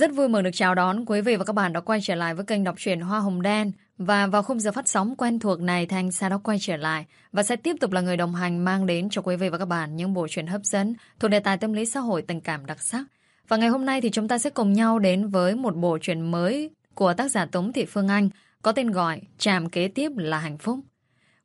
Rất vui mừng được chào đón quý vị và các bạn đã quay trở lại với kênh đọc truyện Hoa Hồng Đen. Và vào khung giờ phát sóng quen thuộc này Thanh Sa đã quay trở lại và sẽ tiếp tục là người đồng hành mang đến cho quý vị và các bạn những bộ truyện hấp dẫn thuộc đề tài tâm lý xã hội tình cảm đặc sắc. Và ngày hôm nay thì chúng ta sẽ cùng nhau đến với một bộ truyện mới của tác giả Tống Thị Phương Anh có tên gọi Trạm kế tiếp là hạnh phúc.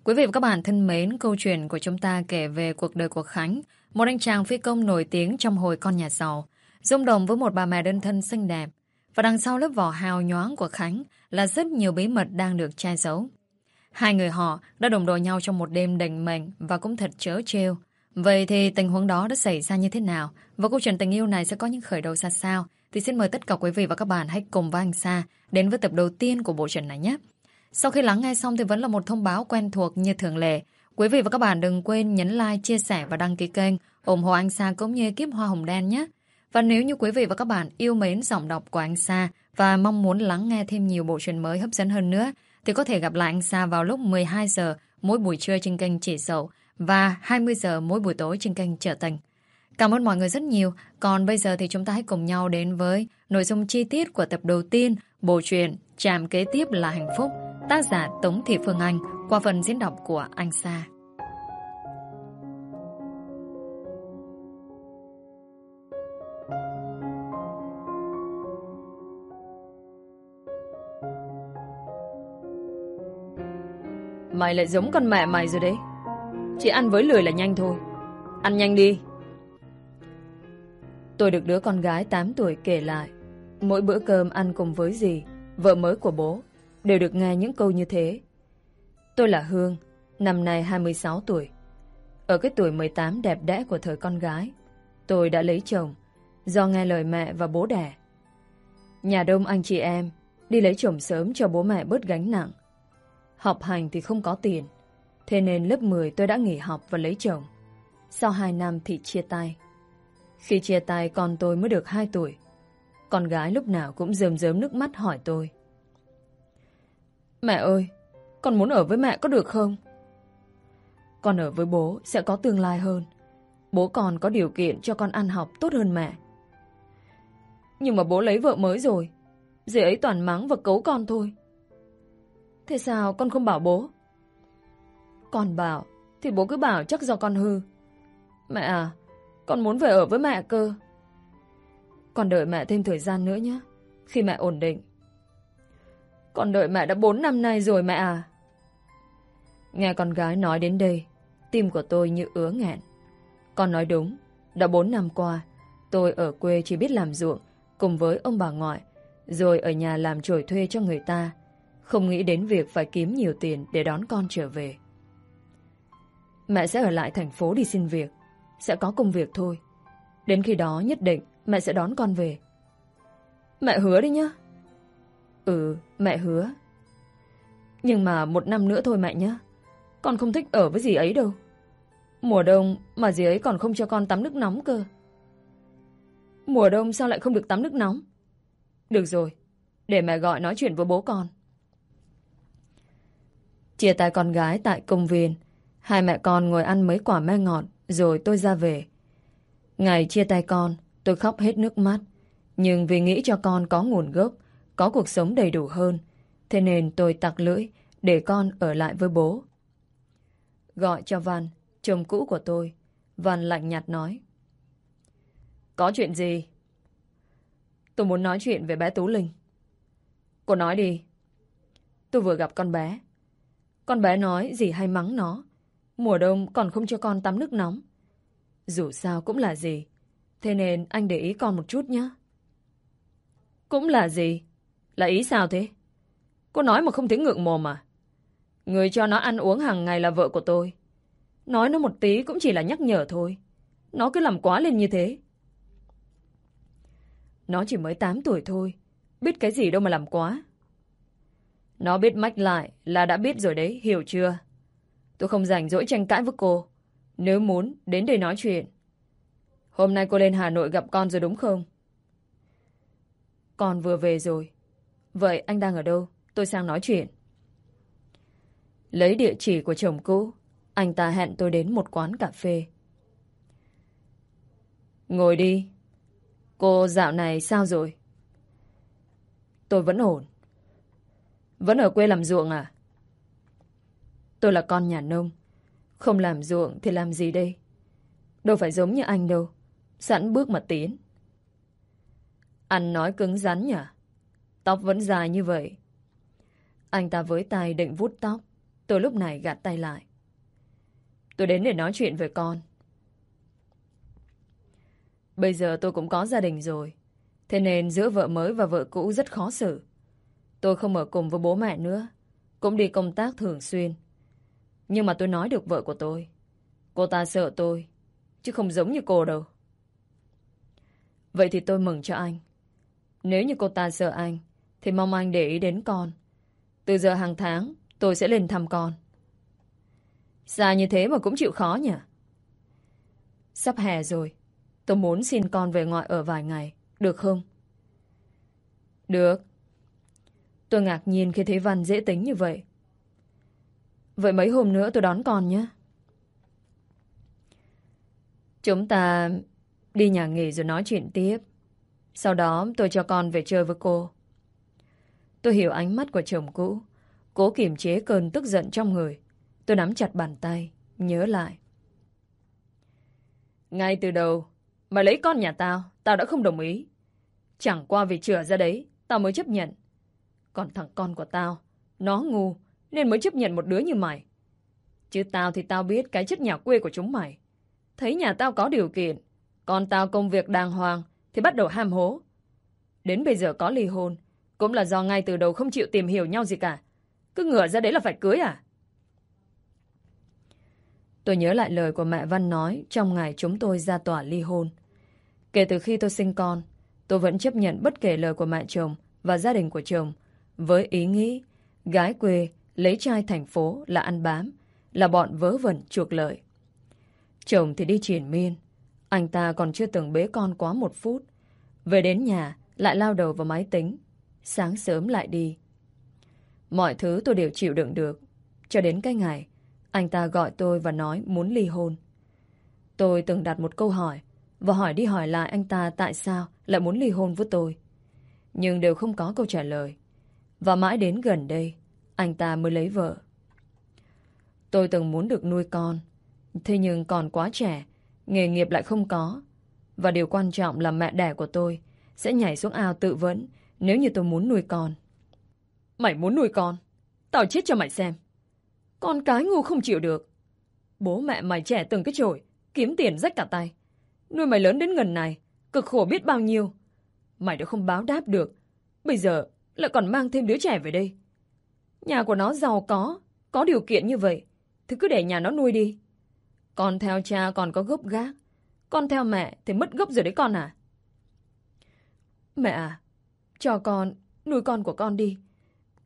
Quý vị và các bạn thân mến, câu chuyện của chúng ta kể về cuộc đời của Khánh, một anh chàng phi công nổi tiếng trong hồi con nhà giàu, rung đồng với một bà mẹ đơn thân xinh đẹp. Và đằng sau lớp vỏ hào nhoáng của Khánh là rất nhiều bí mật đang được che giấu. Hai người họ đã đồng đội nhau trong một đêm đành mệnh và cũng thật chớ trêu. Vậy thì tình huống đó đã xảy ra như thế nào? Và câu chuyện tình yêu này sẽ có những khởi đầu ra sao? Thì xin mời tất cả quý vị và các bạn hãy cùng với anh Sa đến với tập đầu tiên của bộ truyện này nhé. Sau khi lắng nghe xong thì vẫn là một thông báo quen thuộc như thường lệ. Quý vị và các bạn đừng quên nhấn like, chia sẻ và đăng ký kênh, ủng hộ anh Sa cũng như kiếp Hoa Hồng Đen nhé. Và nếu như quý vị và các bạn yêu mến giọng đọc của anh Sa và mong muốn lắng nghe thêm nhiều bộ truyện mới hấp dẫn hơn nữa, thì có thể gặp lại anh Sa vào lúc 12 giờ mỗi buổi trưa trên kênh Chỉ Dậu và 20 giờ mỗi buổi tối trên kênh Trở Tình. Cảm ơn mọi người rất nhiều. Còn bây giờ thì chúng ta hãy cùng nhau đến với nội dung chi tiết của tập đầu tiên bộ truyện Chạm kế tiếp là hạnh phúc tác giả Tống Thị Phương Anh qua phần diễn đọc của anh Sa. Mày lại giống con mẹ mày rồi đấy. Chỉ ăn với lười là nhanh thôi. Ăn nhanh đi. Tôi được đứa con gái 8 tuổi kể lại. Mỗi bữa cơm ăn cùng với dì, Vợ mới của bố, Đều được nghe những câu như thế. Tôi là Hương, Năm nay 26 tuổi. Ở cái tuổi 18 đẹp đẽ của thời con gái, Tôi đã lấy chồng, Do nghe lời mẹ và bố đẻ. Nhà đông anh chị em, Đi lấy chồng sớm cho bố mẹ bớt gánh nặng. Học hành thì không có tiền. Thế nên lớp 10 tôi đã nghỉ học và lấy chồng. Sau 2 năm thì chia tay. Khi chia tay, con tôi mới được 2 tuổi. Con gái lúc nào cũng rơm rớm nước mắt hỏi tôi. Mẹ ơi, Con muốn ở với mẹ có được không? Con ở với bố sẽ có tương lai hơn. Bố còn có điều kiện cho con ăn học tốt hơn mẹ. Nhưng mà bố lấy vợ mới rồi. Dì ấy toàn mắng và cấu con thôi. Thế sao con không bảo bố? Con bảo, thì bố cứ bảo chắc do con hư. Mẹ à, con muốn về ở với mẹ cơ. Con đợi mẹ thêm thời gian nữa nhé, khi mẹ ổn định. Con đợi mẹ đã 4 năm nay rồi mẹ à. Nghe con gái nói đến đây, tim của tôi như ứa nghẹn. Con nói đúng, đã 4 năm qua, tôi ở quê chỉ biết làm ruộng cùng với ông bà ngoại, rồi ở nhà làm trổi thuê cho người ta, không nghĩ đến việc phải kiếm nhiều tiền để đón con trở về. Mẹ sẽ ở lại thành phố đi xin việc. Sẽ có công việc thôi. Đến khi đó nhất định mẹ sẽ đón con về. Mẹ hứa đi nhá. Ừ, mẹ hứa. Nhưng mà một năm nữa thôi mẹ nhá Con không thích ở với dì ấy đâu. Mùa đông mà dì ấy còn không cho con tắm nước nóng cơ. Mùa đông sao lại không được tắm nước nóng? Được rồi, để mẹ gọi nói chuyện với bố con. Chia tay con gái tại công viên. Hai mẹ con ngồi ăn mấy quả me ngọt rồi tôi ra về. Ngày chia tay con, tôi khóc hết nước mắt. Nhưng vì nghĩ cho con có nguồn gốc, có cuộc sống đầy đủ hơn, thế nên tôi tặc lưỡi để con ở lại với bố. Gọi cho Văn, chồng cũ của tôi. Văn lạnh nhạt nói. Có chuyện gì? Tôi muốn nói chuyện về bé Tú Linh. Cô nói đi. Tôi vừa gặp con bé. Con bé nói gì hay mắng nó. Mùa đông còn không cho con tắm nước nóng. Dù sao cũng là gì. Thế nên anh để ý con một chút nhé. Cũng là gì? Là ý sao thế? Cô nói mà không thấy ngượng mồm à? Người cho nó ăn uống hàng ngày là vợ của tôi. Nói nó một tí cũng chỉ là nhắc nhở thôi. Nó cứ làm quá lên như thế. Nó chỉ mới 8 tuổi thôi. Biết cái gì đâu mà làm quá. Nó biết mách lại là đã biết rồi đấy, hiểu chưa? Tôi không rảnh rỗi tranh cãi với cô. Nếu muốn, đến đây nói chuyện. Hôm nay cô lên Hà Nội gặp con rồi đúng không? Con vừa về rồi. Vậy anh đang ở đâu? Tôi sang nói chuyện. Lấy địa chỉ của chồng cũ, anh ta hẹn tôi đến một quán cà phê. Ngồi đi. Cô dạo này sao rồi? Tôi vẫn ổn. Vẫn ở quê làm ruộng à? Tôi là con nhà nông. Không làm ruộng thì làm gì đây? Đâu phải giống như anh đâu. Sẵn bước mà tiến. Anh nói cứng rắn nhỉ? Tóc vẫn dài như vậy. Anh ta với tay định vút tóc. Tôi lúc này gạt tay lại. Tôi đến để nói chuyện với con. Bây giờ tôi cũng có gia đình rồi. Thế nên giữa vợ mới và vợ cũ rất khó xử. Tôi không ở cùng với bố mẹ nữa. Cũng đi công tác thường xuyên. Nhưng mà tôi nói được vợ của tôi. Cô ta sợ tôi. Chứ không giống như cô đâu. Vậy thì tôi mừng cho anh. Nếu như cô ta sợ anh, thì mong anh để ý đến con. Từ giờ hàng tháng, tôi sẽ lên thăm con. Xa như thế mà cũng chịu khó nhỉ? Sắp hè rồi. Tôi muốn xin con về ngoại ở vài ngày. Được không? Được. Tôi ngạc nhiên khi thấy Văn dễ tính như vậy. Vậy mấy hôm nữa tôi đón con nhé. Chúng ta đi nhà nghỉ rồi nói chuyện tiếp. Sau đó tôi cho con về chơi với cô. Tôi hiểu ánh mắt của chồng cũ. Cố kiềm chế cơn tức giận trong người. Tôi nắm chặt bàn tay, nhớ lại. Ngay từ đầu, mày lấy con nhà tao, tao đã không đồng ý. Chẳng qua vì chữa ra đấy, tao mới chấp nhận. Còn thằng con của tao, nó ngu, nên mới chấp nhận một đứa như mày. Chứ tao thì tao biết cái chất nhà quê của chúng mày. Thấy nhà tao có điều kiện, còn tao công việc đàng hoàng, thì bắt đầu ham hố. Đến bây giờ có ly hôn, cũng là do ngay từ đầu không chịu tìm hiểu nhau gì cả. Cứ ngửa ra đấy là phải cưới à? Tôi nhớ lại lời của mẹ Văn nói trong ngày chúng tôi ra tòa ly hôn. Kể từ khi tôi sinh con, tôi vẫn chấp nhận bất kể lời của mẹ chồng và gia đình của chồng với ý nghĩ gái quê lấy trai thành phố là ăn bám, là bọn vớ vẩn chuộc lợi. Chồng thì đi triển miên, anh ta còn chưa từng bế con quá một phút. Về đến nhà, lại lao đầu vào máy tính. Sáng sớm lại đi. Mọi thứ tôi đều chịu đựng được. Cho đến cái ngày, anh ta gọi tôi và nói muốn ly hôn. Tôi từng đặt một câu hỏi và hỏi đi hỏi lại anh ta tại sao lại muốn ly hôn với tôi. Nhưng đều không có câu trả lời. Và mãi đến gần đây, anh ta mới lấy vợ. Tôi từng muốn được nuôi con. Thế nhưng còn quá trẻ, nghề nghiệp lại không có. Và điều quan trọng là mẹ đẻ của tôi sẽ nhảy xuống ao tự vẫn nếu như tôi muốn nuôi con. Mày muốn nuôi con? Tao chết cho mày xem. Con cái ngu không chịu được. Bố mẹ mày trẻ từng cái chổi, kiếm tiền rách cả tay. Nuôi mày lớn đến gần này, cực khổ biết bao nhiêu. Mày đã không báo đáp được. Bây giờ lại còn mang thêm đứa trẻ về đây. Nhà của nó giàu có, có điều kiện như vậy, thì cứ để nhà nó nuôi đi. Con theo cha còn có gốc gác. Con theo mẹ thì mất gốc rồi đấy con à? Mẹ à, cho con, nuôi con của con đi.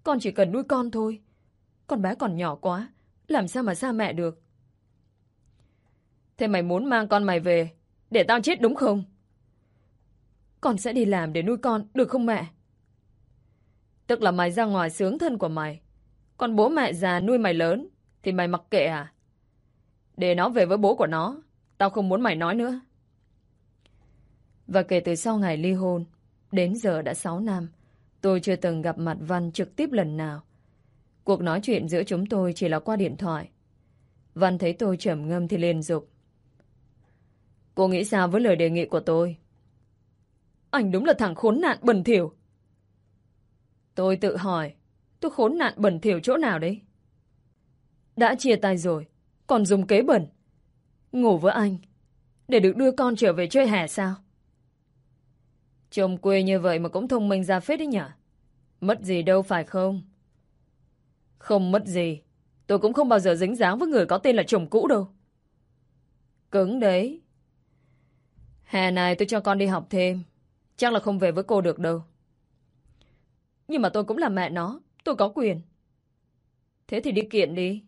Con chỉ cần nuôi con thôi. Con bé còn nhỏ quá, làm sao mà xa mẹ được. Thế mày muốn mang con mày về, để tao chết đúng không? Con sẽ đi làm để nuôi con, được không mẹ? Tức là mày ra ngoài sướng thân của mày. Còn bố mẹ già nuôi mày lớn, thì mày mặc kệ à? Để nó về với bố của nó, tao không muốn mày nói nữa. Và kể từ sau ngày ly hôn, đến giờ đã 6 năm, tôi chưa từng gặp mặt Văn trực tiếp lần nào. Cuộc nói chuyện giữa chúng tôi chỉ là qua điện thoại. Văn thấy tôi trầm ngâm thì liền dục. Cô nghĩ sao với lời đề nghị của tôi? Anh đúng là thằng khốn nạn bẩn thỉu. Tôi tự hỏi, tôi khốn nạn bẩn thỉu chỗ nào đấy? Đã chia tay rồi, còn dùng kế bẩn. Ngủ với anh, để được đưa con trở về chơi hè sao? Chồng quê như vậy mà cũng thông minh ra phết đấy nhở Mất gì đâu phải không? Không mất gì. Tôi cũng không bao giờ dính dáng với người có tên là chồng cũ đâu. Cứng đấy. Hè này tôi cho con đi học thêm. Chắc là không về với cô được đâu. Nhưng mà tôi cũng là mẹ nó. Tôi có quyền. Thế thì đi kiện đi.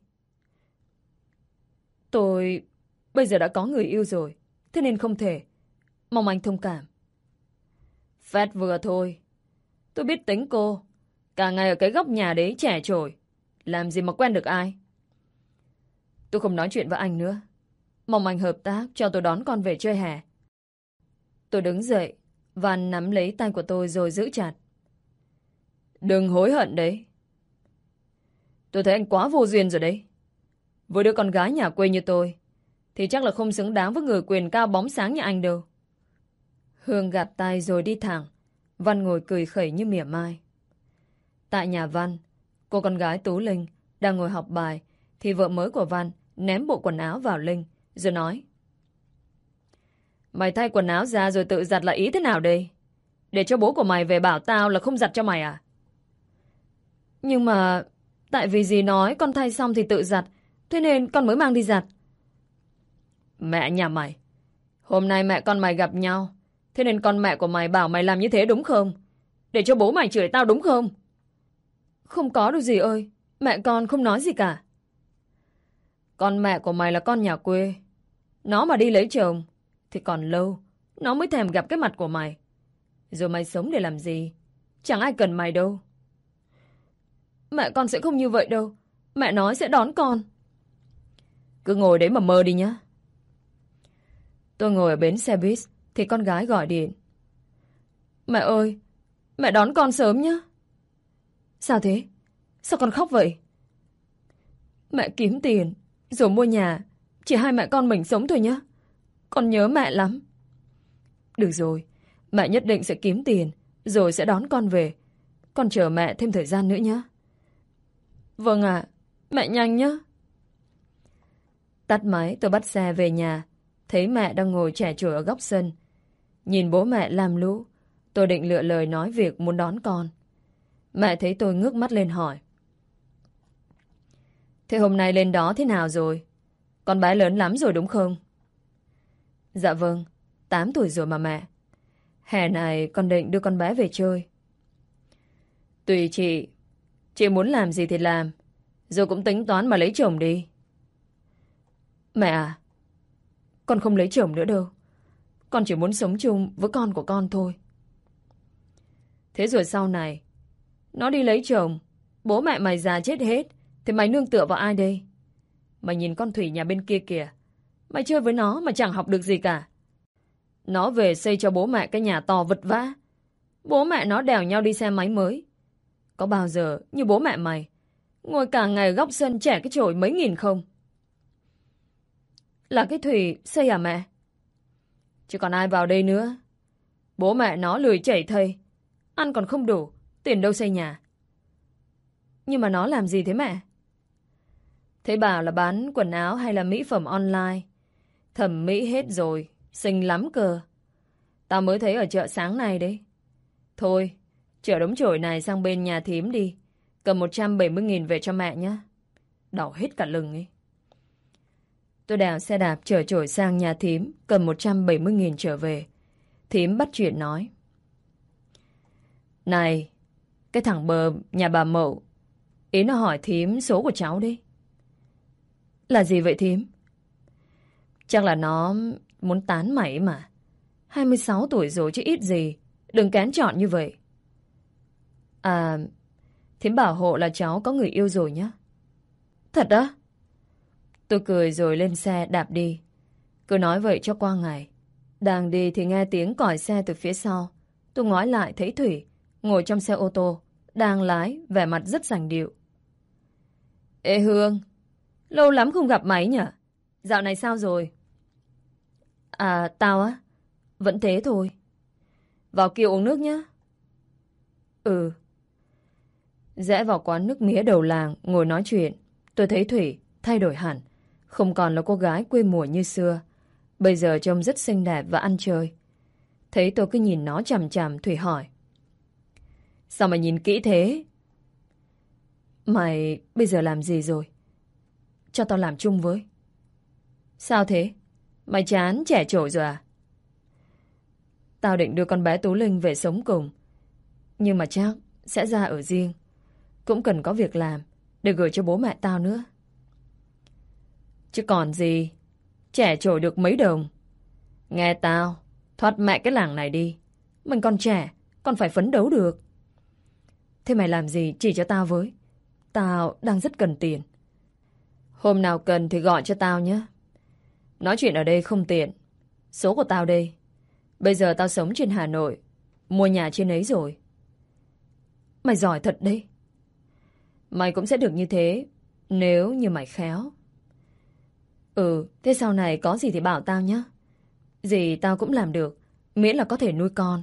Tôi bây giờ đã có người yêu rồi. Thế nên không thể. Mong anh thông cảm. Phát vừa thôi. Tôi biết tính cô. Cả ngày ở cái góc nhà đấy trẻ trổi. Làm gì mà quen được ai? Tôi không nói chuyện với anh nữa. Mong anh hợp tác cho tôi đón con về chơi hè. Tôi đứng dậy, và nắm lấy tay của tôi rồi giữ chặt. Đừng hối hận đấy. Tôi thấy anh quá vô duyên rồi đấy. Với đứa con gái nhà quê như tôi, thì chắc là không xứng đáng với người quyền cao bóng sáng như anh đâu. Hương gạt tay rồi đi thẳng. Văn ngồi cười khẩy như mỉa mai. Tại nhà Văn, cô con gái Tú Linh đang ngồi học bài thì vợ mới của Văn ném bộ quần áo vào Linh rồi nói Mày thay quần áo ra rồi tự giặt là ý thế nào đây? Để cho bố của mày về bảo tao là không giặt cho mày à? Nhưng mà tại vì dì nói con thay xong thì tự giặt thế nên con mới mang đi giặt. Mẹ nhà mày Hôm nay mẹ con mày gặp nhau Thế nên con mẹ của mày bảo mày làm như thế đúng không? Để cho bố mày chửi tao đúng không? Không có đâu gì ơi. Mẹ con không nói gì cả. Con mẹ của mày là con nhà quê. Nó mà đi lấy chồng thì còn lâu. Nó mới thèm gặp cái mặt của mày. Rồi mày sống để làm gì? Chẳng ai cần mày đâu. Mẹ con sẽ không như vậy đâu. Mẹ nói sẽ đón con. Cứ ngồi đấy mà mơ đi nhá. Tôi ngồi ở bến xe buýt thì con gái gọi điện. Mẹ ơi, mẹ đón con sớm nhé. Sao thế? Sao con khóc vậy? Mẹ kiếm tiền, rồi mua nhà. Chỉ hai mẹ con mình sống thôi nhé. Con nhớ mẹ lắm. Được rồi, mẹ nhất định sẽ kiếm tiền, rồi sẽ đón con về. Con chờ mẹ thêm thời gian nữa nhé. Vâng ạ, mẹ nhanh nhé. Tắt máy tôi bắt xe về nhà, thấy mẹ đang ngồi trẻ chổi ở góc sân. Nhìn bố mẹ làm lũ, tôi định lựa lời nói việc muốn đón con. Mẹ thấy tôi ngước mắt lên hỏi. Thế hôm nay lên đó thế nào rồi? Con bé lớn lắm rồi đúng không? Dạ vâng, 8 tuổi rồi mà mẹ. Hè này con định đưa con bé về chơi. Tùy chị, chị muốn làm gì thì làm, rồi cũng tính toán mà lấy chồng đi. Mẹ à, con không lấy chồng nữa đâu. Con chỉ muốn sống chung với con của con thôi. Thế rồi sau này, nó đi lấy chồng, bố mẹ mày già chết hết, thì mày nương tựa vào ai đây? Mày nhìn con Thủy nhà bên kia kìa. Mày chơi với nó mà chẳng học được gì cả. Nó về xây cho bố mẹ cái nhà to vật vã. Bố mẹ nó đèo nhau đi xe máy mới. Có bao giờ như bố mẹ mày ngồi cả ngày góc sân trẻ cái chổi mấy nghìn không? Là cái Thủy xây à mẹ? Chứ còn ai vào đây nữa. Bố mẹ nó lười chảy thây, Ăn còn không đủ. Tiền đâu xây nhà. Nhưng mà nó làm gì thế mẹ? Thế bảo là bán quần áo hay là mỹ phẩm online. Thẩm mỹ hết rồi. Xinh lắm cơ. Tao mới thấy ở chợ sáng này đấy. Thôi, chở đống chổi này sang bên nhà thím đi. Cầm 170.000 về cho mẹ nhé. Đỏ hết cả lưng ấy. Tôi đào xe đạp chở chổi sang nhà thím, cầm 170.000 trở về. Thím bắt chuyện nói. Này, cái thằng bờ nhà bà Mậu, ý nó hỏi thím số của cháu đi. Là gì vậy thím? Chắc là nó muốn tán mày mà. 26 tuổi rồi chứ ít gì. Đừng kén chọn như vậy. À, thím bảo hộ là cháu có người yêu rồi nhá. Thật á? Tôi cười rồi lên xe đạp đi. Cứ nói vậy cho qua ngày. Đang đi thì nghe tiếng còi xe từ phía sau. Tôi ngói lại thấy Thủy, ngồi trong xe ô tô, đang lái, vẻ mặt rất sành điệu. Ê Hương, lâu lắm không gặp máy nhỉ? Dạo này sao rồi? À, tao á? Vẫn thế thôi. Vào kia uống nước nhá. Ừ. Rẽ vào quán nước mía đầu làng, ngồi nói chuyện. Tôi thấy Thủy thay đổi hẳn. Không còn là cô gái quê mùa như xưa. Bây giờ trông rất xinh đẹp và ăn chơi. Thấy tôi cứ nhìn nó chằm chằm, Thủy hỏi. Sao mà nhìn kỹ thế? Mày bây giờ làm gì rồi? Cho tao làm chung với. Sao thế? Mày chán trẻ trội rồi à? Tao định đưa con bé Tú Linh về sống cùng. Nhưng mà chắc sẽ ra ở riêng. Cũng cần có việc làm để gửi cho bố mẹ tao nữa. Chứ còn gì, trẻ trổi được mấy đồng. Nghe tao, thoát mẹ cái làng này đi. Mình còn trẻ, còn phải phấn đấu được. Thế mày làm gì chỉ cho tao với. Tao đang rất cần tiền. Hôm nào cần thì gọi cho tao nhé. Nói chuyện ở đây không tiện. Số của tao đây. Bây giờ tao sống trên Hà Nội. Mua nhà trên ấy rồi. Mày giỏi thật đấy. Mày cũng sẽ được như thế nếu như mày khéo. Ừ, thế sau này có gì thì bảo tao nhé. Gì tao cũng làm được, miễn là có thể nuôi con.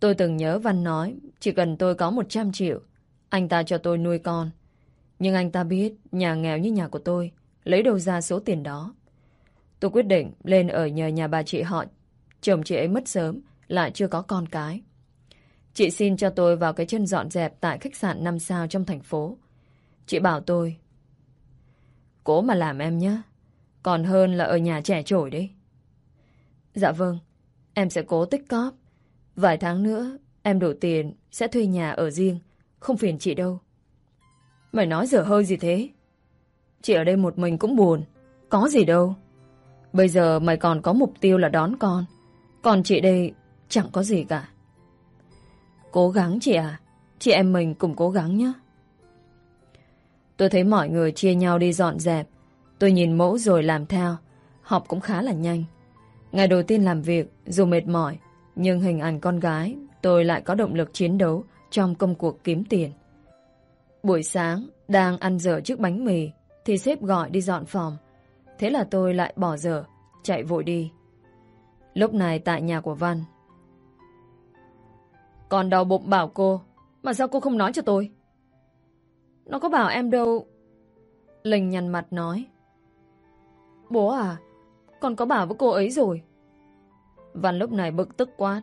Tôi từng nhớ Văn nói, chỉ cần tôi có 100 triệu, anh ta cho tôi nuôi con. Nhưng anh ta biết nhà nghèo như nhà của tôi, lấy đâu ra số tiền đó. Tôi quyết định lên ở nhờ nhà bà chị họ. Chồng chị ấy mất sớm, lại chưa có con cái. Chị xin cho tôi vào cái chân dọn dẹp tại khách sạn 5 sao trong thành phố. Chị bảo tôi, Cố mà làm em nhé, Còn hơn là ở nhà trẻ trổi đấy. Dạ vâng Em sẽ cố tích cóp. Vài tháng nữa, em đủ tiền, Sẽ thuê nhà ở riêng, Không phiền chị đâu. Mày nói dở hơi gì thế? Chị ở đây một mình cũng buồn, Có gì đâu. Bây giờ mày còn có mục tiêu là đón con, Còn chị đây chẳng có gì cả. Cố gắng chị à Chị em mình cùng cố gắng nhé Tôi thấy mọi người chia nhau đi dọn dẹp. Tôi nhìn mẫu rồi làm theo. Học cũng khá là nhanh. Ngày đầu tiên làm việc, dù mệt mỏi, nhưng hình ảnh con gái, tôi lại có động lực chiến đấu trong công cuộc kiếm tiền. Buổi sáng, đang ăn dở chiếc bánh mì, thì sếp gọi đi dọn phòng. Thế là tôi lại bỏ dở, chạy vội đi. Lúc này tại nhà của Văn. Còn đau bụng bảo cô, mà sao cô không nói cho tôi? Nó có bảo em đâu. Linh nhăn mặt nói. Bố à, con có bảo với cô ấy rồi. Văn lúc này bực tức quá.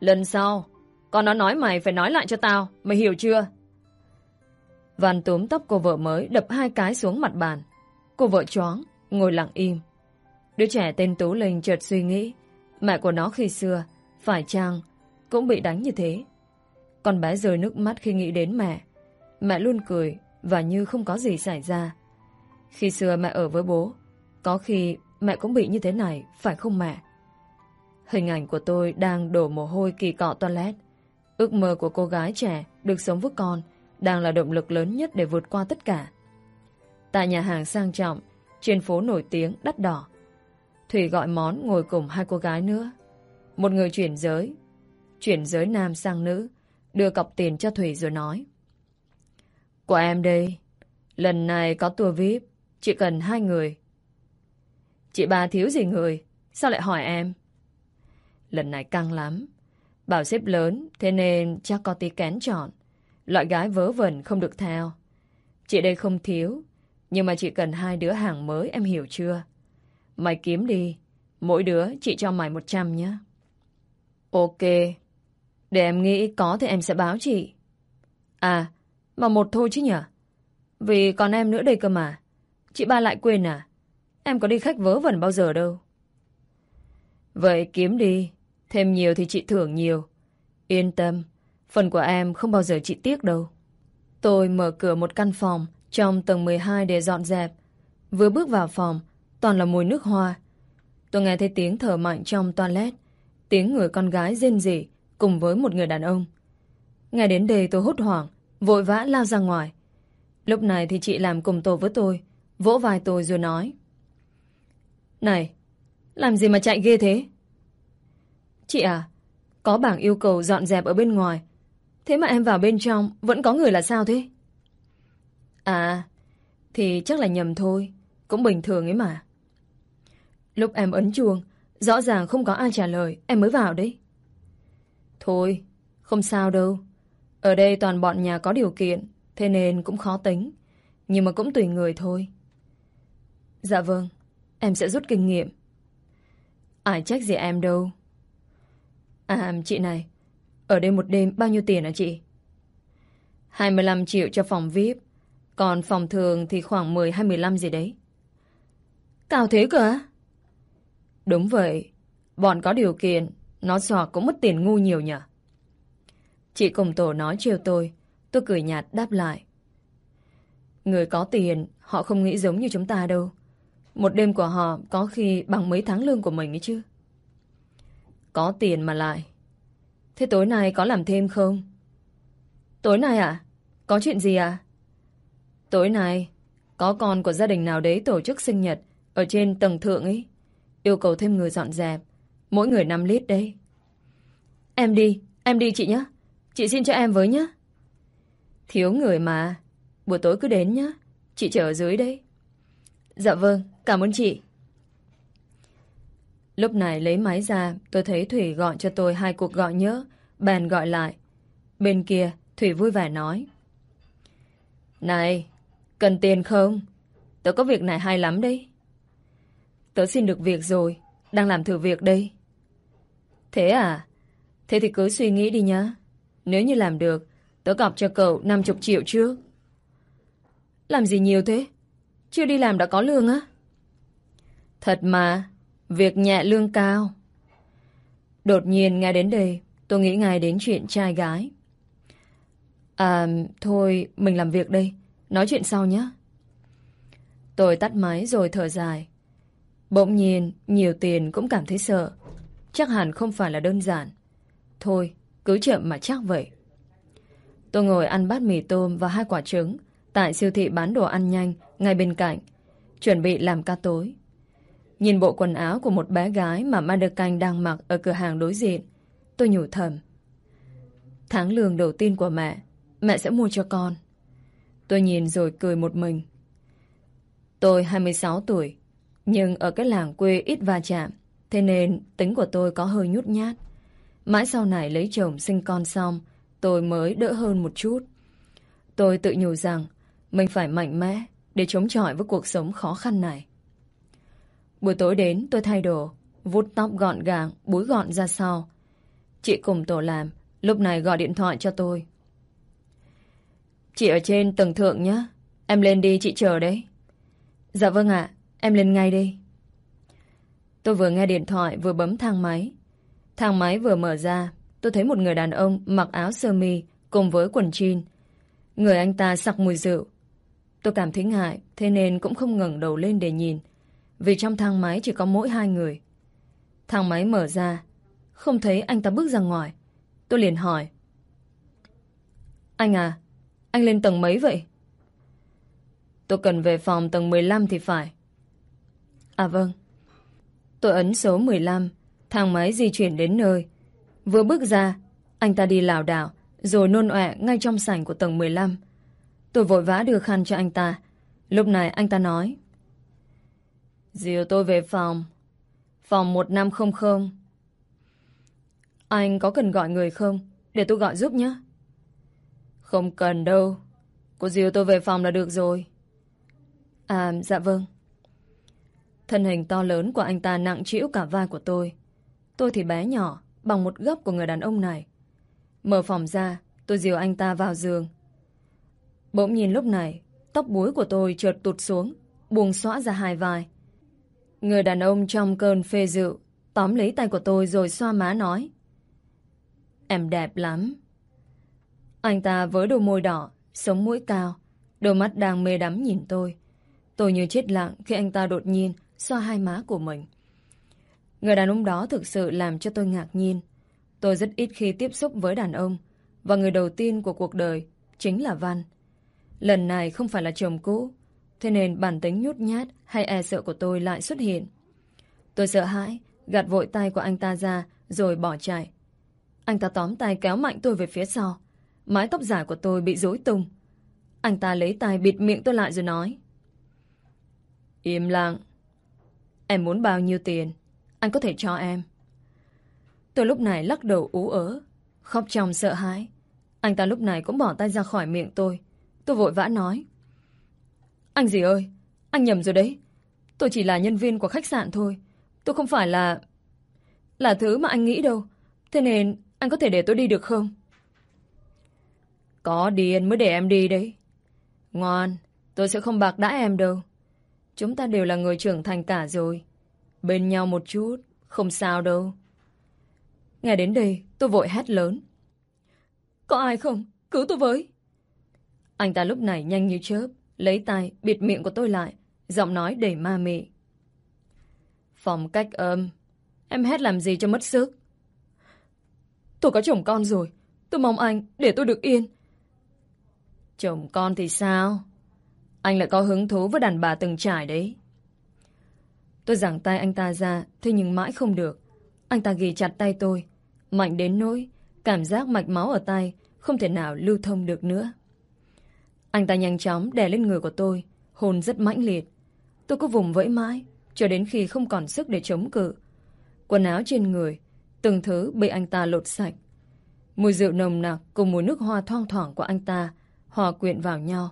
Lần sau, con nó nói mày phải nói lại cho tao, mày hiểu chưa? Văn túm tóc cô vợ mới đập hai cái xuống mặt bàn. Cô vợ choáng, ngồi lặng im. Đứa trẻ tên Tú Linh chợt suy nghĩ, mẹ của nó khi xưa, phải chăng, cũng bị đánh như thế. Con bé rơi nước mắt khi nghĩ đến mẹ. Mẹ luôn cười và như không có gì xảy ra. Khi xưa mẹ ở với bố, có khi mẹ cũng bị như thế này, phải không mẹ? Hình ảnh của tôi đang đổ mồ hôi kỳ cọ toilet. Ước mơ của cô gái trẻ được sống với con đang là động lực lớn nhất để vượt qua tất cả. Tại nhà hàng sang trọng, trên phố nổi tiếng đắt đỏ, Thủy gọi món ngồi cùng hai cô gái nữa. Một người chuyển giới, chuyển giới nam sang nữ, đưa cọc tiền cho Thủy rồi nói. Của em đây. Lần này có tour VIP. Chỉ cần hai người. Chị bà thiếu gì người? Sao lại hỏi em? Lần này căng lắm. Bảo xếp lớn, thế nên chắc có tí kén chọn. Loại gái vớ vẩn không được theo. Chị đây không thiếu. Nhưng mà chỉ cần hai đứa hàng mới em hiểu chưa? Mày kiếm đi. Mỗi đứa chị cho mày 100 nhé. Ok. Để em nghĩ có thì em sẽ báo chị. À, mà một thôi chứ nhở? Vì còn em nữa đây cơ mà. Chị ba lại quên à? Em có đi khách vớ vẩn bao giờ đâu. Vậy kiếm đi. Thêm nhiều thì chị thưởng nhiều. Yên tâm. Phần của em không bao giờ chị tiếc đâu. Tôi mở cửa một căn phòng trong tầng 12 để dọn dẹp. Vừa bước vào phòng, toàn là mùi nước hoa. Tôi nghe thấy tiếng thở mạnh trong toilet. Tiếng người con gái rên rỉ cùng với một người đàn ông. nghe đến đây tôi hốt hoảng, Vội vã lao ra ngoài. Lúc này thì chị làm cùng tổ với tôi, Vỗ vai tôi rồi nói. Này, Làm gì mà chạy ghê thế? Chị à Có bảng yêu cầu dọn dẹp ở bên ngoài, Thế mà em vào bên trong Vẫn có người là sao thế? À Thì chắc là nhầm thôi, Cũng bình thường ấy mà. Lúc em ấn chuông, Rõ ràng không có ai trả lời, Em mới vào đấy. Thôi Không sao đâu ở đây toàn bọn nhà có điều kiện, thế nên cũng khó tính. Nhưng mà cũng tùy người thôi. Dạ vâng, em sẽ rút kinh nghiệm. Ai trách gì em đâu. À, chị này, ở đây một đêm bao nhiêu tiền hả chị? 25 triệu cho phòng VIP, còn phòng thường thì khoảng 10-15 gì đấy. Cao thế cơ á? Đúng vậy, bọn có điều kiện, nó sò cũng mất tiền ngu nhiều nhỉ? Chị cùng tổ nói chiều tôi Tôi cười nhạt đáp lại Người có tiền, Họ không nghĩ giống như chúng ta đâu Một đêm của họ có khi bằng mấy tháng lương của mình ấy chứ Có tiền mà lại Thế tối nay có làm thêm không? Tối nay à? Có chuyện gì à? Tối nay, Có con của gia đình nào đấy tổ chức sinh nhật Ở trên tầng thượng ấy Yêu cầu thêm người dọn dẹp Mỗi người 5 lít đấy Em đi, em đi chị nhé Chị xin cho em với nhé. Thiếu người mà. Buổi tối cứ đến nhé. Chị chờ ở dưới đấy. Dạ vâng, cảm ơn chị. Lúc này lấy máy ra, tôi thấy Thủy gọi cho tôi hai cuộc gọi nhớ. Bèn gọi lại. Bên kia, Thủy vui vẻ nói. Này, cần tiền không? Tớ có việc này hay lắm đấy. Tớ xin được việc rồi, đang làm thử việc đây. Thế à? Thế thì cứ suy nghĩ đi nhá. Nếu như làm được, tớ cọc cho cậu 50 triệu trước. Làm gì nhiều thế? Chưa đi làm đã có lương á? Thật mà, việc nhẹ lương cao. Đột nhiên nghe đến đây, tôi nghĩ ngay đến chuyện trai gái. À, thôi, mình làm việc đây. Nói chuyện sau nhé. Tôi tắt máy rồi thở dài. Bỗng nhiên, nhiều tiền cũng cảm thấy sợ. Chắc hẳn không phải là đơn giản. Thôi, cứ chậm mà chắc vậy. Tôi ngồi ăn bát mì tôm và hai quả trứng tại siêu thị bán đồ ăn nhanh ngay bên cạnh, chuẩn bị làm ca tối. Nhìn bộ quần áo của một bé gái mà Madekanh đang mặc ở cửa hàng đối diện, tôi nhủ thầm. Tháng lương đầu tiên của mẹ, mẹ sẽ mua cho con. Tôi nhìn rồi cười một mình. Tôi 26 tuổi, nhưng ở cái làng quê ít va chạm, thế nên tính của tôi có hơi nhút nhát. Mãi sau này lấy chồng sinh con xong, tôi mới đỡ hơn một chút. Tôi tự nhủ rằng mình phải mạnh mẽ để chống chọi với cuộc sống khó khăn này. Buổi tối đến tôi thay đồ, vút tóc gọn gàng, búi gọn ra sau. Chị cùng tổ làm, lúc này gọi điện thoại cho tôi. Chị ở trên tầng thượng nhé. Em lên đi chị chờ đấy. Dạ vâng ạ, em lên ngay đi. Tôi vừa nghe điện thoại vừa bấm thang máy. Thang máy vừa mở ra, tôi thấy một người đàn ông mặc áo sơ mi cùng với quần jean. Người anh ta sặc mùi rượu. Tôi cảm thấy ngại, thế nên cũng không ngẩng đầu lên để nhìn. Vì trong thang máy chỉ có mỗi hai người. Thang máy mở ra, không thấy anh ta bước ra ngoài. Tôi liền hỏi. Anh à, anh lên tầng mấy vậy? Tôi cần về phòng tầng 15 thì phải. À vâng. Tôi ấn số 15, thang máy di chuyển đến nơi. Vừa bước ra, anh ta đi lảo đảo, rồi nôn ọe ngay trong sảnh của tầng 15. Tôi vội vã đưa khăn cho anh ta. Lúc này anh ta nói. Dìu tôi về phòng. Phòng 1500. Anh có cần gọi người không? Để tôi gọi giúp nhé. Không cần đâu. Cô dìu tôi về phòng là được rồi. À, dạ vâng. Thân hình to lớn của anh ta nặng trĩu cả vai của tôi. Tôi thì bé nhỏ, bằng một gấp của người đàn ông này. Mở phòng ra, tôi dìu anh ta vào giường. Bỗng nhìn lúc này, tóc búi của tôi trượt tụt xuống, buông xõa ra hai vai. Người đàn ông trong cơn phê rượu, tóm lấy tay của tôi rồi xoa má nói. Em đẹp lắm. Anh ta với đôi môi đỏ, sống mũi cao, đôi mắt đang mê đắm nhìn tôi. Tôi như chết lặng khi anh ta đột nhiên xoa hai má của mình. Người đàn ông đó thực sự làm cho tôi ngạc nhiên. Tôi rất ít khi tiếp xúc với đàn ông, và người đầu tiên của cuộc đời chính là Văn. Lần này không phải là chồng cũ, thế nên bản tính nhút nhát hay e sợ của tôi lại xuất hiện. Tôi sợ hãi, gạt vội tay của anh ta ra rồi bỏ chạy. Anh ta tóm tay kéo mạnh tôi về phía sau. Mái tóc dài của tôi bị rối tung. Anh ta lấy tay bịt miệng tôi lại rồi nói. Im lặng. Em muốn bao nhiêu tiền? Anh có thể cho em. Tôi lúc này lắc đầu ú ớ, khóc trong sợ hãi. Anh ta lúc này cũng bỏ tay ra khỏi miệng tôi. Tôi vội vã nói. Anh gì ơi, anh nhầm rồi đấy. Tôi chỉ là nhân viên của khách sạn thôi. Tôi không phải là... Là thứ mà anh nghĩ đâu. Thế nên anh có thể để tôi đi được không? Có điên mới để em đi đấy. Ngoan, tôi sẽ không bạc đãi em đâu. Chúng ta đều là người trưởng thành cả rồi. Bên nhau một chút, không sao đâu. Nghe đến đây, tôi vội hét lớn. Có ai không? Cứu tôi với. Anh ta lúc này nhanh như chớp, lấy tay bịt miệng của tôi lại, giọng nói đầy ma mị. Phòng cách âm, em hét làm gì cho mất sức? Tôi có chồng con rồi, tôi mong anh để tôi được yên. Chồng con thì sao? Anh lại có hứng thú với đàn bà từng trải đấy. Tôi giảng tay anh ta ra, thế nhưng mãi không được. Anh ta ghi chặt tay tôi, mạnh đến nỗi, cảm giác mạch máu ở tay không thể nào lưu thông được nữa. Anh ta nhanh chóng đè lên người của tôi, hồn rất mãnh liệt. Tôi cứ vùng vẫy mãi, cho đến khi không còn sức để chống cự. Quần áo trên người, từng thứ bị anh ta lột sạch. Mùi rượu nồng nặc cùng mùi nước hoa thoang thoảng của anh ta hòa quyện vào nhau,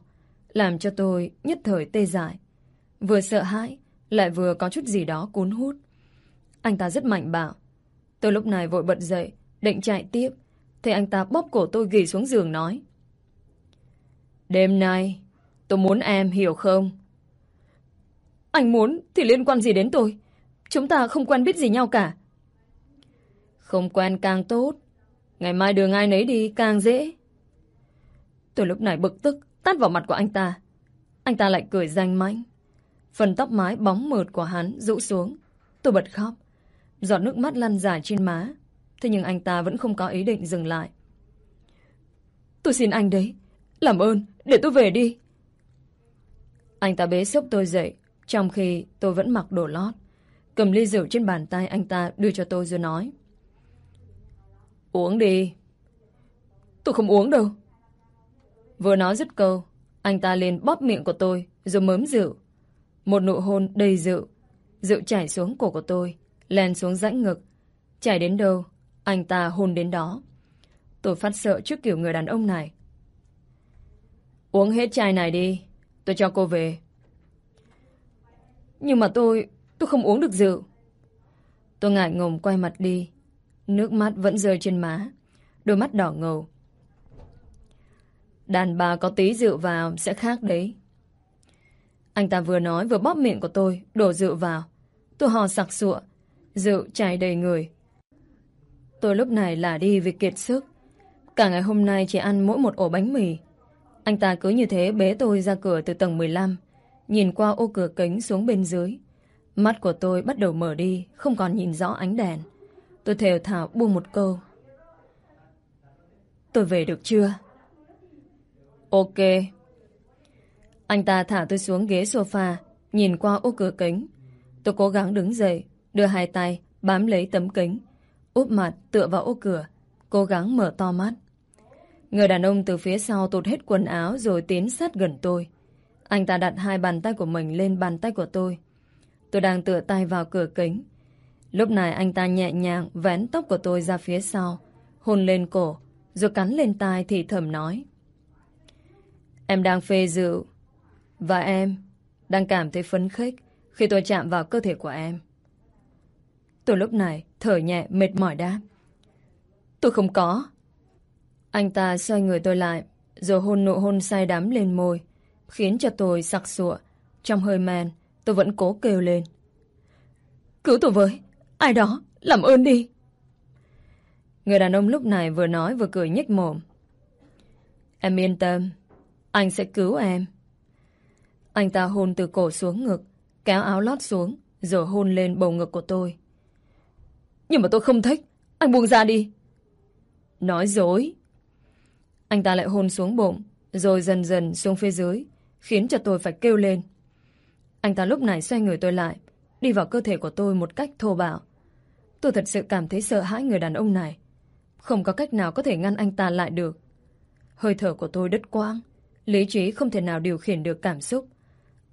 làm cho tôi nhất thời tê dại. Vừa sợ hãi, lại vừa có chút gì đó cuốn hút. Anh ta rất mạnh bạo. Tôi lúc này vội bật dậy, định chạy tiếp, thì anh ta bóp cổ tôi ghi xuống giường nói. Đêm nay, tôi muốn em hiểu không? Anh muốn thì liên quan gì đến tôi? Chúng ta không quen biết gì nhau cả. Không quen càng tốt. Ngày mai đường ai nấy đi càng dễ. Tôi lúc này bực tức, tát vào mặt của anh ta. Anh ta lại cười danh mãnh. Phần tóc mái bóng mượt của hắn rũ xuống. Tôi bật khóc. Giọt nước mắt lăn dài trên má. Thế nhưng anh ta vẫn không có ý định dừng lại. Tôi xin anh đấy. Làm ơn, để tôi về đi. Anh ta bế sốc tôi dậy, trong khi tôi vẫn mặc đồ lót. Cầm ly rượu trên bàn tay anh ta đưa cho tôi rồi nói. Uống đi. Tôi không uống đâu. Vừa nói dứt câu, anh ta liền bóp miệng của tôi rồi mớm rượu. Một nụ hôn đầy rượu. Rượu chảy xuống cổ của tôi, len xuống rãnh ngực. Chảy đến đâu, anh ta hôn đến đó. Tôi phát sợ trước kiểu người đàn ông này. Uống hết chai này đi, tôi cho cô về. Nhưng mà tôi, tôi không uống được rượu. Tôi ngại ngùng quay mặt đi. Nước mắt vẫn rơi trên má. Đôi mắt đỏ ngầu. Đàn bà có tí rượu vào sẽ khác đấy. Anh ta vừa nói vừa bóp miệng của tôi, đổ rượu vào. Tôi hò sặc sụa, rượu chảy đầy người. Tôi lúc này là đi vì kiệt sức. Cả ngày hôm nay chỉ ăn mỗi một ổ bánh mì. Anh ta cứ như thế bế tôi ra cửa từ tầng 15, nhìn qua ô cửa kính xuống bên dưới. Mắt của tôi bắt đầu mở đi, không còn nhìn rõ ánh đèn. Tôi thều thảo buông một câu. Tôi về được chưa? Ok. Anh ta thả tôi xuống ghế sofa, nhìn qua ô cửa kính. Tôi cố gắng đứng dậy, đưa hai tay, bám lấy tấm kính, úp mặt tựa vào ô cửa, cố gắng mở to mắt. Người đàn ông từ phía sau tụt hết quần áo rồi tiến sát gần tôi. Anh ta đặt hai bàn tay của mình lên bàn tay của tôi. Tôi đang tựa tay vào cửa kính. Lúc này anh ta nhẹ nhàng vén tóc của tôi ra phía sau, hôn lên cổ, rồi cắn lên tai thì thầm nói. Em đang phê rượu, và em đang cảm thấy phấn khích khi tôi chạm vào cơ thể của em. Tôi lúc này thở nhẹ mệt mỏi đáp. Tôi không có. Anh ta xoay người tôi lại, rồi hôn nụ hôn say đắm lên môi, khiến cho tôi sặc sụa. Trong hơi men, tôi vẫn cố kêu lên. Cứu tôi với, ai đó, làm ơn đi. Người đàn ông lúc này vừa nói vừa cười nhếch mồm. Em yên tâm, anh sẽ cứu em. Anh ta hôn từ cổ xuống ngực, kéo áo lót xuống, rồi hôn lên bầu ngực của tôi. Nhưng mà tôi không thích, anh buông ra đi. Nói dối. Anh ta lại hôn xuống bụng, rồi dần dần xuống phía dưới, khiến cho tôi phải kêu lên. Anh ta lúc này xoay người tôi lại, đi vào cơ thể của tôi một cách thô bạo. Tôi thật sự cảm thấy sợ hãi người đàn ông này. Không có cách nào có thể ngăn anh ta lại được. Hơi thở của tôi đứt quãng, lý trí không thể nào điều khiển được cảm xúc.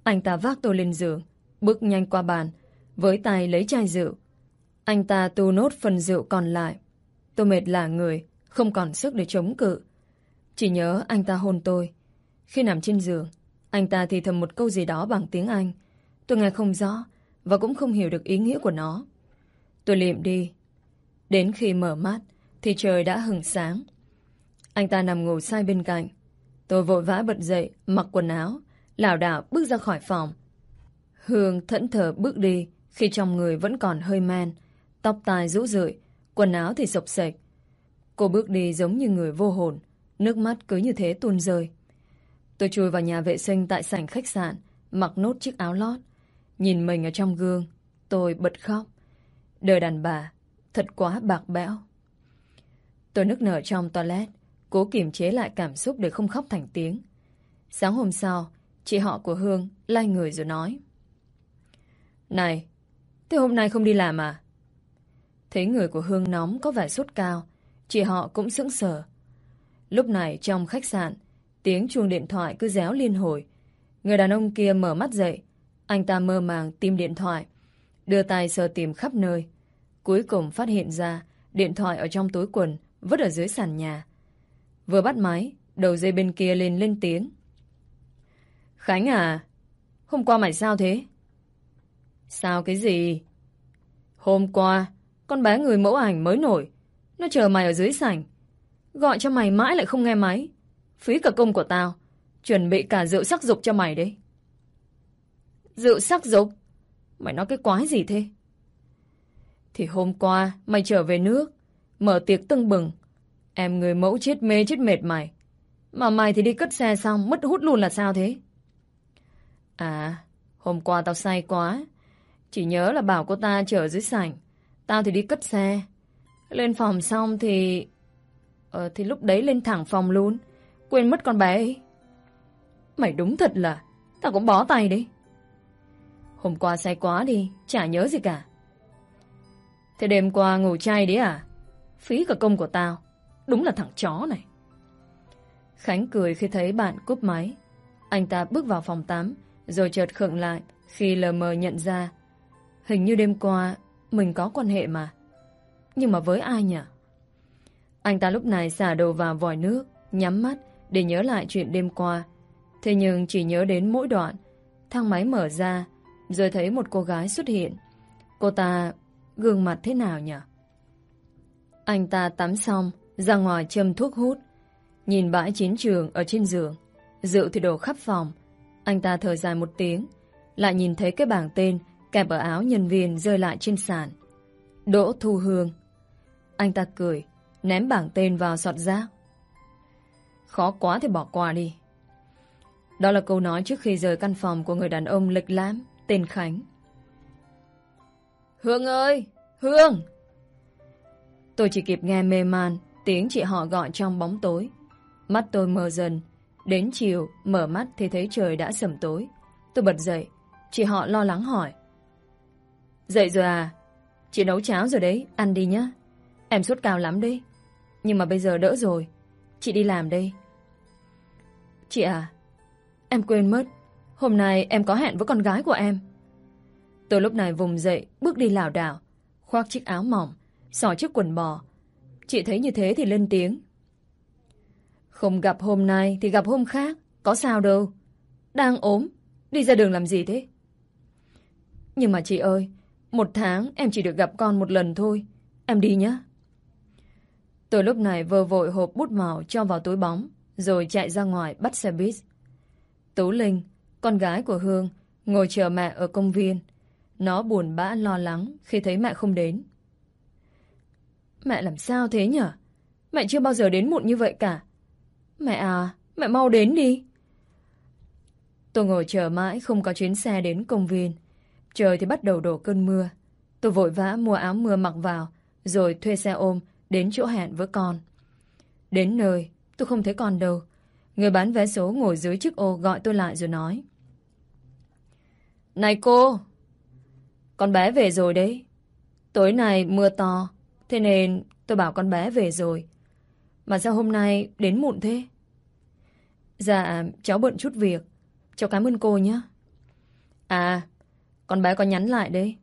Anh ta vác tôi lên giường, bước nhanh qua bàn, với tay lấy chai rượu. Anh ta tu nốt phần rượu còn lại. Tôi mệt lả người, không còn sức để chống cự. Chỉ nhớ anh ta hôn tôi. Khi nằm trên giường, anh ta thì thầm một câu gì đó bằng tiếng Anh. Tôi nghe không rõ và cũng không hiểu được ý nghĩa của nó. Tôi liệm đi. Đến khi mở mắt thì trời đã hừng sáng. Anh ta nằm ngủ sai bên cạnh. Tôi vội vã bật dậy, mặc quần áo, lảo đảo bước ra khỏi phòng. Hương thẫn thờ bước đi khi trong người vẫn còn hơi men, tóc tai rũ rượi, quần áo thì sộc sạch. Cô bước đi giống như người vô hồn, nước mắt cứ như thế tuôn rơi. Tôi chui vào nhà vệ sinh tại sảnh khách sạn, mặc nốt chiếc áo lót. Nhìn mình ở trong gương, tôi bật khóc. Đời đàn bà, thật quá bạc bẽo. Tôi nức nở trong toilet, cố kiềm chế lại cảm xúc để không khóc thành tiếng. Sáng hôm sau, chị họ của Hương lay người rồi nói. Này, thế hôm nay không đi làm à? Thấy người của Hương nóng có vẻ sốt cao, chị họ cũng sững sờ. Lúc này trong khách sạn, tiếng chuông điện thoại cứ réo liên hồi. Người đàn ông kia mở mắt dậy. Anh ta mơ màng tìm điện thoại. Đưa tay sờ tìm khắp nơi. Cuối cùng phát hiện ra điện thoại ở trong túi quần vứt ở dưới sàn nhà. Vừa bắt máy, đầu dây bên kia lên lên tiếng. Khánh à, hôm qua mày sao thế? Sao cái gì? Hôm qua, con bé người mẫu ảnh mới nổi. Nó chờ mày ở dưới sảnh. Gọi cho mày mãi lại không nghe máy. Phí cả công của tao. Chuẩn bị cả rượu sắc dục cho mày đấy. Rượu sắc dục? Mày nói cái quái gì thế? Thì hôm qua mày trở về nước. Mở tiệc tưng bừng. Em người mẫu chết mê chết mệt mày. Mà mày thì đi cất xe xong mất hút luôn là sao thế? À, hôm qua tao say quá. Chỉ nhớ là bảo cô ta chở dưới sảnh. Tao thì đi cất xe. Lên phòng xong thì... Ờ, thì lúc đấy lên thẳng phòng luôn. Quên mất con bé ấy. Mày đúng thật là... Tao cũng bó tay đấy. Hôm qua say quá đi, chả nhớ gì cả. Thế đêm qua ngủ chay đấy à? Phí cả công của tao. Đúng là thằng chó này. Khánh cười khi thấy bạn cúp máy. Anh ta bước vào phòng tắm, rồi chợt khựng lại khi lờ mờ nhận ra. Hình như đêm qua mình có quan hệ mà. Nhưng mà với ai nhỉ? Anh ta lúc này xả đầu vào vòi nước, nhắm mắt để nhớ lại chuyện đêm qua. Thế nhưng chỉ nhớ đến mỗi đoạn, thang máy mở ra, rồi thấy một cô gái xuất hiện. Cô ta gương mặt thế nào nhỉ? Anh ta tắm xong, ra ngoài châm thuốc hút, nhìn bãi chiến trường ở trên giường. Rượu thì đổ khắp phòng. Anh ta thở dài một tiếng, lại nhìn thấy cái bảng tên kẹp ở áo nhân viên rơi lại trên sàn. Đỗ Thu Hương. Anh ta cười, ném bảng tên vào sọt rác. Khó quá thì bỏ qua đi. Đó là câu nói trước khi rời căn phòng của người đàn ông lịch lãm tên Khánh. Hương ơi! Hương! Tôi chỉ kịp nghe mê man tiếng chị họ gọi trong bóng tối. Mắt tôi mờ dần. Đến chiều, mở mắt thì thấy trời đã sầm tối. Tôi bật dậy. Chị họ lo lắng hỏi. Dậy rồi à? Chị nấu cháo rồi đấy, ăn đi nhá. Em sốt cao lắm đấy. Nhưng mà bây giờ đỡ rồi. Chị đi làm đây. Chị à, em quên mất. Hôm nay em có hẹn với con gái của em. Tôi lúc này vùng dậy, bước đi lảo đảo, khoác chiếc áo mỏng, xỏ chiếc quần bò. Chị thấy như thế thì lên tiếng. Không gặp hôm nay thì gặp hôm khác, có sao đâu. Đang ốm, đi ra đường làm gì thế? Nhưng mà chị ơi, một tháng em chỉ được gặp con một lần thôi. Em đi nhé. Tôi lúc này vơ vội hộp bút màu cho vào túi bóng, rồi chạy ra ngoài bắt xe buýt. Tú Linh, con gái của Hương, ngồi chờ mẹ ở công viên. Nó buồn bã lo lắng khi thấy mẹ không đến. Mẹ làm sao thế nhở? Mẹ chưa bao giờ đến muộn như vậy cả. Mẹ à, mẹ mau đến đi. Tôi ngồi chờ mãi không có chuyến xe đến công viên. Trời thì bắt đầu đổ cơn mưa. Tôi vội vã mua áo mưa mặc vào, rồi thuê xe ôm đến chỗ hẹn với con. Đến nơi, tôi không thấy con đâu. Người bán vé số ngồi dưới chiếc ô gọi tôi lại rồi nói. Này cô! Con bé về rồi đấy. Tối nay mưa to, thế nên tôi bảo con bé về rồi. Mà sao hôm nay đến muộn thế? Dạ, cháu bận chút việc. Cháu cảm ơn cô nhé. À, con bé có nhắn lại đấy.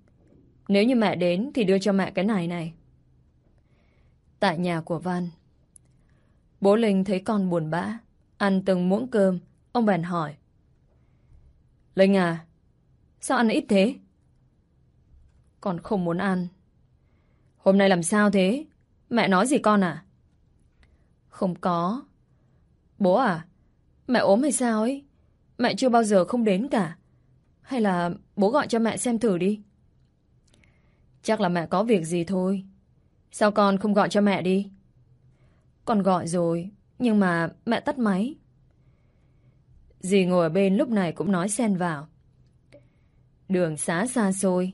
Nếu như mẹ đến thì đưa cho mẹ cái này này. Tại nhà của Văn. Bố Linh thấy con buồn bã. Ăn từng muỗng cơm. Ông bèn hỏi. Linh à, sao ăn ít thế? Con không muốn ăn. Hôm nay làm sao thế? Mẹ nói gì con à? Không có. Bố à, mẹ ốm hay sao ấy? Mẹ chưa bao giờ không đến cả. Hay là bố gọi cho mẹ xem thử đi. Chắc là mẹ có việc gì thôi. Sao con không gọi cho mẹ đi? Con gọi rồi, nhưng mà mẹ tắt máy. Dì ngồi ở bên lúc này cũng nói xen vào. Đường xá xa xôi.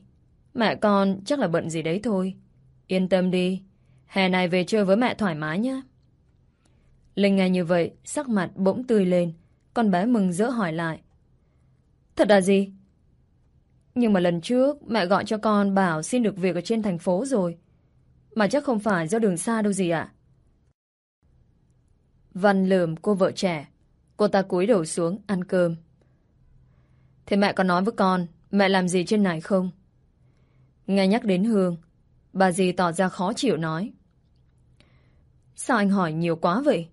Mẹ con chắc là bận gì đấy thôi. Yên tâm đi. Hè này về chơi với mẹ thoải mái nhé. Linh nghe như vậy, sắc mặt bỗng tươi lên. Con bé mừng rỡ hỏi lại. Thật là gì? Nhưng mà lần trước mẹ gọi cho con bảo xin được việc ở trên thành phố rồi. Mà chắc không phải do đường xa đâu gì ạ. Văn lườm cô vợ trẻ. Cô ta cúi đầu xuống ăn cơm. Thế mẹ có nói với con mẹ làm gì trên này không? Nghe nhắc đến Hương, bà dì tỏ ra khó chịu nói. Sao anh hỏi nhiều quá vậy?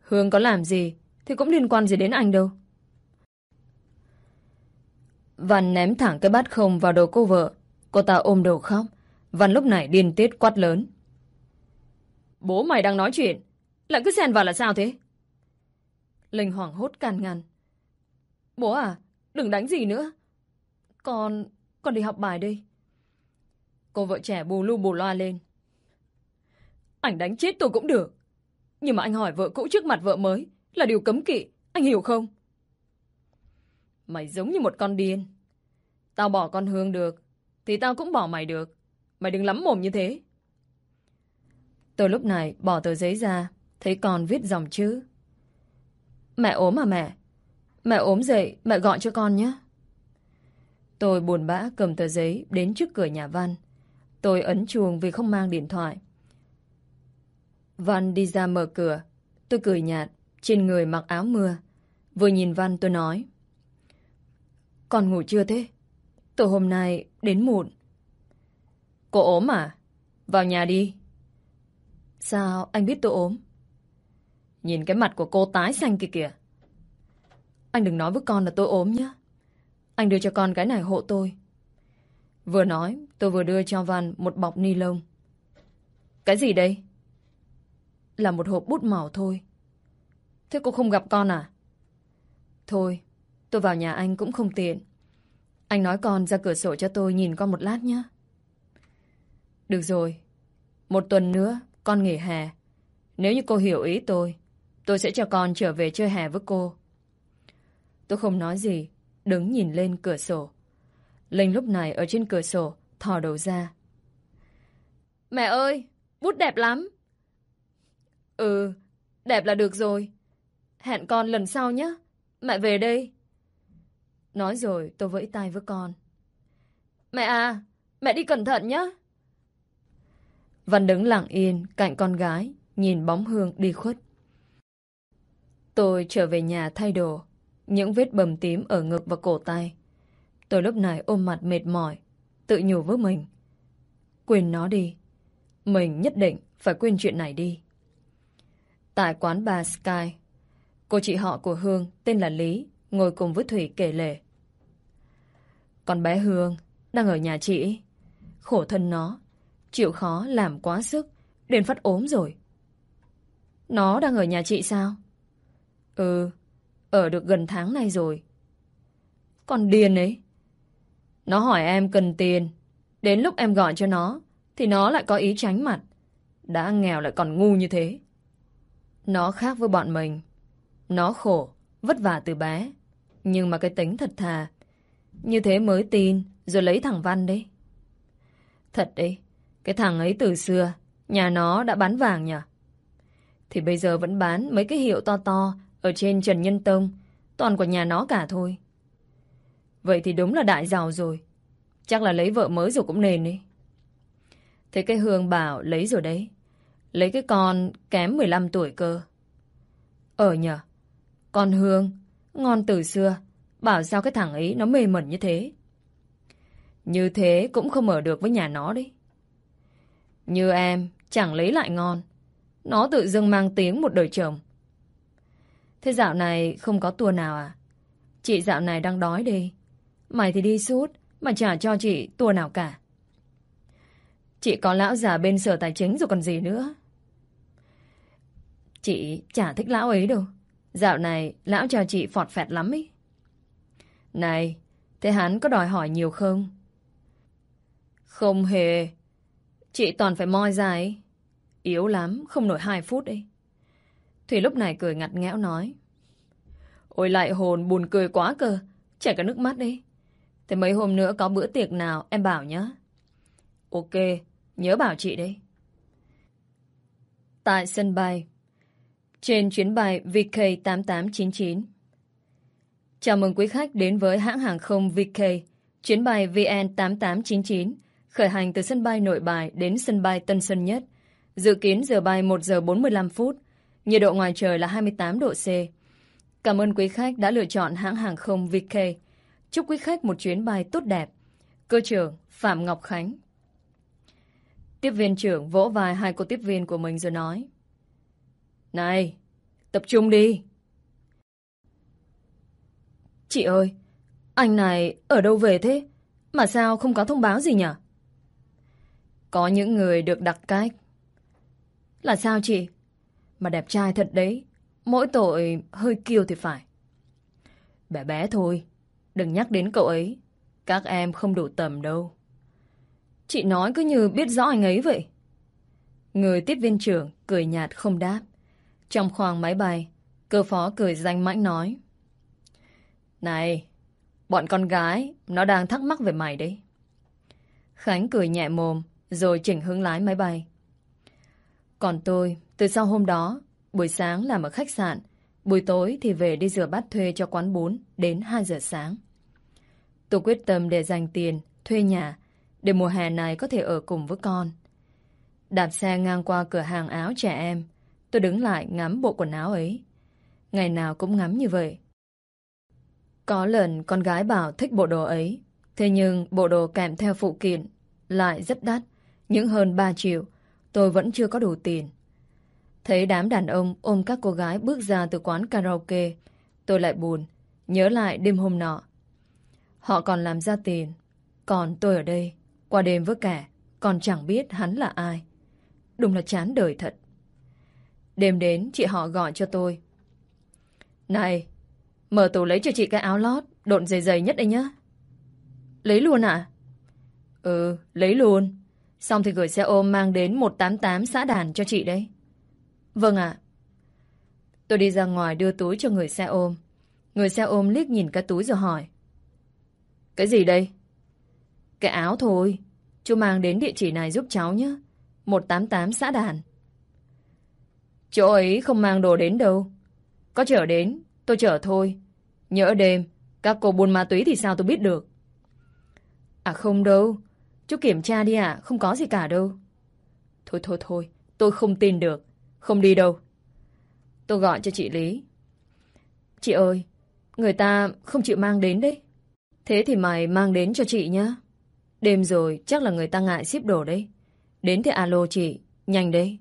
Hương có làm gì thì cũng liên quan gì đến anh đâu. Văn ném thẳng cái bát không vào đầu cô vợ. Cô ta ôm đầu khóc. Văn lúc này điên tiết quát lớn. Bố mày đang nói chuyện. Lại cứ xen vào là sao thế? Linh hoảng hốt can ngăn. Bố à, đừng đánh gì nữa. Con, con đi học bài đây Cô vợ trẻ bù lu bù loa lên. Anh đánh chết tôi cũng được. Nhưng mà anh hỏi vợ cũ trước mặt vợ mới là điều cấm kỵ. Anh hiểu không? Mày giống như một con điên. Tao bỏ con Hương được, thì tao cũng bỏ mày được. Mày đừng lắm mồm như thế. Tôi lúc này bỏ tờ giấy ra, thấy con viết dòng chữ. Mẹ ốm à mẹ? Mẹ ốm dậy, mẹ gọi cho con nhé. Tôi buồn bã cầm tờ giấy đến trước cửa nhà Văn. Tôi ấn chuông vì không mang điện thoại. Văn đi ra mở cửa. Tôi cười nhạt, trên người mặc áo mưa. Vừa nhìn Văn tôi nói. còn ngủ chưa thế? Tôi hôm nay đến muộn. Cô ốm à? Vào nhà đi. Sao anh biết tôi ốm? Nhìn cái mặt của cô tái xanh kìa kìa. Anh đừng nói với con là tôi ốm nhé. Anh đưa cho con cái này hộ tôi. Vừa nói, tôi vừa đưa cho Văn một bọc ni lông. Cái gì đây? Là một hộp bút màu thôi. Thế cô không gặp con à? Thôi, tôi vào nhà anh cũng không tiện. Anh nói con ra cửa sổ cho tôi nhìn con một lát nhé. Được rồi. Một tuần nữa, con nghỉ hè. Nếu như cô hiểu ý tôi, tôi sẽ cho con trở về chơi hè với cô. Tôi không nói gì, đứng nhìn lên cửa sổ. Linh lúc này ở trên cửa sổ, thò đầu ra. Mẹ ơi, bút đẹp lắm. Ừ, đẹp là được rồi. Hẹn con lần sau nhé. Mẹ về đây. Nói rồi tôi vẫy tay với con. Mẹ à, mẹ đi cẩn thận nhé. Văn đứng lặng yên cạnh con gái, nhìn bóng hương đi khuất. Tôi trở về nhà thay đồ, những vết bầm tím ở ngực và cổ tay. Tôi lúc này ôm mặt mệt mỏi, tự nhủ với mình. Quên nó đi. Mình nhất định phải quên chuyện này đi. Tại quán bar Sky, cô chị họ của Hương tên là Lý, ngồi cùng với Thủy kể lể. Con bé Hương đang ở nhà chị. Khổ thân nó, chịu khó làm quá sức, đến phát ốm rồi. Nó đang ở nhà chị sao? Ừ, ở được gần tháng này rồi. Còn điên ấy. Nó hỏi em cần tiền. Đến lúc em gọi cho nó, thì nó lại có ý tránh mặt. Đã nghèo lại còn ngu như thế. Nó khác với bọn mình. Nó khổ, vất vả từ bé. Nhưng mà cái tính thật thà. Như thế mới tin, rồi lấy thằng Văn đấy. Thật đấy, cái thằng ấy từ xưa, nhà nó đã bán vàng nhỉ? Thì bây giờ vẫn bán mấy cái hiệu to to ở trên Trần Nhân Tông, toàn của nhà nó cả thôi. Vậy thì đúng là đại giàu rồi. Chắc là lấy vợ mới rồi cũng nên đi. Thế cái Hương bảo lấy rồi đấy. Lấy cái con kém 15 tuổi cơ. Ở nhờ. Con Hương, ngon từ xưa. Bảo sao cái thằng ấy nó mê mẩn như thế. Như thế cũng không ở được với nhà nó đấy. Như em, chẳng lấy lại ngon. Nó tự dưng mang tiếng một đời chồng. Thế dạo này không có tour nào à? Chị dạo này đang đói đi. Mày thì đi suốt, mà trả cho chị tour nào cả. Chị có lão già bên sở tài chính rồi còn gì nữa. Chị chả thích lão ấy đâu. Dạo này lão cho chị phọt phẹt lắm ý. Này, thế hắn có đòi hỏi nhiều không? Không hề. Chị toàn phải moi ra ấy. Yếu lắm, không nổi hai phút ấy. Thủy lúc này cười ngặt nghẽo nói. Ôi lại hồn buồn cười quá cơ. Chảy cả nước mắt đi. Thế mấy hôm nữa có bữa tiệc nào em bảo nhé. Ok, nhớ bảo chị đấy. Tại sân bay Trên chuyến bay VK8899 Chào mừng quý khách đến với hãng hàng không VK Chuyến bay VN8899 khởi hành từ sân bay Nội Bài đến sân bay Tân Sơn Nhất. Dự kiến giờ bay 1 giờ 45 phút. Nhiệt độ ngoài trời là 28 độ C. Cảm ơn quý khách đã lựa chọn hãng hàng không VK. Chúc quý khách một chuyến bay tốt đẹp. Cơ trưởng Phạm Ngọc Khánh Tiếp viên trưởng vỗ vai hai cô tiếp viên của mình rồi nói Này, tập trung đi. Chị ơi, anh này ở đâu về thế? Mà sao không có thông báo gì nhỉ? Có những người được đặt cách. Là sao chị? Mà đẹp trai thật đấy. Mỗi tội hơi kiêu thì phải. Bé bé thôi. Đừng nhắc đến cậu ấy. Các em không đủ tầm đâu. Chị nói cứ như biết rõ anh ấy vậy. Người tiếp viên trưởng cười nhạt không đáp. Trong khoang máy bay, cơ phó cười danh mãnh nói. Này, bọn con gái, nó đang thắc mắc về mày đấy. Khánh cười nhẹ mồm, rồi chỉnh hướng lái máy bay. Còn tôi, từ sau hôm đó, buổi sáng làm ở khách sạn, buổi tối thì về đi rửa bát thuê cho quán bún đến 2 giờ sáng. Tôi quyết tâm để dành tiền, thuê nhà, để mùa hè này có thể ở cùng với con. Đạp xe ngang qua cửa hàng áo trẻ em, tôi đứng lại ngắm bộ quần áo ấy. Ngày nào cũng ngắm như vậy. Có lần con gái bảo thích bộ đồ ấy, thế nhưng bộ đồ kèm theo phụ kiện lại rất đắt, những hơn 3 triệu, tôi vẫn chưa có đủ tiền. Thấy đám đàn ông ôm các cô gái bước ra từ quán karaoke, tôi lại buồn, nhớ lại đêm hôm nọ. Họ còn làm ra tiền, còn tôi ở đây, qua đêm với kẻ, còn chẳng biết hắn là ai. Đúng là chán đời thật. Đêm đến, chị họ gọi cho tôi. Này, mở tủ lấy cho chị cái áo lót, độn dày dày nhất đây nhá. Lấy luôn à? Ừ, lấy luôn. Xong thì gửi xe ôm mang đến 188 xã đàn cho chị đấy. Vâng ạ. Tôi đi ra ngoài đưa túi cho người xe ôm. Người xe ôm liếc nhìn cái túi rồi hỏi. Cái gì đây? Cái áo thôi. Chú mang đến địa chỉ này giúp cháu nhé. 188 xã đàn. Chỗ ấy không mang đồ đến đâu. Có chở đến, tôi chở thôi. Nhỡ đêm, các cô buôn ma túy thì sao tôi biết được. À không đâu. Chú kiểm tra đi ạ, không có gì cả đâu. Thôi thôi thôi, tôi không tin được. Không đi đâu. Tôi gọi cho chị Lý. Chị ơi, người ta không chịu mang đến đấy. Thế thì mày mang đến cho chị nhá. Đêm rồi, chắc là người ta ngại ship đồ đấy. Đến thì alo chị, nhanh đấy.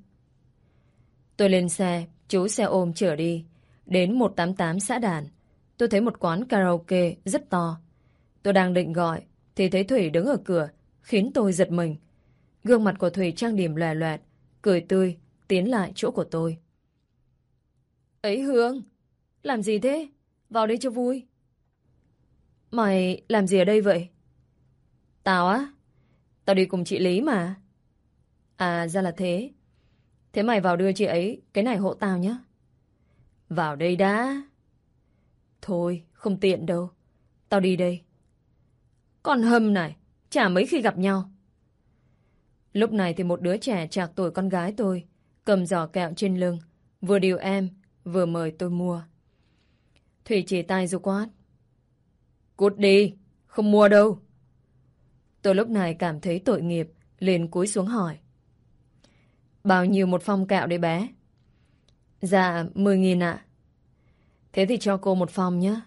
Tôi lên xe, chú xe ôm chở đi. Đến 188 xã đàn. Tôi thấy một quán karaoke rất to. Tôi đang định gọi, thì thấy Thủy đứng ở cửa, khiến tôi giật mình. Gương mặt của Thủy trang điểm lòe loẹt, cười tươi, tiến lại chỗ của tôi. Ấy Hương, làm gì thế? Vào đây cho vui. Mày làm gì ở đây vậy? Tao á? Tao đi cùng chị Lý mà. À, ra là thế. Thế mày vào đưa chị ấy cái này hộ tao nhé. Vào đây đã. Thôi, không tiện đâu. Tao đi đây. Con hâm này, chả mấy khi gặp nhau. Lúc này thì một đứa trẻ chạc tuổi con gái tôi, cầm giỏ kẹo trên lưng, vừa điều em, vừa mời tôi mua. Thủy chỉ tay du quát. Cút đi, không mua đâu. Tôi lúc này cảm thấy tội nghiệp, liền cúi xuống hỏi. Bao nhiêu một phong kẹo đấy bé? Dạ, 10.000 ạ. Thế thì cho cô một phong nhé.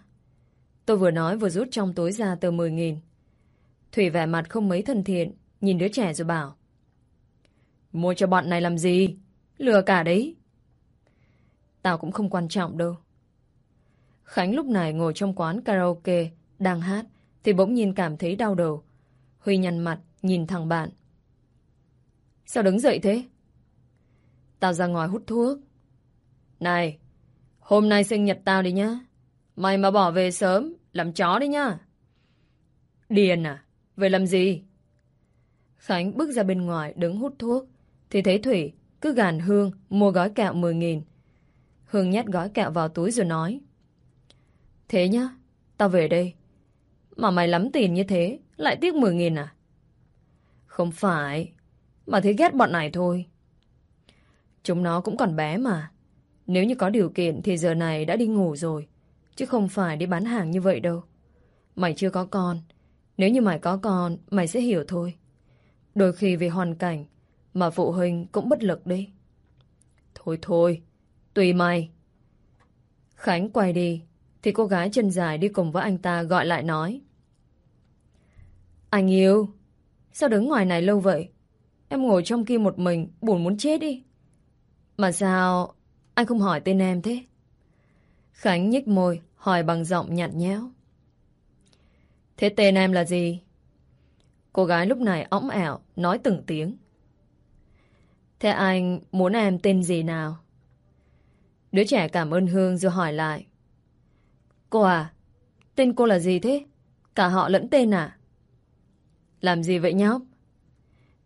Tôi vừa nói vừa rút trong túi ra tờ 10.000. Thủy vẻ mặt không mấy thân thiện, nhìn đứa trẻ rồi bảo. Mua cho bọn này làm gì? Lừa cả đấy. Tao cũng không quan trọng đâu. Khánh lúc này ngồi trong quán karaoke, đang hát, thì bỗng nhiên cảm thấy đau đầu. Huy nhăn mặt, nhìn thằng bạn. Sao đứng dậy thế? Tao ra ngoài hút thuốc. Này, hôm nay sinh nhật tao đi nhá. Mày mà bỏ về sớm, làm chó đi nhá. Điền à? Về làm gì? Khánh bước ra bên ngoài đứng hút thuốc. Thì thấy Thủy cứ gàn Hương mua gói kẹo 10.000. Hương nhét gói kẹo vào túi rồi nói. Thế nhá, tao về đây. Mà mày lắm tiền như thế, lại tiếc 10.000 à? Không phải, mà thấy ghét bọn này thôi. Chúng nó cũng còn bé mà. Nếu như có điều kiện thì giờ này đã đi ngủ rồi. Chứ không phải đi bán hàng như vậy đâu. Mày chưa có con. Nếu như mày có con, mày sẽ hiểu thôi. Đôi khi vì hoàn cảnh mà phụ huynh cũng bất lực đi. Thôi thôi, Tùy mày. Khánh quay đi, thì cô gái chân dài đi cùng với anh ta gọi lại nói. Anh yêu, sao đứng ngoài này lâu vậy? Em ngồi trong kia một mình, buồn muốn chết đi. Mà sao anh không hỏi tên em thế? Khánh nhích môi, hỏi bằng giọng nhạt nhẽo. Thế tên em là gì? Cô gái lúc này ống ẻo, nói từng tiếng. Thế anh muốn em tên gì nào? Đứa trẻ cảm ơn Hương rồi hỏi lại. Cô à, tên cô là gì thế? Cả họ lẫn tên à? Làm gì vậy nhóc?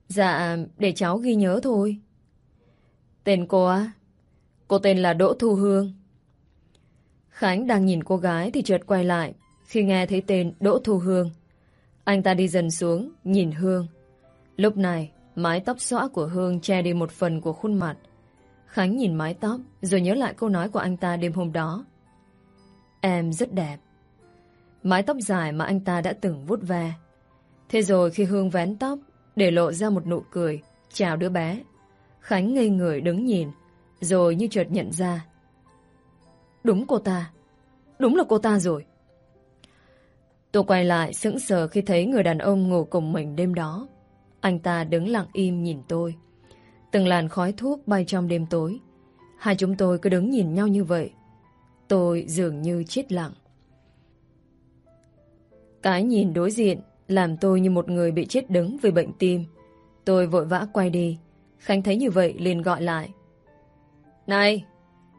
Dạ, để cháu ghi nhớ thôi. Tên cô á? Cô tên là Đỗ Thu Hương. Khánh đang nhìn cô gái thì chợt quay lại khi nghe thấy tên Đỗ Thu Hương. Anh ta đi dần xuống, nhìn Hương. Lúc này, mái tóc xõa của Hương che đi một phần của khuôn mặt. Khánh nhìn mái tóc, rồi nhớ lại câu nói của anh ta đêm hôm đó. Em rất đẹp. Mái tóc dài mà anh ta đã từng vuốt ve. Thế rồi khi Hương vén tóc, để lộ ra một nụ cười, chào đứa bé. Khánh ngây người đứng nhìn, rồi như chợt nhận ra. Đúng cô ta. Đúng là cô ta rồi. Tôi quay lại sững sờ khi thấy người đàn ông ngủ cùng mình đêm đó. Anh ta đứng lặng im nhìn tôi. Từng làn khói thuốc bay trong đêm tối. Hai chúng tôi cứ đứng nhìn nhau như vậy. Tôi dường như chết lặng. Cái nhìn đối diện làm tôi như một người bị chết đứng vì bệnh tim. Tôi vội vã quay đi. Khánh thấy như vậy liền gọi lại. Này,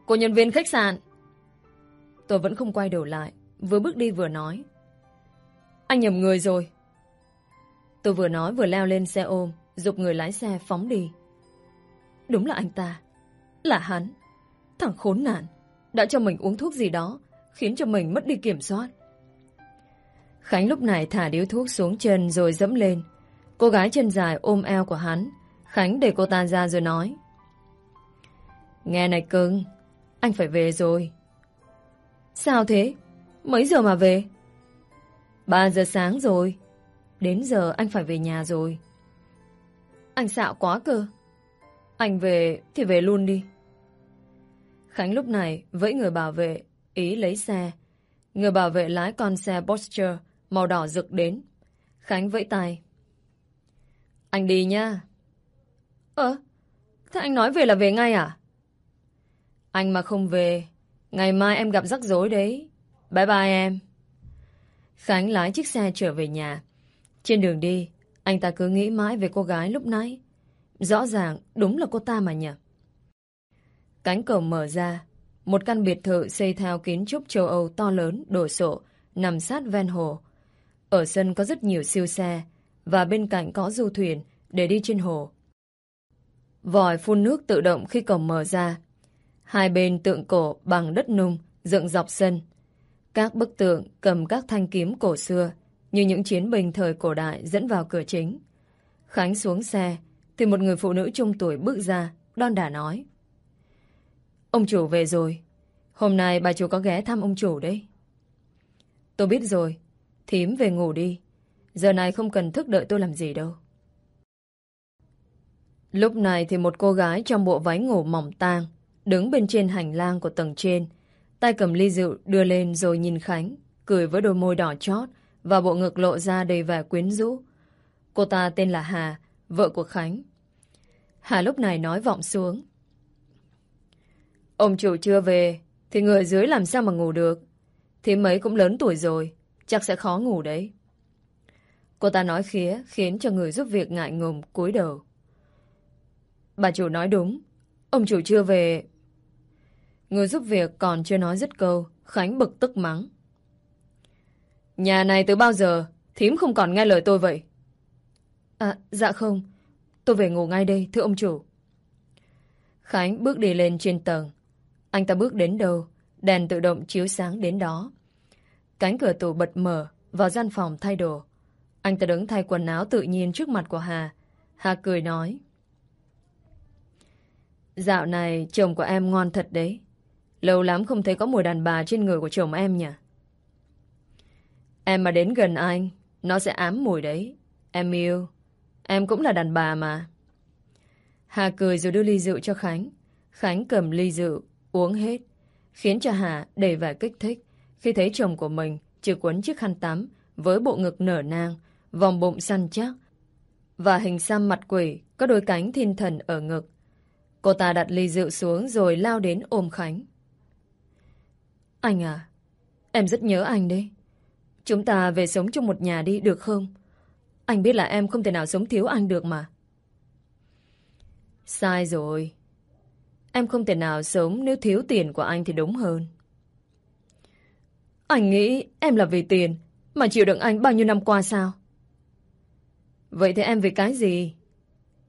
cô nhân viên khách sạn. Tôi vẫn không quay đầu lại, vừa bước đi vừa nói. Anh nhầm người rồi. Tôi vừa nói vừa leo lên xe ôm, dục người lái xe phóng đi. Đúng là anh ta. Là hắn. Thằng khốn nạn. Đã cho mình uống thuốc gì đó, khiến cho mình mất đi kiểm soát. Khánh lúc này thả điếu thuốc xuống chân rồi dẫm lên. Cô gái chân dài ôm eo của hắn. Khánh để cô ta ra rồi nói. Nghe này cưng, anh phải về rồi. Sao thế? Mấy giờ mà về? 3 giờ sáng rồi. Đến giờ anh phải về nhà rồi. Anh xạo quá cơ. Anh về thì về luôn đi. Khánh lúc này vẫy người bảo vệ, ý lấy xe. Người bảo vệ lái con xe Porsche màu đỏ rực đến. Khánh vẫy tay. Anh đi nha. Ơ, thế anh nói về là về ngay à? Anh mà không về, ngày mai em gặp rắc rối đấy. Bye bye em. Khánh lái chiếc xe trở về nhà. Trên đường đi, anh ta cứ nghĩ mãi về cô gái lúc nãy. Rõ ràng, đúng là cô ta mà nhỉ. Cánh cổng mở ra, một căn biệt thự xây theo kiến trúc châu Âu to lớn, đổ sộ, nằm sát ven hồ. Ở sân có rất nhiều siêu xe, và bên cạnh có du thuyền để đi trên hồ. Vòi phun nước tự động khi cổng mở ra. Hai bên tượng cổ bằng đất nung dựng dọc sân. Các bức tượng cầm các thanh kiếm cổ xưa như những chiến binh thời cổ đại dẫn vào cửa chính. Khánh xuống xe thì một người phụ nữ trung tuổi bước ra đon đả nói Ông chủ về rồi. Hôm nay bà chủ có ghé thăm ông chủ đấy. Tôi biết rồi. Thím về ngủ đi. Giờ này không cần thức đợi tôi làm gì đâu. Lúc này thì một cô gái trong bộ váy ngủ mỏng tang đứng bên trên hành lang của tầng trên. Tay cầm ly rượu đưa lên rồi nhìn Khánh, cười với đôi môi đỏ chót và bộ ngực lộ ra đầy vẻ quyến rũ. Cô ta tên là Hà, vợ của Khánh. Hà lúc này nói vọng xuống. Ông chủ chưa về, thì người dưới làm sao mà ngủ được. thế mấy cũng lớn tuổi rồi, chắc sẽ khó ngủ đấy. Cô ta nói khía, khiến cho người giúp việc ngại ngùng cúi đầu. Bà chủ nói đúng, ông chủ chưa về. Người giúp việc còn chưa nói dứt câu, Khánh bực tức mắng. Nhà này từ bao giờ, thím không còn nghe lời tôi vậy? À, dạ không. Tôi về ngủ ngay đây, thưa ông chủ. Khánh bước đi lên trên tầng. Anh ta bước đến đâu, đèn tự động chiếu sáng đến đó. Cánh cửa tủ bật mở, vào gian phòng thay đồ. Anh ta đứng thay quần áo tự nhiên trước mặt của Hà. Hà cười nói. Dạo này chồng của em ngon thật đấy. Lâu lắm không thấy có mùi đàn bà trên người của chồng em nhỉ? Em mà đến gần anh, nó sẽ ám mùi đấy. Em yêu. Em cũng là đàn bà mà. Hà cười rồi đưa ly rượu cho Khánh. Khánh cầm ly rượu, uống hết, khiến cho Hà đầy vẻ kích thích khi thấy chồng của mình chỉ quấn chiếc khăn tắm với bộ ngực nở nang, vòng bụng săn chắc và hình xăm mặt quỷ có đôi cánh thiên thần ở ngực. Cô ta đặt ly rượu xuống rồi lao đến ôm Khánh. Anh à, em rất nhớ anh đấy. Chúng ta về sống chung một nhà đi được không? Anh biết là em không thể nào sống thiếu anh được mà. Sai rồi. Em không thể nào sống nếu thiếu tiền của anh thì đúng hơn. Anh nghĩ em là vì tiền mà chịu đựng anh bao nhiêu năm qua sao? Vậy thì em vì cái gì?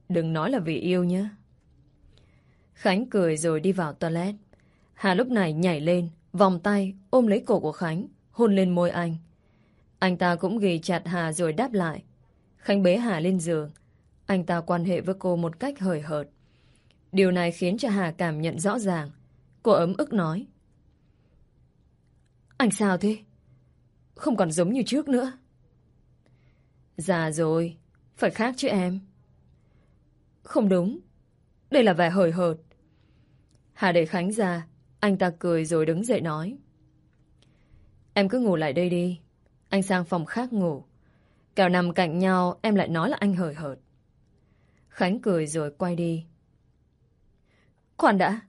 Đừng nói là vì yêu nhé. Khánh cười rồi đi vào toilet. Hà lúc này nhảy lên, vòng tay, ôm lấy cổ của Khánh, hôn lên môi anh. Anh ta cũng ghi chặt Hà rồi đáp lại. Khánh bế Hà lên giường. Anh ta quan hệ với cô một cách hời hợt. Điều này khiến cho Hà cảm nhận rõ ràng. Cô ấm ức nói. Anh sao thế? Không còn giống như trước nữa. Già rồi, phải khác chứ em. Không đúng. Đây là vẻ hời hợt. Hà để Khánh ra. Anh ta cười rồi đứng dậy nói. Em cứ ngủ lại đây đi. Anh sang phòng khác ngủ. Kẻo nằm cạnh nhau em lại nói là anh hời hợt. Khánh cười rồi quay đi. Khoan đã.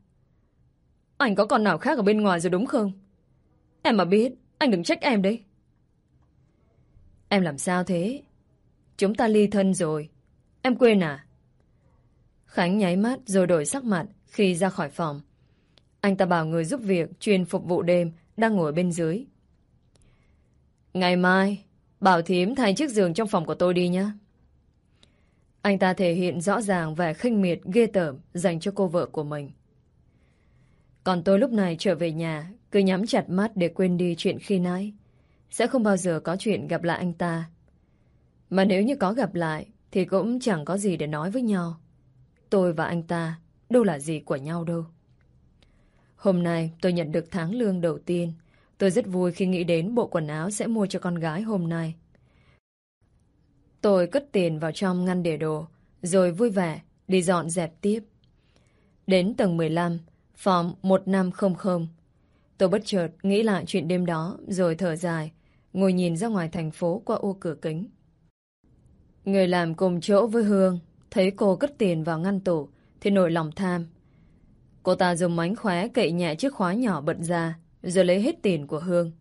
Anh có con nào khác ở bên ngoài rồi đúng không? Em mà biết, anh đừng trách em đấy. Em làm sao thế? Chúng ta ly thân rồi. Em quên à? Khánh nháy mắt rồi đổi sắc mặt khi ra khỏi phòng. Anh ta bảo người giúp việc chuyên phục vụ đêm đang ngồi bên dưới. Ngày mai, bảo thím thay chiếc giường trong phòng của tôi đi nhé. Anh ta thể hiện rõ ràng vẻ khinh miệt ghê tởm dành cho cô vợ của mình. Còn tôi lúc này trở về nhà, cứ nhắm chặt mắt để quên đi chuyện khi nãy. Sẽ không bao giờ có chuyện gặp lại anh ta. Mà nếu như có gặp lại, thì cũng chẳng có gì để nói với nhau. Tôi và anh ta đâu là gì của nhau đâu. Hôm nay tôi nhận được tháng lương đầu tiên. Tôi rất vui khi nghĩ đến bộ quần áo sẽ mua cho con gái hôm nay. Tôi cất tiền vào trong ngăn để đồ, rồi vui vẻ đi dọn dẹp tiếp. Đến tầng 15, phòng 1500. Tôi bất chợt nghĩ lại chuyện đêm đó rồi thở dài, ngồi nhìn ra ngoài thành phố qua ô cửa kính. Người làm cùng chỗ với Hương thấy cô cất tiền vào ngăn tủ thì nổi lòng tham. Cô ta dùng mánh khóe cậy nhẹ chiếc khóa nhỏ bật ra rồi lấy hết tiền của Hương.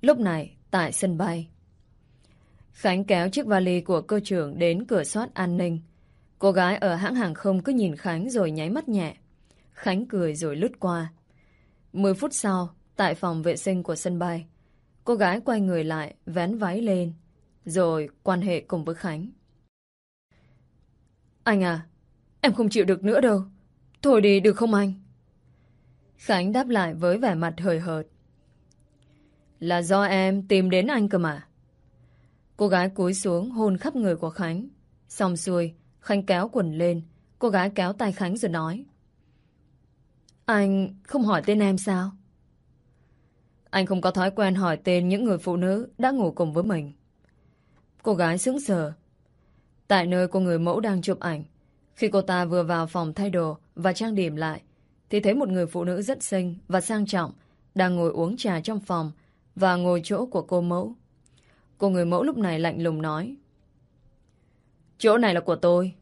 Lúc này, tại sân bay, Khánh kéo chiếc vali của cơ trưởng đến cửa soát an ninh. Cô gái ở hãng hàng không cứ nhìn Khánh rồi nháy mắt nhẹ. Khánh cười rồi lướt qua. Mười phút sau, tại phòng vệ sinh của sân bay, cô gái quay người lại, vén váy lên, rồi quan hệ cùng với Khánh. Anh à, em không chịu được nữa đâu. Thôi đi được không anh? Khánh đáp lại với vẻ mặt hời hợt. Là do em tìm đến anh cơ mà. Cô gái cúi xuống hôn khắp người của Khánh. Xong xuôi, Khánh kéo quần lên. Cô gái kéo tay Khánh rồi nói. Anh không hỏi tên em sao? Anh không có thói quen hỏi tên những người phụ nữ đã ngủ cùng với mình. Cô gái sững sờ. Tại nơi cô người mẫu đang chụp ảnh, khi cô ta vừa vào phòng thay đồ và trang điểm lại, thì thấy một người phụ nữ rất xinh và sang trọng đang ngồi uống trà trong phòng và ngồi chỗ của cô mẫu. Cô người mẫu lúc này lạnh lùng nói. Chỗ này là của tôi.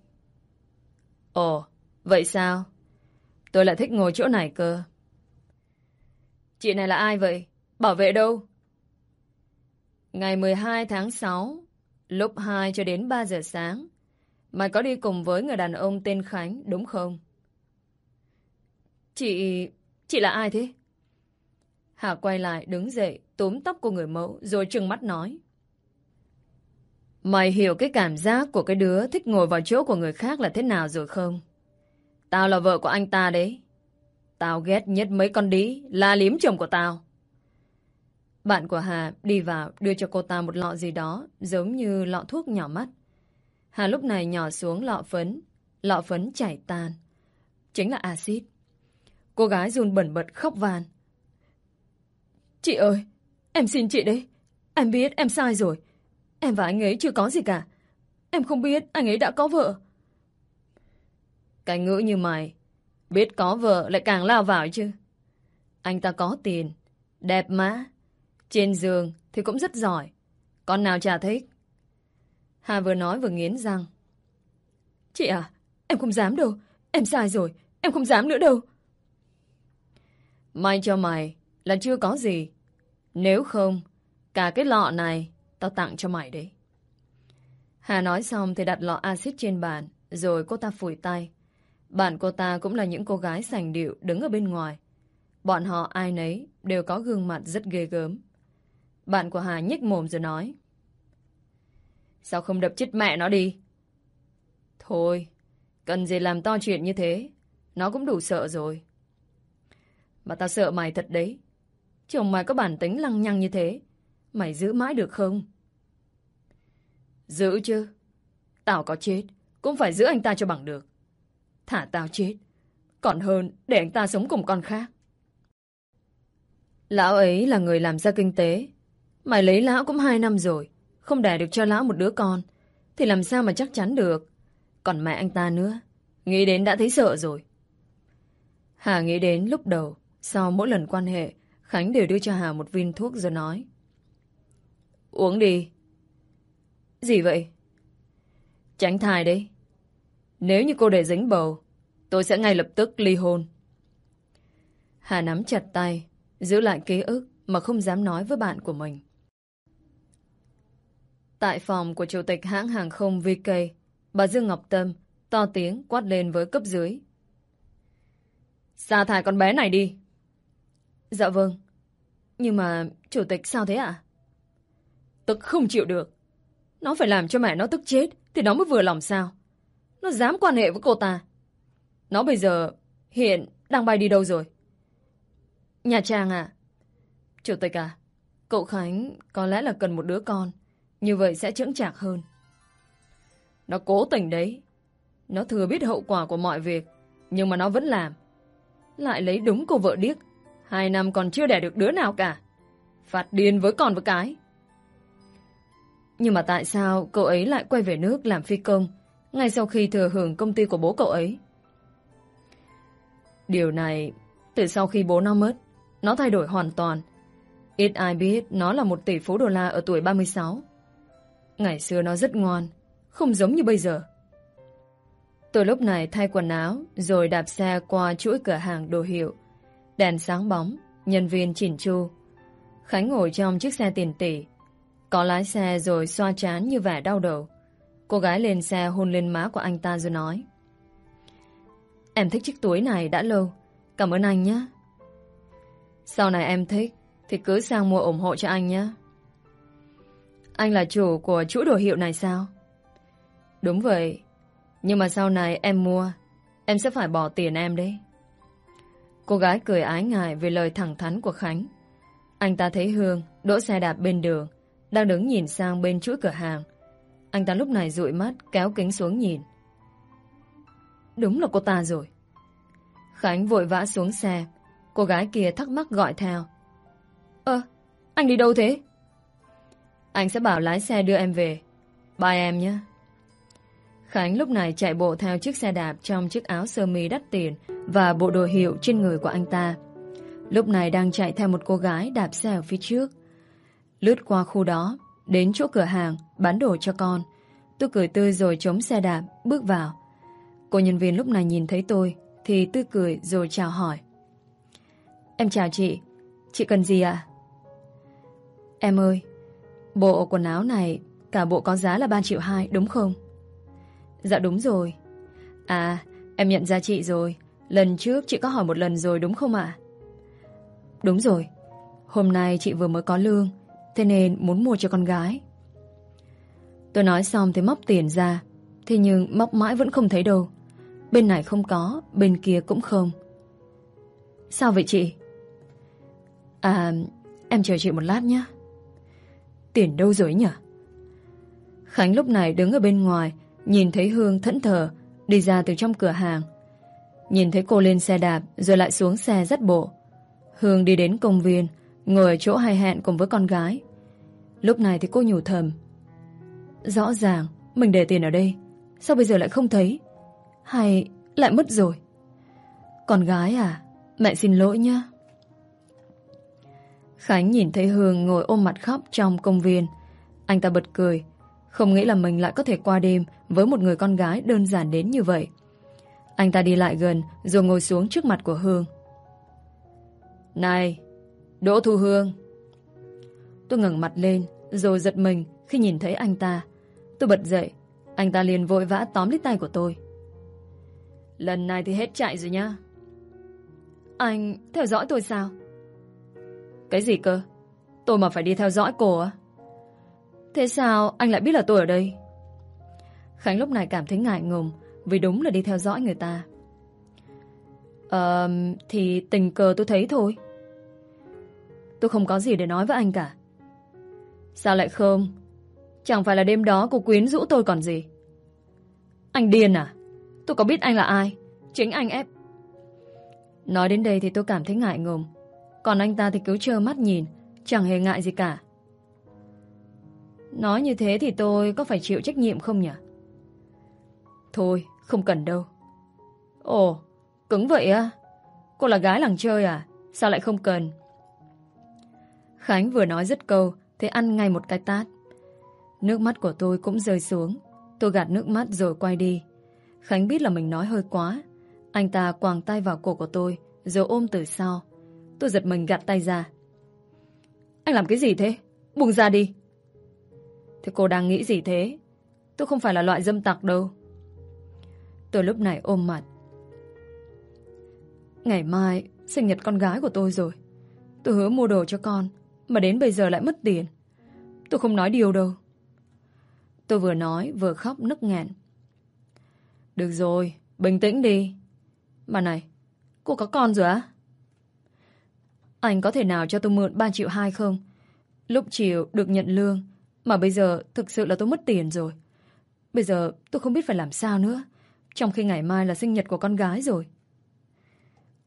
Ồ, vậy sao? Tôi lại thích ngồi chỗ này cơ. Chị này là ai vậy? Bảo vệ đâu? Ngày 12 tháng 6, lúc 2 cho đến 3 giờ sáng, mày có đi cùng với người đàn ông tên Khánh, đúng không? Chị... chị là ai thế? Hà quay lại, đứng dậy, túm tóc của người mẫu, rồi trừng mắt nói. Mày hiểu cái cảm giác của cái đứa thích ngồi vào chỗ của người khác là thế nào rồi không? Tao là vợ của anh ta đấy. Tao ghét nhất mấy con đĩ, la liếm chồng của tao. Bạn của Hà đi vào đưa cho cô ta một lọ gì đó giống như lọ thuốc nhỏ mắt. Hà lúc này nhỏ xuống lọ phấn. Lọ phấn chảy tan. Chính là axit. Cô gái run bẩn bật khóc van. Chị ơi, em xin chị đấy. Em biết em sai rồi. Em và anh ấy chưa có gì cả. Em không biết anh ấy đã có vợ. Cái ngữ như mày, biết có vợ lại càng lao vào chứ. Anh ta có tiền, đẹp má. Trên giường thì cũng rất giỏi. Con nào chả thích. Hà vừa nói vừa nghiến răng. Chị à, em không dám đâu. Em sai rồi, em không dám nữa đâu. May cho mày là chưa có gì. Nếu không, cả cái lọ này tao tặng cho mày đấy. Hà nói xong thì đặt lọ axit trên bàn, rồi cô ta phủi tay. Bạn cô ta cũng là những cô gái sành điệu đứng ở bên ngoài. Bọn họ ai nấy đều có gương mặt rất ghê gớm. Bạn của Hà nhếch mồm rồi nói. Sao không đập chết mẹ nó đi? Thôi, cần gì làm to chuyện như thế. Nó cũng đủ sợ rồi. Mà tao sợ mày thật đấy. Chồng mày có bản tính lăng nhăng như thế. Mày giữ mãi được không? Giữ chứ. Tao có chết, cũng phải giữ anh ta cho bằng được. Thả tao chết, còn hơn để anh ta sống cùng con khác. Lão ấy là người làm ra kinh tế. Mày lấy lão cũng hai năm rồi, không đẻ được cho lão một đứa con. Thì làm sao mà chắc chắn được. Còn mẹ anh ta nữa, nghĩ đến đã thấy sợ rồi. Hà nghĩ đến lúc đầu, sau mỗi lần quan hệ, Khánh đều đưa cho Hà một viên thuốc rồi nói. Uống đi. Gì vậy? Tránh thai đấy. Nếu như cô để dính bầu, tôi sẽ ngay lập tức ly hôn. Hà nắm chặt tay, giữ lại ký ức mà không dám nói với bạn của mình. Tại phòng của chủ tịch hãng hàng không VK, bà Dương Ngọc Tâm to tiếng quát lên với cấp dưới. Sa thải con bé này đi. Dạ vâng. Nhưng mà chủ tịch sao thế ạ? Tức không chịu được. Nó phải làm cho mẹ nó tức chết thì nó mới vừa lòng sao. Nó dám quan hệ với cô ta. Nó bây giờ, hiện, đang bay đi đâu rồi? Nhà Trang à? Chủ tịch à? Cậu Khánh có lẽ là cần một đứa con. Như vậy sẽ chững chạc hơn. Nó cố tình đấy. Nó thừa biết hậu quả của mọi việc. Nhưng mà nó vẫn làm. Lại lấy đúng cô vợ điếc. Hai năm còn chưa đẻ được đứa nào cả. Phạt điên với con với cái. Nhưng mà tại sao cậu ấy lại quay về nước làm phi công ngay sau khi thừa hưởng công ty của bố cậu ấy? Điều này, từ sau khi bố nó mất, nó thay đổi hoàn toàn. Ít ai biết nó là một tỷ phú đô la ở tuổi 36. Ngày xưa nó rất ngoan, không giống như bây giờ. Tôi lúc này thay quần áo, rồi đạp xe qua chuỗi cửa hàng đồ hiệu. Đèn sáng bóng, nhân viên chỉnh chu. Khánh ngồi trong chiếc xe tiền tỷ. Có lái xe rồi xoa chán như vẻ đau đầu. Cô gái lên xe hôn lên má của anh ta rồi nói. Em thích chiếc túi này đã lâu. Cảm ơn anh nhé. Sau này em thích, thì cứ sang mua ủng hộ cho anh nhé. Anh là chủ của chuỗi đồ hiệu này sao? Đúng vậy. Nhưng mà sau này em mua, em sẽ phải bỏ tiền em đấy. Cô gái cười ái ngại về lời thẳng thắn của Khánh. Anh ta thấy Hương đỗ xe đạp bên đường, đang đứng nhìn sang bên chuỗi cửa hàng. Anh ta lúc này dụi mắt, kéo kính xuống nhìn. Đúng là cô ta rồi. Khánh vội vã xuống xe. Cô gái kia thắc mắc gọi theo. Ơ, anh đi đâu thế? Anh sẽ bảo lái xe đưa em về. Bye em nhé. Khánh lúc này chạy bộ theo chiếc xe đạp trong chiếc áo sơ mi đắt tiền và bộ đồ hiệu trên người của anh ta. Lúc này đang chạy theo một cô gái đạp xe ở phía trước. Lướt qua khu đó, đến chỗ cửa hàng, bán đồ cho con. Tôi cười tươi rồi chống xe đạp, bước vào. Cô nhân viên lúc này nhìn thấy tôi, thì tươi cười rồi chào hỏi. Em chào chị, chị cần gì ạ? Em ơi, bộ quần áo này cả bộ có giá là 3 triệu 2 đúng không? Dạ đúng rồi. À, em nhận ra chị rồi. Lần trước chị có hỏi một lần rồi đúng không ạ? Đúng rồi. Hôm nay chị vừa mới có lương, thế nên muốn mua cho con gái. Tôi nói xong thì móc tiền ra, thế nhưng móc mãi vẫn không thấy đâu. Bên này không có, bên kia cũng không. Sao vậy chị? À, em chờ chị một lát nhé. Tiền đâu rồi nhỉ? Khánh lúc này đứng ở bên ngoài, nhìn thấy Hương thẫn thờ, đi ra từ trong cửa hàng. Nhìn thấy cô lên xe đạp, rồi lại xuống xe dắt bộ. Hương đi đến công viên, ngồi ở chỗ hay hẹn cùng với con gái. Lúc này thì cô nhủ thầm. Rõ ràng, mình để tiền ở đây, sao bây giờ lại không thấy? Hay lại mất rồi? Con gái à, mẹ xin lỗi nhá. Khánh nhìn thấy Hương ngồi ôm mặt khóc trong công viên. Anh ta bật cười. Không nghĩ là mình lại có thể qua đêm với một người con gái đơn giản đến như vậy. Anh ta đi lại gần rồi ngồi xuống trước mặt của Hương. Này, Đỗ Thu Hương. Tôi ngẩng mặt lên rồi giật mình khi nhìn thấy anh ta. Tôi bật dậy. Anh ta liền vội vã tóm lấy tay của tôi. Lần này thì hết chạy rồi nhá. Anh theo dõi tôi sao? Cái gì cơ? Tôi mà phải đi theo dõi cô á? Thế sao anh lại biết là tôi ở đây? Khánh lúc này cảm thấy ngại ngùng vì đúng là đi theo dõi người ta. Ờ, thì tình cờ tôi thấy thôi. Tôi không có gì để nói với anh cả. Sao lại không? Chẳng phải là đêm đó cô quyến rũ tôi còn gì. Anh điên à? Tôi có biết anh là ai? Chính anh ép. Nói đến đây thì tôi cảm thấy ngại ngùng. Còn anh ta thì cứ trơ mắt nhìn, chẳng hề ngại gì cả. Nói như thế thì tôi có phải chịu trách nhiệm không nhỉ? Thôi, không cần đâu. Ồ, cứng vậy á? Cô là gái làng chơi à? Sao lại không cần? Khánh vừa nói dứt câu thế ăn ngay một cái tát. Nước mắt của tôi cũng rơi xuống. Tôi gạt nước mắt rồi quay đi. Khánh biết là mình nói hơi quá. Anh ta quàng tay vào cổ của tôi rồi ôm từ sau. Tôi giật mình gạt tay ra. Anh làm cái gì thế? Buông ra đi. Thế cô đang nghĩ gì thế? Tôi không phải là loại dâm tặc đâu. Tôi lúc này ôm mặt. Ngày mai sinh nhật con gái của tôi rồi. Tôi hứa mua đồ cho con, mà đến bây giờ lại mất tiền. Tôi không nói điều đâu. Tôi vừa nói vừa khóc nức ngạn Được rồi, bình tĩnh đi. Mà này, cô có con rồi á? Anh có thể nào cho tôi mượn 3 triệu 2 không? Lúc chiều được nhận lương, mà bây giờ thực sự là tôi mất tiền rồi. Bây giờ tôi không biết phải làm sao nữa. Trong khi ngày mai là sinh nhật của con gái rồi.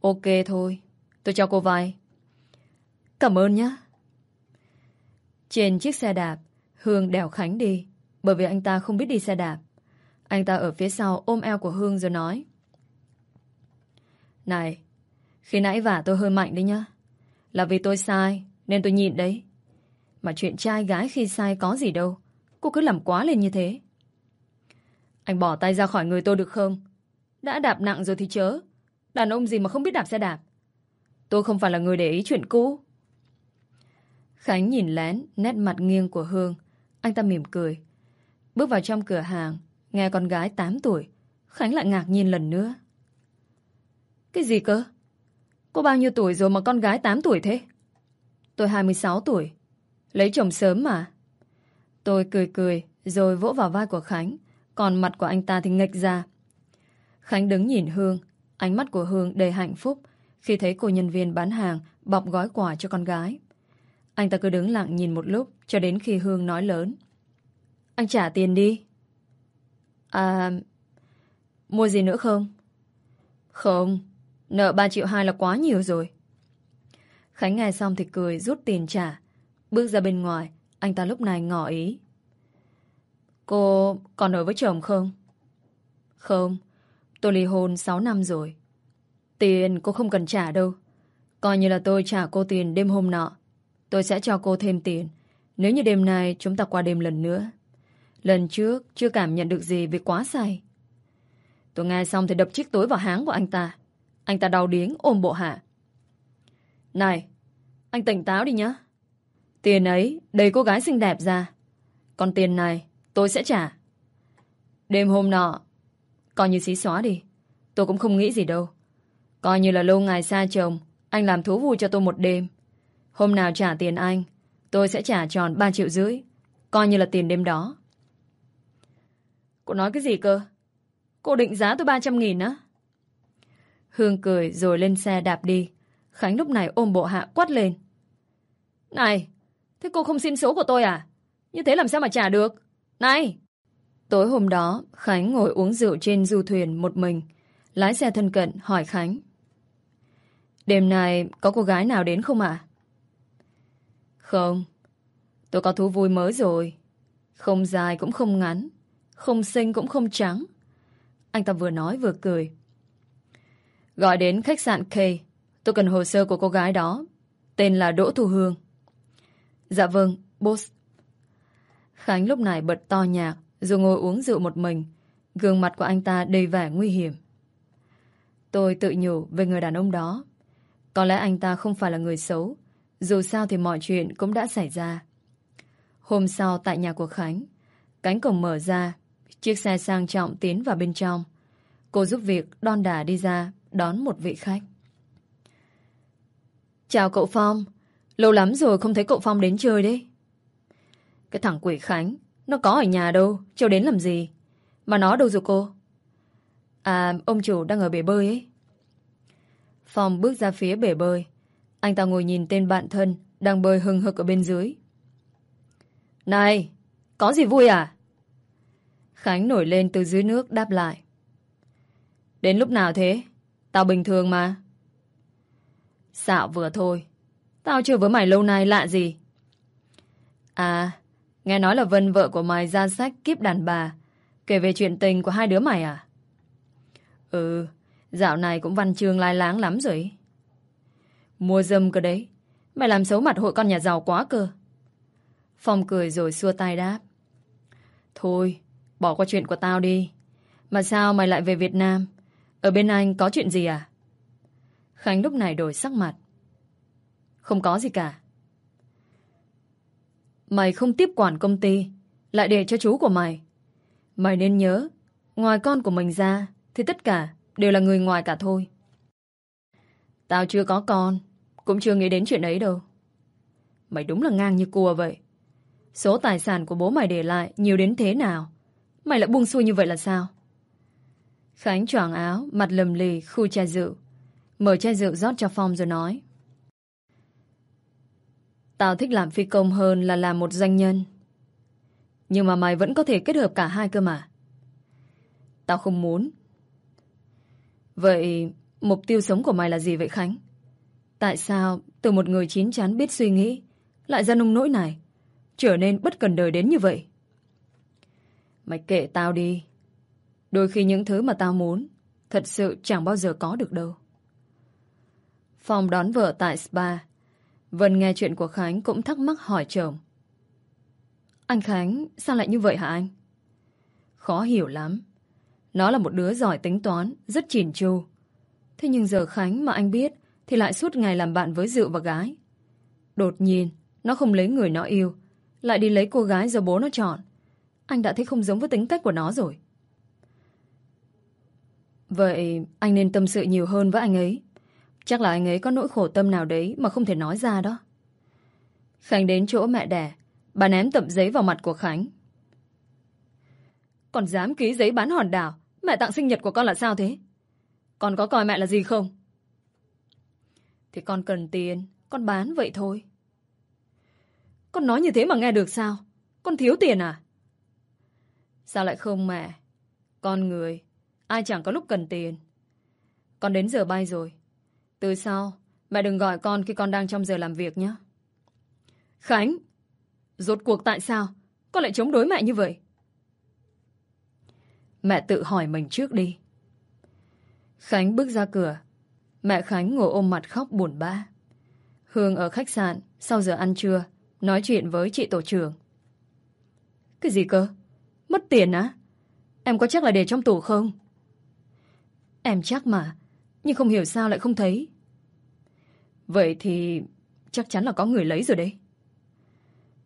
Ok thôi, tôi cho cô vay. Cảm ơn nhé. Trên chiếc xe đạp, Hương đèo Khánh đi, bởi vì anh ta không biết đi xe đạp. Anh ta ở phía sau ôm eo của Hương rồi nói. Này, khi nãy vả tôi hơi mạnh đấy nhá. Là vì tôi sai, nên tôi nhịn đấy. Mà chuyện trai gái khi sai có gì đâu. Cô cứ làm quá lên như thế. Anh bỏ tay ra khỏi người tôi được không? Đã đạp nặng rồi thì chớ. Đàn ông gì mà không biết đạp xe đạp. Tôi không phải là người để ý chuyện cũ. Khánh nhìn lén nét mặt nghiêng của Hương. Anh ta mỉm cười. Bước vào trong cửa hàng, nghe con gái 8 tuổi. Khánh lại ngạc nhiên lần nữa. Cái gì cơ? Cô bao nhiêu tuổi rồi mà con gái 8 tuổi thế? Tôi 26 tuổi. Lấy chồng sớm mà. Tôi cười cười rồi vỗ vào vai của Khánh. Còn mặt của anh ta thì nghịch ra. Khánh đứng nhìn Hương. Ánh mắt của Hương đầy hạnh phúc khi thấy cô nhân viên bán hàng bọc gói quà cho con gái. Anh ta cứ đứng lặng nhìn một lúc cho đến khi Hương nói lớn. Anh trả tiền đi. À... Mua gì nữa không? Không. Nợ 3 triệu 2 là quá nhiều rồi. Khánh nghe xong thì cười rút tiền trả. Bước ra bên ngoài, anh ta lúc này ngỏ ý. Cô còn ở với chồng không? Không, tôi ly hôn 6 năm rồi. Tiền cô không cần trả đâu. Coi như là tôi trả cô tiền đêm hôm nọ. Tôi sẽ cho cô thêm tiền. Nếu như đêm nay chúng ta qua đêm lần nữa. Lần trước chưa cảm nhận được gì vì quá say. Tôi nghe xong thì đập chiếc túi vào háng của anh ta. Anh ta đau điếng ôm bộ hạ. Này, anh tỉnh táo đi nhá. Tiền ấy đầy cô gái xinh đẹp ra. Còn tiền này tôi sẽ trả. Đêm hôm nọ, coi như xí xóa đi. Tôi cũng không nghĩ gì đâu. Coi như là lâu ngày xa chồng, anh làm thú vui cho tôi một đêm. Hôm nào trả tiền anh, tôi sẽ trả tròn 3 triệu rưỡi. Coi như là tiền đêm đó. Cô nói cái gì cơ? Cô định giá tôi 300 nghìn á? Hương cười rồi lên xe đạp đi. Khánh lúc này ôm bộ hạ quát lên. Này, thế cô không xin số của tôi à? Như thế làm sao mà trả được? Này! Tối hôm đó, Khánh ngồi uống rượu trên du thuyền một mình. Lái xe thân cận hỏi Khánh. Đêm nay có cô gái nào đến không ạ? Không. Tôi có thú vui mới rồi. Không dài cũng không ngắn. Không xinh cũng không trắng. Anh ta vừa nói vừa cười. Gọi đến khách sạn K. Tôi cần hồ sơ của cô gái đó. Tên là Đỗ Thu Hương. Dạ vâng, boss. Khánh lúc này bật to nhạc, rồi ngồi uống rượu một mình. Gương mặt của anh ta đầy vẻ nguy hiểm. Tôi tự nhủ về người đàn ông đó. Có lẽ anh ta không phải là người xấu. Dù sao thì mọi chuyện cũng đã xảy ra. Hôm sau tại nhà của Khánh, cánh cổng mở ra, chiếc xe sang trọng tiến vào bên trong. Cô giúp việc đon đà đi ra, đón một vị khách. Chào cậu Phong, lâu lắm rồi không thấy cậu Phong đến chơi đấy. Cái thằng quỷ Khánh, nó có ở nhà đâu, trêu đến làm gì? Mà nó đâu rồi cô? À, ông chủ đang ở bể bơi ấy. Phong bước ra phía bể bơi. Anh ta ngồi nhìn tên bạn thân đang bơi hừng hực ở bên dưới. Này, có gì vui à? Khánh nổi lên từ dưới nước đáp lại. Đến lúc nào thế? Tao bình thường mà. Xạo vừa thôi. Tao chưa với mày lâu nay lạ gì. À, nghe nói là Vân vợ của mày ra sách kiếp đàn bà. Kể về chuyện tình của hai đứa mày à? Ừ, dạo này cũng văn chương lai láng lắm rồi. Mua dâm cơ đấy. Mày làm xấu mặt hội con nhà giàu quá cơ. Phong cười rồi xua tay đáp. Thôi, bỏ qua chuyện của tao đi. Mà sao mày lại về Việt Nam? Ở bên anh có chuyện gì à? Khánh lúc này đổi sắc mặt. Không có gì cả. Mày không tiếp quản công ty, lại để cho chú của mày. Mày nên nhớ, ngoài con của mình ra, thì tất cả đều là người ngoài cả thôi. Tao chưa có con, cũng chưa nghĩ đến chuyện ấy đâu. Mày đúng là ngang như cua vậy. Số tài sản của bố mày để lại nhiều đến thế nào? Mày lại buông xuôi như vậy là sao? Khánh choàng áo, mặt lầm lì, khu chai rượu. Mở chai rượu rót cho Phong rồi nói. Tao thích làm phi công hơn là làm một doanh nhân. Nhưng mà mày vẫn có thể kết hợp cả hai cơ mà. Tao không muốn. Vậy mục tiêu sống của mày là gì vậy Khánh? Tại sao từ một người chín chắn biết suy nghĩ lại ra nông nỗi này trở nên bất cần đời đến như vậy? Mày kệ tao đi. Đôi khi những thứ mà tao muốn thật sự chẳng bao giờ có được đâu. Phong đón vợ tại spa. Vân nghe chuyện của Khánh cũng thắc mắc hỏi chồng. Anh Khánh, sao lại như vậy hả anh? Khó hiểu lắm. Nó là một đứa giỏi tính toán, rất chỉn chu. Thế nhưng giờ Khánh mà anh biết thì lại suốt ngày làm bạn với Dự và gái. Đột nhiên, nó không lấy người nó yêu, lại đi lấy cô gái do bố nó chọn. Anh đã thấy không giống với tính cách của nó rồi. Vậy anh nên tâm sự nhiều hơn với anh ấy. Chắc là anh ấy có nỗi khổ tâm nào đấy mà không thể nói ra đó. Khánh đến chỗ mẹ đẻ, bà ném tập giấy vào mặt của Khánh. Còn dám ký giấy bán hòn đảo, mẹ tặng sinh nhật của con là sao thế? Con có coi mẹ là gì không? Thì con cần tiền, con bán vậy thôi. Con nói như thế mà nghe được sao? Con thiếu tiền à? Sao lại không mẹ? Con người, ai chẳng có lúc cần tiền. Con đến giờ bay rồi. Từ sau, mẹ đừng gọi con khi con đang trong giờ làm việc nhé. Khánh, rốt cuộc tại sao con lại chống đối mẹ như vậy? Mẹ tự hỏi mình trước đi. Khánh bước ra cửa. Mẹ Khánh ngồi ôm mặt khóc buồn bã. Hương ở khách sạn sau giờ ăn trưa nói chuyện với chị tổ trưởng. Cái gì cơ? Mất tiền á? Em có chắc là để trong tủ không? Em chắc mà, nhưng không hiểu sao lại không thấy. Vậy thì chắc chắn là có người lấy rồi đấy.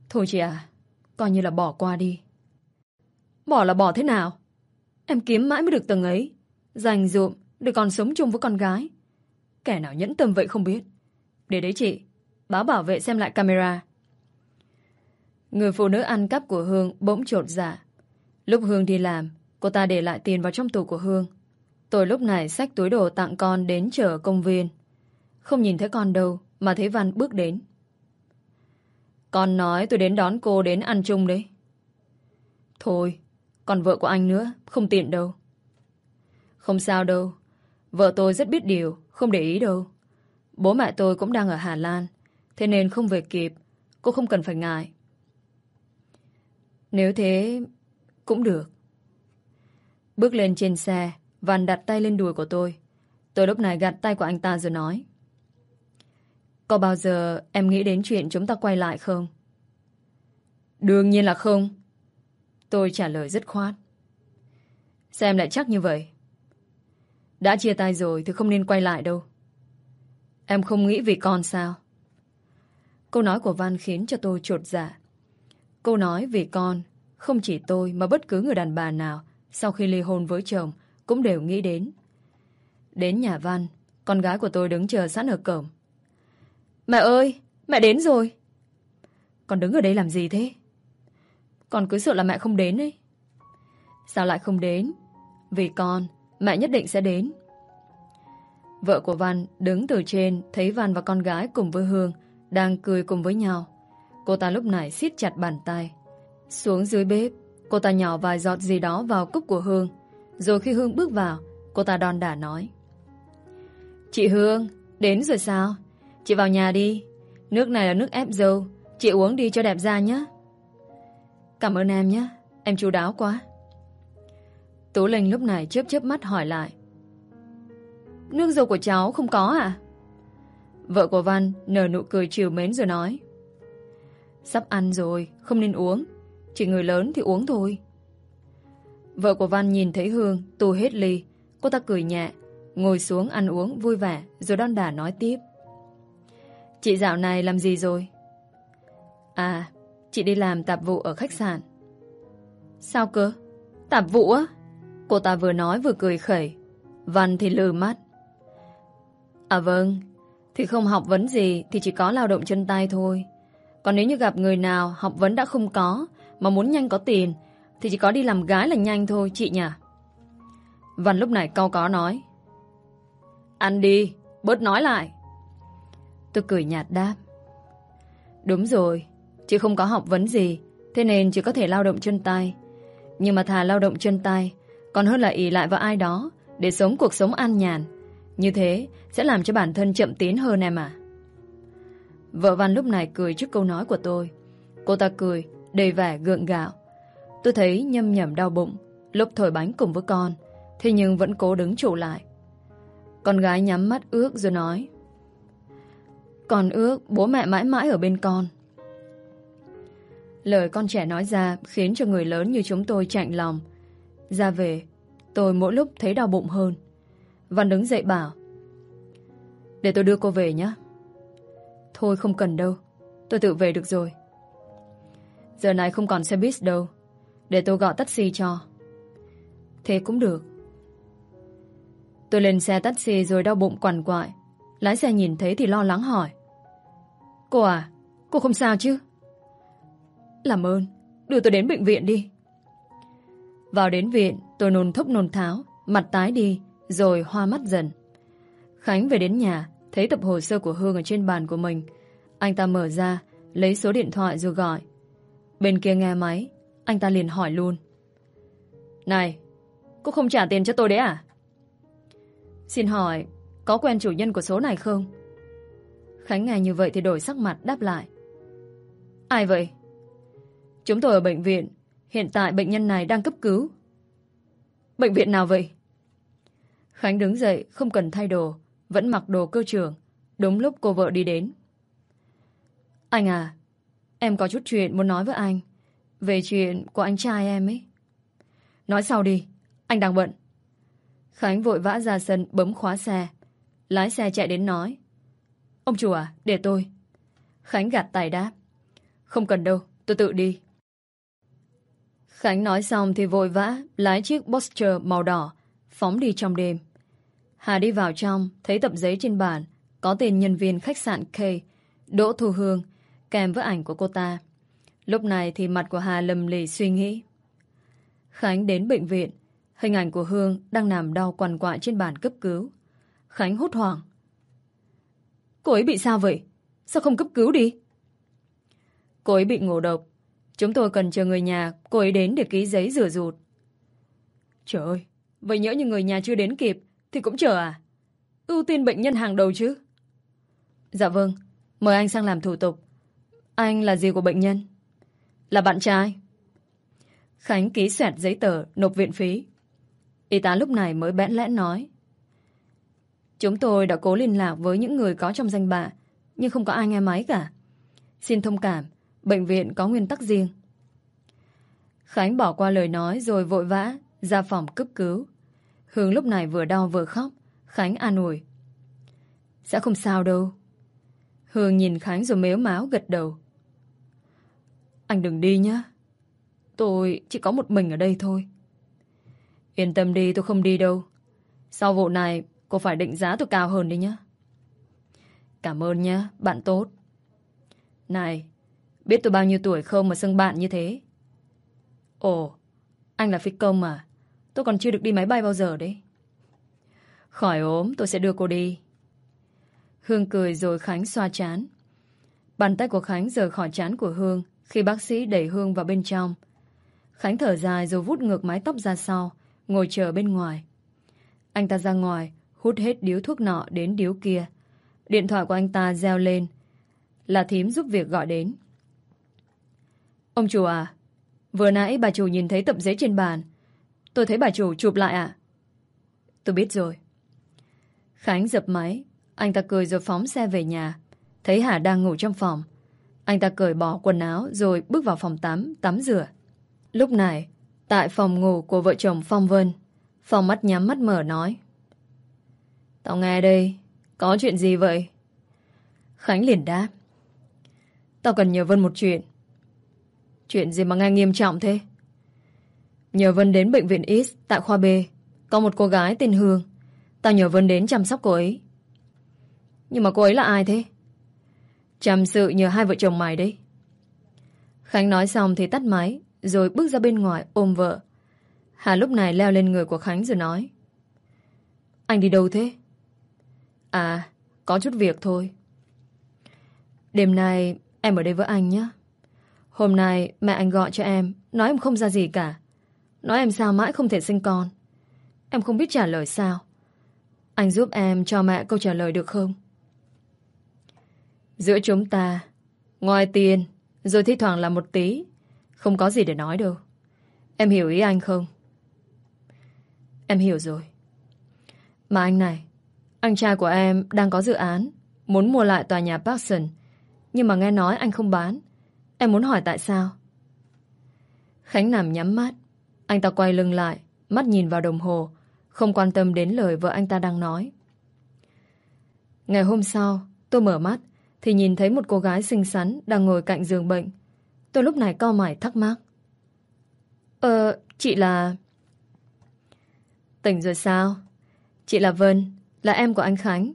Thôi chị à, coi như là bỏ qua đi. Bỏ là bỏ thế nào? Em kiếm mãi mới được từng ấy. Dành dụm để còn sống chung với con gái. Kẻ nào nhẫn tâm vậy không biết. Để đấy chị, báo bảo vệ xem lại camera. Người phụ nữ ăn cắp của Hương bỗng trột dạ. Lúc Hương đi làm, cô ta để lại tiền vào trong tủ của Hương. Tôi lúc này xách túi đồ tặng con đến chợ công viên. Không nhìn thấy con đâu, mà thấy Văn bước đến. Con nói tôi đến đón cô đến ăn chung đấy. Thôi, còn vợ của anh nữa, không tiện đâu. Không sao đâu. Vợ tôi rất biết điều, không để ý đâu. Bố mẹ tôi cũng đang ở Hà Lan, thế nên không về kịp. Cô không cần phải ngại. Nếu thế, cũng được. Bước lên trên xe, Văn đặt tay lên đùi của tôi. Tôi lúc này gạt tay của anh ta rồi nói. Có bao giờ em nghĩ đến chuyện chúng ta quay lại không? Đương nhiên là không. Tôi trả lời dứt khoát. Xem lại chắc như vậy. Đã chia tay rồi thì không nên quay lại đâu. Em không nghĩ vì con sao? Câu nói của Văn khiến cho tôi trột dạ. Câu nói vì con, không chỉ tôi mà bất cứ người đàn bà nào sau khi ly hôn với chồng cũng đều nghĩ đến. Đến nhà Văn, con gái của tôi đứng chờ sẵn ở cổng. Mẹ ơi, mẹ đến rồi. Con đứng ở đây làm gì thế? Con cứ sợ là mẹ không đến ấy. Sao lại không đến? Vì con, mẹ nhất định sẽ đến. Vợ của Văn đứng từ trên thấy Văn và con gái cùng với Hương đang cười cùng với nhau. Cô ta lúc này siết chặt bàn tay. Xuống dưới bếp, cô ta nhỏ vài giọt gì đó vào cúc của Hương. Rồi khi Hương bước vào, cô ta đòn đả nói. Chị Hương, đến rồi sao? Chị vào nhà đi. Nước này là nước ép dâu. Chị uống đi cho đẹp da nhé. Cảm ơn em nhé. Em chú đáo quá. Tú Linh lúc này chớp chớp mắt hỏi lại. Nước dâu của cháu không có à? Vợ của Văn nở nụ cười chiều mến rồi nói. Sắp ăn rồi, không nên uống. Chỉ người lớn thì uống thôi. Vợ của Văn nhìn thấy Hương tu hết ly. Cô ta cười nhẹ, ngồi xuống ăn uống vui vẻ rồi đon đả nói tiếp. Chị dạo này làm gì rồi? À, chị đi làm tạp vụ ở khách sạn. Sao cơ? Tạp vụ á? Cô ta vừa nói vừa cười khẩy. Văn thì lừ mắt. À vâng, thì không học vấn gì thì chỉ có lao động chân tay thôi. Còn nếu như gặp người nào học vấn đã không có mà muốn nhanh có tiền thì chỉ có đi làm gái là nhanh thôi chị nhỉ? Văn lúc này câu có nói. Ăn đi, bớt nói lại. Tôi cười nhạt đáp. Đúng rồi, chị không có học vấn gì, thế nên chỉ có thể lao động chân tay. Nhưng mà thà lao động chân tay, còn hơn là ỷ lại vào ai đó để sống cuộc sống an nhàn. Như thế sẽ làm cho bản thân chậm tiến hơn em à. Vợ Văn lúc này cười trước câu nói của tôi. Cô ta cười, đầy vẻ gượng gạo. Tôi thấy nhâm nhẩm đau bụng, lúc thổi bánh cùng với con, thế nhưng vẫn cố đứng trụ lại. Con gái nhắm mắt ước rồi nói. Con ước bố mẹ mãi mãi ở bên con. Lời con trẻ nói ra khiến cho người lớn như chúng tôi chạnh lòng. Ra về, tôi mỗi lúc thấy đau bụng hơn. Văn đứng dậy bảo. Để tôi đưa cô về nhé. Thôi không cần đâu, tôi tự về được rồi. Giờ này không còn xe buýt đâu, để tôi gọi taxi cho. Thế cũng được. Tôi lên xe taxi rồi đau bụng quằn quại. Lái xe nhìn thấy thì lo lắng hỏi. Cô à, cô không sao chứ? Làm ơn, đưa tôi đến bệnh viện đi. Vào đến viện, tôi nôn thốc nôn tháo, mặt tái đi, rồi hoa mắt dần. Khánh về đến nhà, thấy tập hồ sơ của Hương ở trên bàn của mình. Anh ta mở ra, lấy số điện thoại rồi gọi. Bên kia nghe máy, anh ta liền hỏi luôn. Này, cô không trả tiền cho tôi đấy à? Xin hỏi, có quen chủ nhân của số này không? Khánh nghe như vậy thì đổi sắc mặt đáp lại. Ai vậy? Chúng tôi ở bệnh viện. Hiện tại bệnh nhân này đang cấp cứu. Bệnh viện nào vậy? Khánh đứng dậy, không cần thay đồ, vẫn mặc đồ cơ trưởng. Đúng lúc cô vợ đi đến. Anh à, em có chút chuyện muốn nói với anh. Về chuyện của anh trai em ấy. Nói sau đi, anh đang bận. Khánh vội vã ra sân bấm khóa xe. Lái xe chạy đến nói. Ông chủ à, để tôi. Khánh gạt tay đáp. Không cần đâu, tôi tự đi. Khánh nói xong thì vội vã lái chiếc Boxster màu đỏ, phóng đi trong đêm. Hà đi vào trong, thấy tập giấy trên bàn, có tên nhân viên khách sạn K, Đỗ Thu Hương, kèm với ảnh của cô ta. Lúc này thì mặt của Hà lầm lì suy nghĩ. Khánh đến bệnh viện, Hình ảnh của Hương đang nằm đau quằn quại trên bàn cấp cứu. Khánh hốt hoảng. Cô ấy bị sao vậy? Sao không cấp cứu đi? Cô ấy bị ngộ độc. Chúng tôi cần chờ người nhà cô ấy đến để ký giấy rửa rụt. Trời ơi, vậy nhỡ như người nhà chưa đến kịp thì cũng chờ à? Ưu tiên bệnh nhân hàng đầu chứ. Dạ vâng, mời anh sang làm thủ tục. Anh là gì của bệnh nhân? Là bạn trai. Khánh ký xoẹt giấy tờ nộp viện phí. Y tá lúc này mới bẽn lẽn nói. Chúng tôi đã cố liên lạc với những người có trong danh bạ, nhưng không có ai nghe máy cả. Xin thông cảm, bệnh viện có nguyên tắc riêng. Khánh bỏ qua lời nói rồi vội vã ra phòng cấp cứu. Hương lúc này vừa đau vừa khóc. Khánh an ủi. Sẽ không sao đâu. Hương nhìn Khánh rồi mếu máu gật đầu. Anh đừng đi nhé. Tôi chỉ có một mình ở đây thôi. Yên tâm đi tôi không đi đâu. Sau vụ này cô phải định giá tôi cao hơn đi nhé. Cảm ơn nhé, bạn tốt. Này, biết tôi bao nhiêu tuổi không mà xưng bạn như thế? Ồ, anh là phi công mà. Tôi còn chưa được đi máy bay bao giờ đấy. Khỏi ốm, tôi sẽ đưa cô đi. Hương cười rồi Khánh xoa chán. Bàn tay của Khánh rời khỏi chán của Hương khi bác sĩ đẩy Hương vào bên trong. Khánh thở dài rồi vút ngược mái tóc ra sau, ngồi chờ bên ngoài. Anh ta ra ngoài, hút hết điếu thuốc nọ đến điếu kia. Điện thoại của anh ta reo lên. Là thím giúp việc gọi đến. Ông chủ à, vừa nãy bà chủ nhìn thấy tập giấy trên bàn. Tôi thấy bà chủ chụp lại à, Tôi biết rồi. Khánh dập máy. Anh ta cười rồi phóng xe về nhà. Thấy Hà đang ngủ trong phòng. Anh ta cởi bỏ quần áo rồi bước vào phòng tắm, tắm rửa. Lúc này, tại phòng ngủ của vợ chồng Phong Vân, Phong mắt nhắm mắt mở nói. Tao nghe đây, có chuyện gì vậy? Khánh liền đáp. Tao cần nhờ Vân một chuyện. Chuyện gì mà nghe nghiêm trọng thế? Nhờ Vân đến bệnh viện X tại khoa B. Có một cô gái tên Hương. Tao nhờ Vân đến chăm sóc cô ấy. Nhưng mà cô ấy là ai thế? Chăm sự nhờ hai vợ chồng mày đấy. Khánh nói xong thì tắt máy, rồi bước ra bên ngoài ôm vợ. Hà lúc này leo lên người của Khánh rồi nói. Anh đi đâu thế? À, có chút việc thôi. Đêm nay em ở đây với anh nhé. Hôm nay mẹ anh gọi cho em, nói em không ra gì cả. Nói em sao mãi không thể sinh con. Em không biết trả lời sao. Anh giúp em cho mẹ câu trả lời được không? Giữa chúng ta, ngoài tiền, rồi thi thoảng là một tí, không có gì để nói đâu. Em hiểu ý anh không? Em hiểu rồi. Mà anh này, anh trai của em đang có dự án, muốn mua lại tòa nhà Parkson, nhưng mà nghe nói anh không bán. Em muốn hỏi tại sao? Khánh nằm nhắm mắt. Anh ta quay lưng lại, mắt nhìn vào đồng hồ, không quan tâm đến lời vợ anh ta đang nói. Ngày hôm sau, tôi mở mắt, thì nhìn thấy một cô gái xinh xắn đang ngồi cạnh giường bệnh. Tôi lúc này co mải thắc mắc. Ờ, chị là... Tỉnh rồi sao? Chị là Vân, là em của anh Khánh.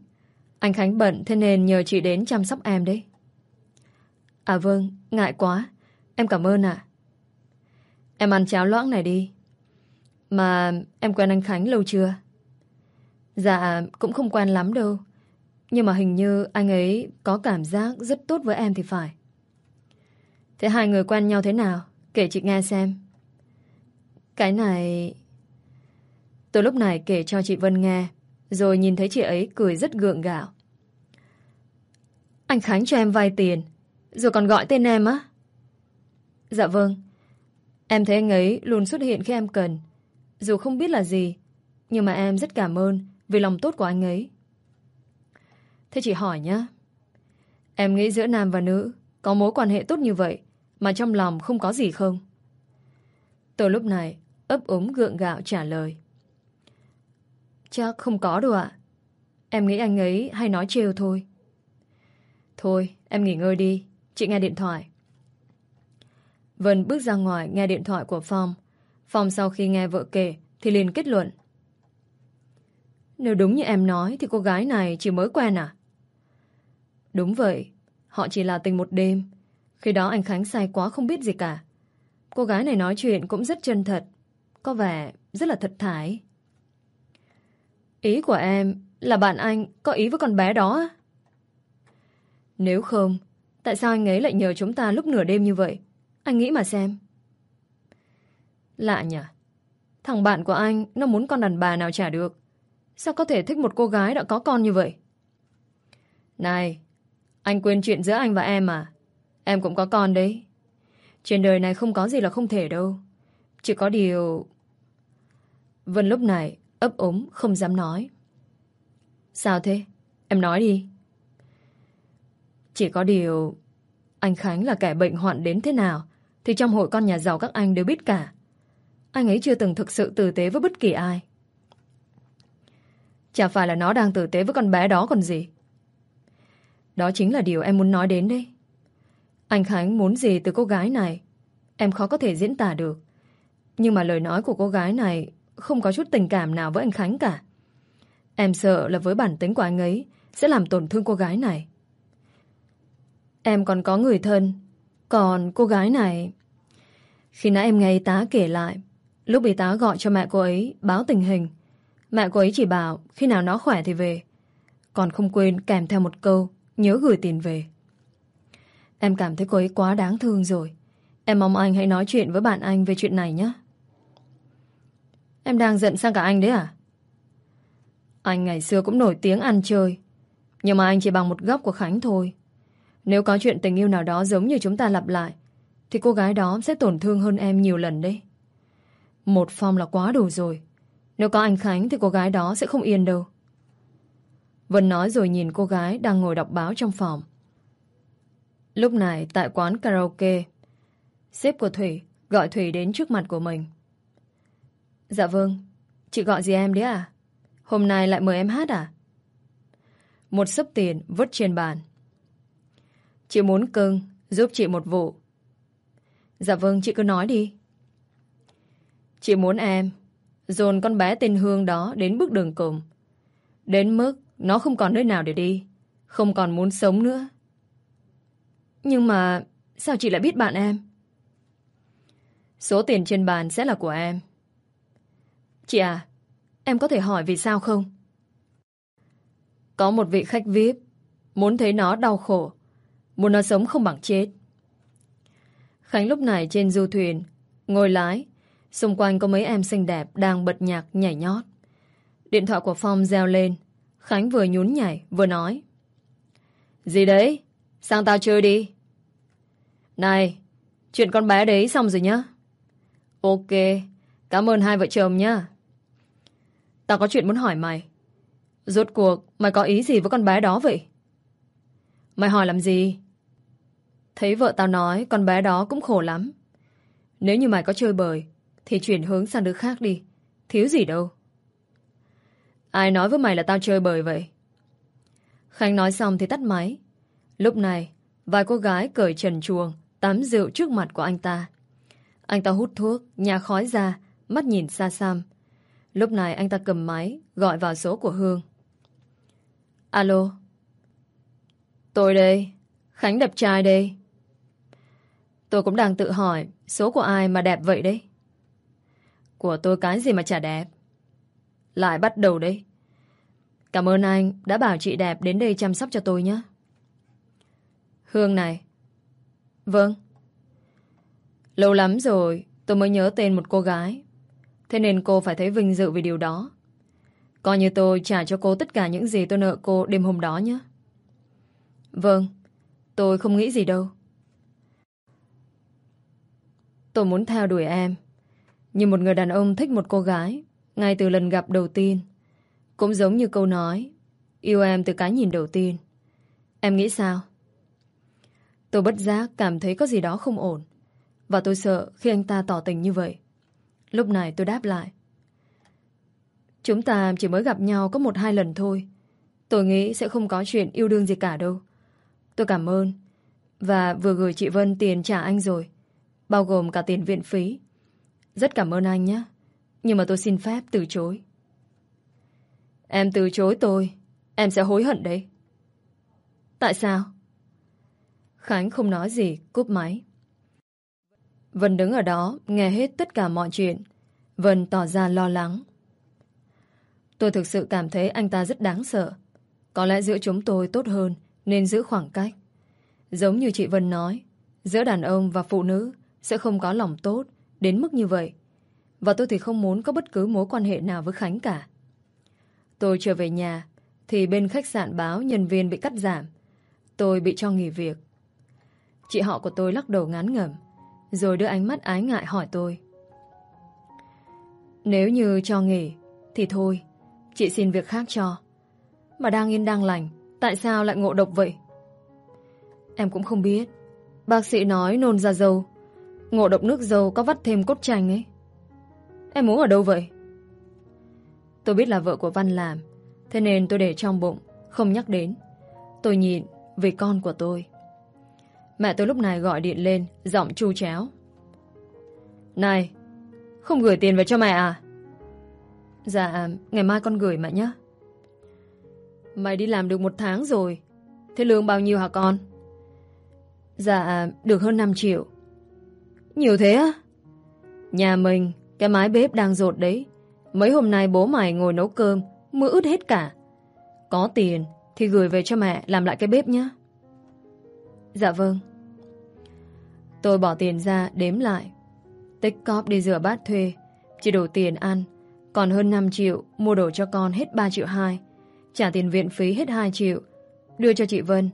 Anh Khánh bận thế nên nhờ chị đến chăm sóc em đấy. À vâng, ngại quá. Em cảm ơn ạ. Em ăn cháo loãng này đi. Mà em quen anh Khánh lâu chưa? Dạ, cũng không quen lắm đâu. Nhưng mà hình như anh ấy có cảm giác rất tốt với em thì phải. Thế hai người quen nhau thế nào? Kể chị nghe xem. Cái này... Tôi lúc này kể cho chị Vân nghe, rồi nhìn thấy chị ấy cười rất gượng gạo. Anh Khánh cho em vay tiền, rồi còn gọi tên em á? Dạ vâng. Em thấy anh ấy luôn xuất hiện khi em cần. Dù không biết là gì, nhưng mà em rất cảm ơn vì lòng tốt của anh ấy. Thế chị hỏi nhá. Em nghĩ giữa nam và nữ có mối quan hệ tốt như vậy mà trong lòng không có gì không? Tôi lúc này ấp úng gượng gạo trả lời. Chắc không có đâu ạ. Em nghĩ anh ấy hay nói trêu thôi. Thôi, em nghỉ ngơi đi. Chị nghe điện thoại. Vân bước ra ngoài nghe điện thoại của Phong. Phong sau khi nghe vợ kể thì liền kết luận. Nếu đúng như em nói thì cô gái này chỉ mới quen à? Đúng vậy, họ chỉ là tình một đêm. Khi đó anh Khánh say quá không biết gì cả. Cô gái này nói chuyện cũng rất chân thật. Có vẻ rất là thật thải. Ý của em là bạn anh có ý với con bé đó Nếu không, tại sao anh ấy lại nhờ chúng ta lúc nửa đêm như vậy? Anh nghĩ mà xem. Lạ nhỉ? Thằng bạn của anh nó muốn con đàn bà nào trả được. Sao có thể thích một cô gái đã có con như vậy? Này, anh quên chuyện giữa anh và em à? Em cũng có con đấy. Trên đời này không có gì là không thể đâu. Chỉ có điều... Vân lúc này ấp ống không dám nói. Sao thế? Em nói đi. Chỉ có điều... Anh Khánh là kẻ bệnh hoạn đến thế nào, Thì trong hội con nhà giàu các anh đều biết cả. Anh ấy chưa từng thực sự tử tế với bất kỳ ai. Chả phải là nó đang tử tế với con bé đó còn gì. Đó chính là điều em muốn nói đến đấy. Anh Khánh muốn gì từ cô gái này, Em khó có thể diễn tả được. Nhưng mà lời nói của cô gái này Không có chút tình cảm nào với anh Khánh cả. Em sợ là với bản tính của anh ấy Sẽ làm tổn thương cô gái này. Em còn có người thân. Còn cô gái này. Khi nãy em nghe y tá kể lại, Lúc y tá gọi cho mẹ cô ấy, Báo tình hình. Mẹ cô ấy chỉ bảo khi nào nó khỏe thì về. Còn không quên kèm theo một câu, Nhớ gửi tiền về. Em cảm thấy cô ấy quá đáng thương rồi. Em mong anh hãy nói chuyện với bạn anh về chuyện này nhé. Em đang giận sang cả anh đấy à? Anh ngày xưa cũng nổi tiếng ăn chơi, Nhưng mà anh chỉ bằng một góc của Khánh thôi. Nếu có chuyện tình yêu nào đó giống như chúng ta lặp lại Thì cô gái đó sẽ tổn thương hơn em nhiều lần đấy Một phong là quá đủ rồi Nếu có anh Khánh thì cô gái đó sẽ không yên đâu Vân nói rồi nhìn cô gái đang ngồi đọc báo trong phòng Lúc này tại quán karaoke Sếp của Thủy gọi Thủy đến trước mặt của mình. Dạ vâng, chị gọi gì em đấy à? Hôm nay lại mời em hát à? Một sấp tiền vứt trên bàn. Chị muốn cưng giúp chị một vụ. Dạ vâng, chị cứ nói đi. Chị muốn em dồn con bé tên Hương đó đến bước đường cùng. Đến mức nó không còn nơi nào để đi. Không còn muốn sống nữa. Nhưng mà sao chị lại biết bạn em? Số tiền trên bàn sẽ là của em. Chị à, em có thể hỏi vì sao không? Có một vị khách VIP muốn thấy nó đau khổ, muốn nó sống không bằng chết. Khánh lúc này trên du thuyền, ngồi lái, xung quanh có mấy em xinh đẹp đang bật nhạc nhảy nhót. Điện thoại của Phong reo lên, Khánh vừa nhún nhảy vừa nói. Gì đấy? Sang tao chơi đi. Này, chuyện con bé đấy xong rồi nhá. Ok, cảm ơn hai vợ chồng nhá. Tao có chuyện muốn hỏi mày. Rốt cuộc, mày có ý gì với con bé đó vậy? Mày hỏi làm gì? Thấy vợ tao nói con bé đó cũng khổ lắm. Nếu như mày có chơi bời, thì chuyển hướng sang đứa khác đi. Thiếu gì đâu. Ai nói với mày là tao chơi bời vậy? Khánh nói xong thì tắt máy. Lúc này, vài cô gái cởi trần chuồng, tắm rượu trước mặt của anh ta. Anh ta hút thuốc, nhà khói ra, mắt nhìn xa xăm. Lúc này anh ta cầm máy, gọi vào số của Hương. Alo. Tôi đây. Khánh đẹp trai đây. Tôi cũng đang tự hỏi số của ai mà đẹp vậy đấy. Của tôi cái gì mà chả đẹp. Lại bắt đầu đấy. Cảm ơn anh đã bảo chị đẹp đến đây chăm sóc cho tôi nhé. Hương này. Vâng. Lâu lắm rồi tôi mới nhớ tên một cô gái. Thế nên cô phải thấy vinh dự vì điều đó. Coi như tôi trả cho cô tất cả những gì tôi nợ cô đêm hôm đó nhé. Vâng, tôi không nghĩ gì đâu. Tôi muốn theo đuổi em. Như một người đàn ông thích một cô gái, ngay từ lần gặp đầu tiên. Cũng giống như câu nói, yêu em từ cái nhìn đầu tiên. Em nghĩ sao? Tôi bất giác cảm thấy có gì đó không ổn. Và tôi sợ khi anh ta tỏ tình như vậy Lúc này tôi đáp lại Chúng ta chỉ mới gặp nhau có một hai lần thôi Tôi nghĩ sẽ không có chuyện yêu đương gì cả đâu Tôi cảm ơn Và vừa gửi chị Vân tiền trả anh rồi Bao gồm cả tiền viện phí Rất cảm ơn anh nhé Nhưng mà tôi xin phép từ chối Em từ chối tôi Em sẽ hối hận đấy Tại sao? Khánh không nói gì, cúp máy. Vân đứng ở đó nghe hết tất cả mọi chuyện. Vân tỏ ra lo lắng. Tôi thực sự cảm thấy anh ta rất đáng sợ. Có lẽ giữa chúng tôi tốt hơn nên giữ khoảng cách. Giống như chị Vân nói, giữa đàn ông và phụ nữ sẽ không có lòng tốt đến mức như vậy. Và tôi thì không muốn có bất cứ mối quan hệ nào với Khánh cả. Tôi trở về nhà, thì bên khách sạn báo nhân viên bị cắt giảm. Tôi bị cho nghỉ việc. Chị họ của tôi lắc đầu ngán ngẩm, rồi đưa ánh mắt ái ngại hỏi tôi Nếu như cho nghỉ, Thì thôi, Chị xin việc khác cho Mà đang yên đang lành, Tại sao lại ngộ độc vậy Em cũng không biết Bác sĩ nói nôn ra dâu Ngộ độc nước dầu có vắt thêm cốt chanh ấy. Em muốn ở đâu vậy? Tôi biết là vợ của Văn làm, thế nên tôi để trong bụng, không nhắc đến. Tôi nhìn vì con của tôi. Mẹ tôi lúc này gọi điện lên, giọng chu chéo. Này, không gửi tiền về cho mẹ à? Dạ, ngày mai con gửi mẹ nhé. Mày đi làm được một tháng rồi. Thế lương bao nhiêu hả con? Dạ, được hơn 5 triệu. Nhiều thế á? Nhà mình, cái mái bếp đang rột đấy. Mấy hôm nay bố mày ngồi nấu cơm, mưa ướt hết cả. Có tiền thì gửi về cho mẹ làm lại cái bếp nhé. Dạ vâng. Tôi bỏ tiền ra đếm lại. Tích cóp đi rửa bát thuê, chỉ đủ tiền ăn. Còn hơn 5 triệu mua đồ cho con hết 3 triệu 2. Trả tiền viện phí hết 2 triệu. Đưa cho chị Vân.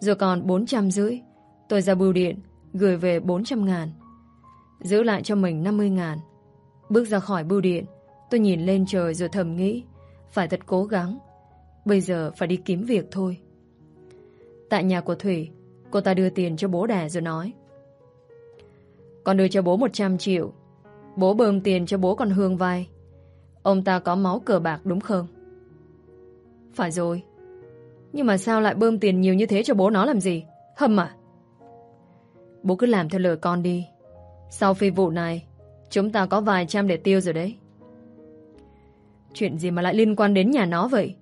Rồi còn 400 rưỡi. Tôi ra bưu điện, gửi về 400 ngàn. Giữ lại cho mình 50 ngàn. Bước ra khỏi bưu điện, tôi nhìn lên trời rồi thầm nghĩ. Phải thật cố gắng. Bây giờ phải đi kiếm việc thôi. Tại nhà của Thủy, cô ta đưa tiền cho bố đẻ rồi nói. Con đưa cho bố 100 triệu. Bố bơm tiền cho bố con Hương vai. Ông ta có máu cờ bạc đúng không? Phải rồi. Nhưng mà sao lại bơm tiền nhiều như thế cho bố nó làm gì? Hâm à? Bố cứ làm theo lời con đi. Sau phi vụ này, chúng ta có vài trăm để tiêu rồi đấy. Chuyện gì mà lại liên quan đến nhà nó vậy?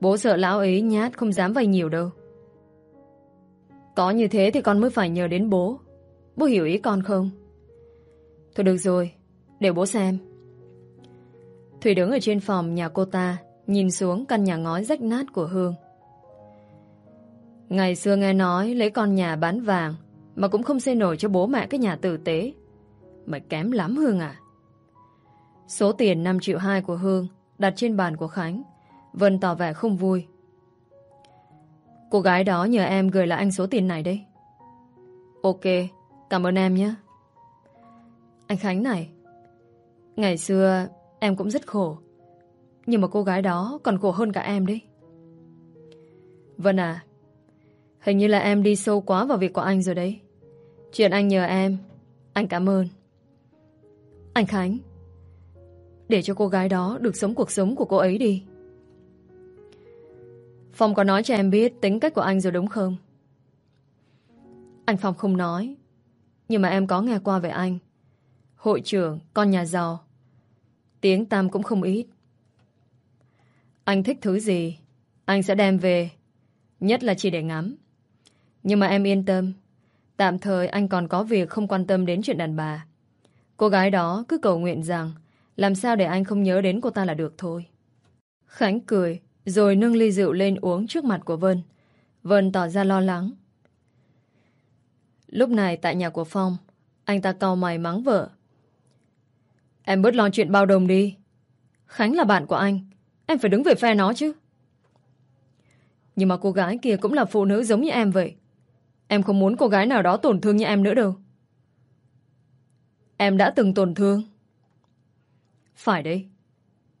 Bố sợ lão ấy nhát không dám vay nhiều đâu. Có như thế thì con mới phải nhờ đến bố. Bố hiểu ý con không? Thôi được rồi, để bố xem. Thủy đứng ở trên phòng nhà cô ta, nhìn xuống căn nhà ngói rách nát của Hương. Ngày xưa nghe nói lấy con nhà bán vàng mà cũng không xây nổi cho bố mẹ cái nhà tử tế. Mày kém lắm Hương à? Số tiền 5 triệu 2 của Hương đặt trên bàn của Khánh. Vân tỏ vẻ không vui. Cô gái đó nhờ em gửi lại anh số tiền này đây Ok, cảm ơn em nhé. Anh Khánh này, ngày xưa em cũng rất khổ. Nhưng mà cô gái đó còn khổ hơn cả em đấy. Vân à, hình như là em đi sâu quá vào việc của anh rồi đấy. Chuyện anh nhờ em, anh cảm ơn. Anh Khánh, để cho cô gái đó được sống cuộc sống của cô ấy đi. Phong có nói cho em biết tính cách của anh rồi đúng không? Anh Phong không nói. Nhưng mà em có nghe qua về anh. Hội trưởng, con nhà giàu. Tiếng Tam cũng không ít. Anh thích thứ gì, anh sẽ đem về. Nhất là chỉ để ngắm. Nhưng mà em yên tâm. Tạm thời anh còn có việc không quan tâm đến chuyện đàn bà. Cô gái đó cứ cầu nguyện rằng làm sao để anh không nhớ đến cô ta là được thôi. Khánh cười, rồi nâng ly rượu lên uống trước mặt của Vân. Vân tỏ ra lo lắng. Lúc này tại nhà của Phong, anh ta cau mày mắng vợ. Em bớt lo chuyện bao đồng đi. Khánh là bạn của anh. Em phải đứng về phe nó chứ. Nhưng mà cô gái kia cũng là phụ nữ giống như em vậy. Em không muốn cô gái nào đó tổn thương như em nữa đâu. Em đã từng tổn thương. Phải đấy.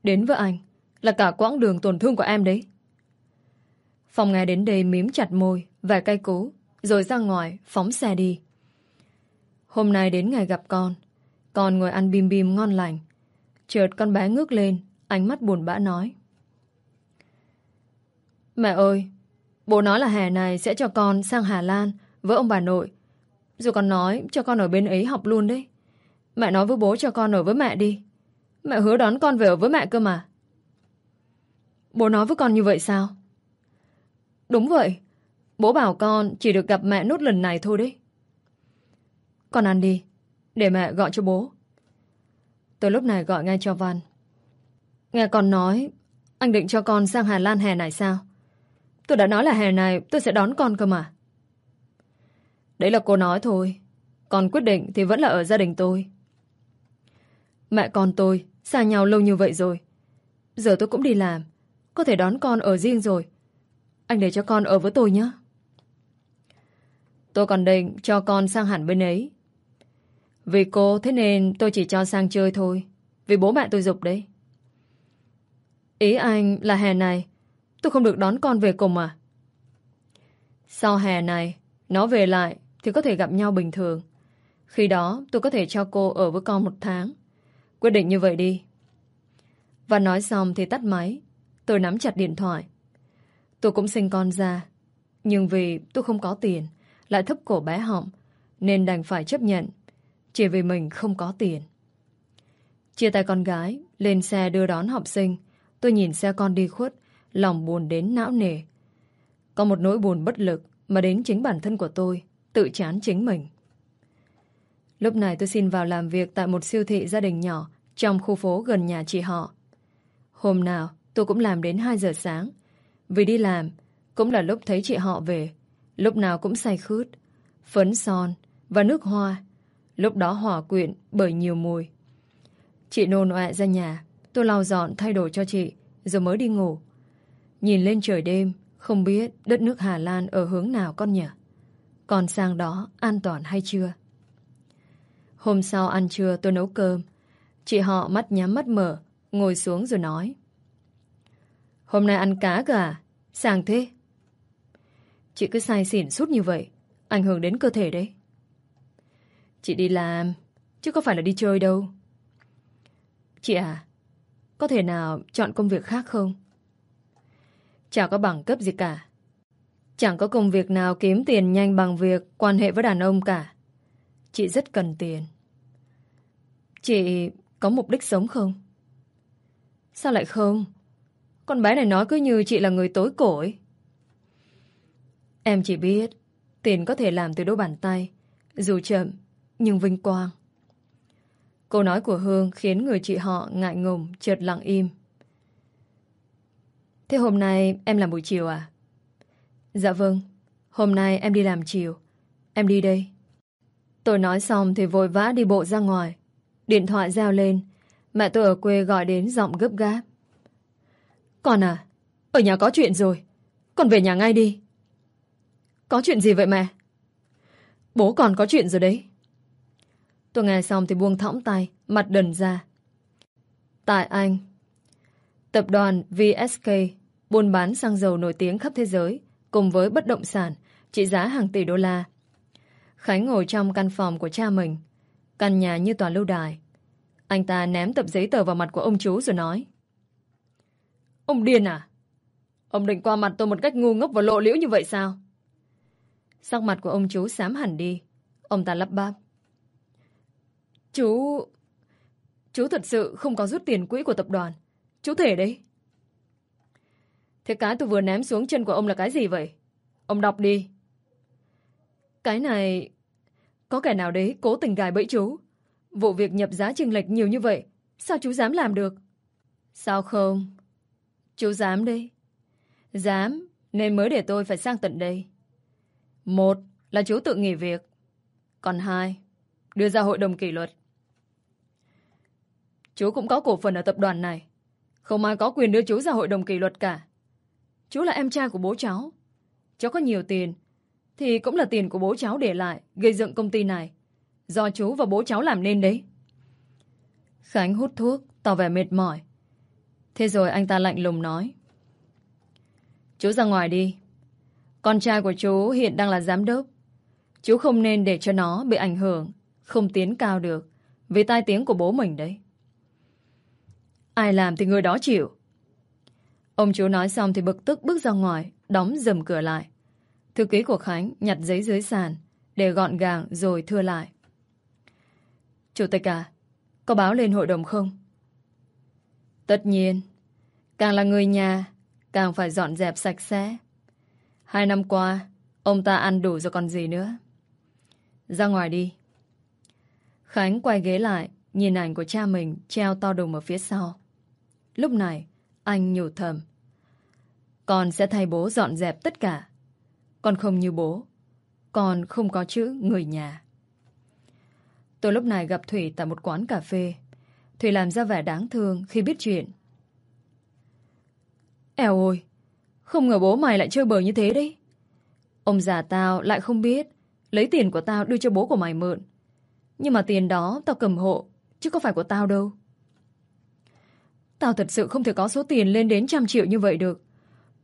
Đến với anh là cả quãng đường tổn thương của em đấy. Phong nghe đến đây mím chặt môi, vẻ cay cú, rồi ra ngoài, phóng xe đi. Hôm nay đến ngày gặp con, con ngồi ăn bim bim ngon lành. Chợt con bé ngước lên, ánh mắt buồn bã nói. Mẹ ơi, bố nói là hè này sẽ cho con sang Hà Lan với ông bà nội. Rồi con nói cho con ở bên ấy học luôn đấy. Mẹ nói với bố cho con ở với mẹ đi. Mẹ hứa đón con về ở với mẹ cơ mà. Bố nói với con như vậy sao? Đúng vậy. Bố bảo con chỉ được gặp mẹ nốt lần này thôi đấy. Con ăn đi. Để mẹ gọi cho bố. Tôi lúc này gọi ngay cho Văn. Nghe con nói, anh định cho con sang Hà Lan hè này sao? Tôi đã nói là hè này tôi sẽ đón con cơ mà. Đấy là cô nói thôi. Còn quyết định thì vẫn là ở gia đình tôi. Mẹ con tôi xa nhau lâu như vậy rồi. Giờ tôi cũng đi làm. Có thể đón con ở riêng rồi. Anh để cho con ở với tôi nhé. Tôi còn định cho con sang hẳn bên ấy. Vì cô thế nên tôi chỉ cho sang chơi thôi. Vì bố mẹ tôi dục đấy. Ý anh là hè này tôi không được đón con về cùng à? Sau hè này nó về lại thì có thể gặp nhau bình thường. Khi đó tôi có thể cho cô ở với con một tháng. Quyết định như vậy đi. Và nói xong thì tắt máy. Tôi nắm chặt điện thoại. Tôi cũng sinh con ra. Nhưng vì tôi không có tiền, lại thấp cổ bé họng, nên đành phải chấp nhận. Chỉ vì mình không có tiền. Chia tay con gái, lên xe đưa đón học sinh. Tôi nhìn xe con đi khuất, lòng buồn đến não nề. Có một nỗi buồn bất lực mà đến chính bản thân của tôi, tự chán chính mình. Lúc này tôi xin vào làm việc tại một siêu thị gia đình nhỏ trong khu phố gần nhà chị họ. Hôm nào tôi cũng làm đến 2 giờ sáng. Vì đi làm, cũng là lúc thấy chị họ về. Lúc nào cũng say khướt, phấn son và nước hoa. Lúc đó hòa quyện bởi nhiều mùi. Chị nôn ọe ra nhà, tôi lau dọn thay đồ cho chị, rồi mới đi ngủ. Nhìn lên trời đêm, không biết đất nước Hà Lan ở hướng nào con nhỉ? Còn sang đó an toàn hay chưa? Hôm sau ăn trưa tôi nấu cơm. Chị họ mắt nhắm mắt mở, ngồi xuống rồi nói. Hôm nay ăn cá cơ à? Sàng thế. Chị cứ say xỉn suốt như vậy, ảnh hưởng đến cơ thể đấy. Chị đi làm, chứ có phải là đi chơi đâu. Chị à, có thể nào chọn công việc khác không? Chả có bằng cấp gì cả. Chẳng có công việc nào kiếm tiền nhanh bằng việc quan hệ với đàn ông cả. Chị rất cần tiền. Chị có mục đích sống không? Sao lại không? Con bé này nói cứ như chị là người tối cổ ấy. Em chỉ biết tiền có thể làm từ đôi bàn tay, dù chậm nhưng vinh quang. Câu nói của Hương khiến người chị họ ngại ngùng, chợt lặng im. Thế hôm nay em làm buổi chiều à? Dạ vâng, hôm nay em đi làm chiều. Em đi đây. Tôi nói xong thì vội vã đi bộ ra ngoài. Điện thoại reo lên. Mẹ tôi ở quê gọi đến giọng gấp gáp. Con à, ở nhà có chuyện rồi. Con về nhà ngay đi. Có chuyện gì vậy mẹ? Bố còn có chuyện rồi đấy. Tôi nghe xong thì buông thõng tay, mặt đần ra. Tại Anh, tập đoàn VSK buôn bán xăng dầu nổi tiếng khắp thế giới cùng với bất động sản trị giá hàng tỷ đô la. Khánh ngồi trong căn phòng của cha mình, căn nhà như tòa lưu đài. Anh ta ném tập giấy tờ vào mặt của ông chú rồi nói. Ông điên à? Ông định qua mặt tôi một cách ngu ngốc và lộ liễu như vậy sao? Sắc mặt của ông chú xám hẳn đi. Ông ta lắp bắp. Chú... Chú thật sự không có rút tiền quỹ của tập đoàn. Chú thể đấy. Thế cái tôi vừa ném xuống chân của ông là cái gì vậy? Ông đọc đi. Cái này... Có kẻ nào đấy cố tình gài bẫy chú. Vụ việc nhập giá chênh lệch nhiều như vậy. Sao chú dám làm được? Sao không? Chú dám đi? Dám, nên mới để tôi phải sang tận đây. Một là chú tự nghỉ việc. Còn hai, đưa ra hội đồng kỷ luật. Chú cũng có cổ phần ở tập đoàn này. Không ai có quyền đưa chú ra hội đồng kỷ luật cả. Chú là em trai của bố cháu. Cháu có nhiều tiền, thì cũng là tiền của bố cháu để lại, gây dựng công ty này. Do chú và bố cháu làm nên đấy. Khánh hút thuốc, tỏ vẻ mệt mỏi. Thế rồi anh ta lạnh lùng nói. Chú ra ngoài đi. Con trai của chú hiện đang là giám đốc. Chú không nên để cho nó bị ảnh hưởng, không tiến cao được, vì tai tiếng của bố mình đấy. Ai làm thì người đó chịu. Ông chú nói xong thì bực tức bước ra ngoài, đóng dầm cửa lại. Thư ký của Khánh nhặt giấy dưới sàn, để gọn gàng rồi thưa lại. Chủ tịch à, có báo lên hội đồng không? Tất nhiên, càng là người nhà, càng phải dọn dẹp sạch sẽ. Hai năm qua, ông ta ăn đủ rồi còn gì nữa. Ra ngoài đi. Khánh quay ghế lại, nhìn ảnh của cha mình treo to đùng ở phía sau. Lúc này, anh nhủ thầm. Con sẽ thay bố dọn dẹp tất cả. Con không như bố. Con không có chữ người nhà. Tôi lúc này gặp Thủy tại một quán cà phê. Thủy làm ra vẻ đáng thương khi biết chuyện. Eo ôi, không ngờ bố mày lại chơi bời như thế đấy. Ông già tao lại không biết lấy tiền của tao đưa cho bố của mày mượn. Nhưng mà tiền đó tao cầm hộ, chứ có phải của tao đâu. Tao thật sự không thể có số tiền lên đến trăm triệu như vậy được.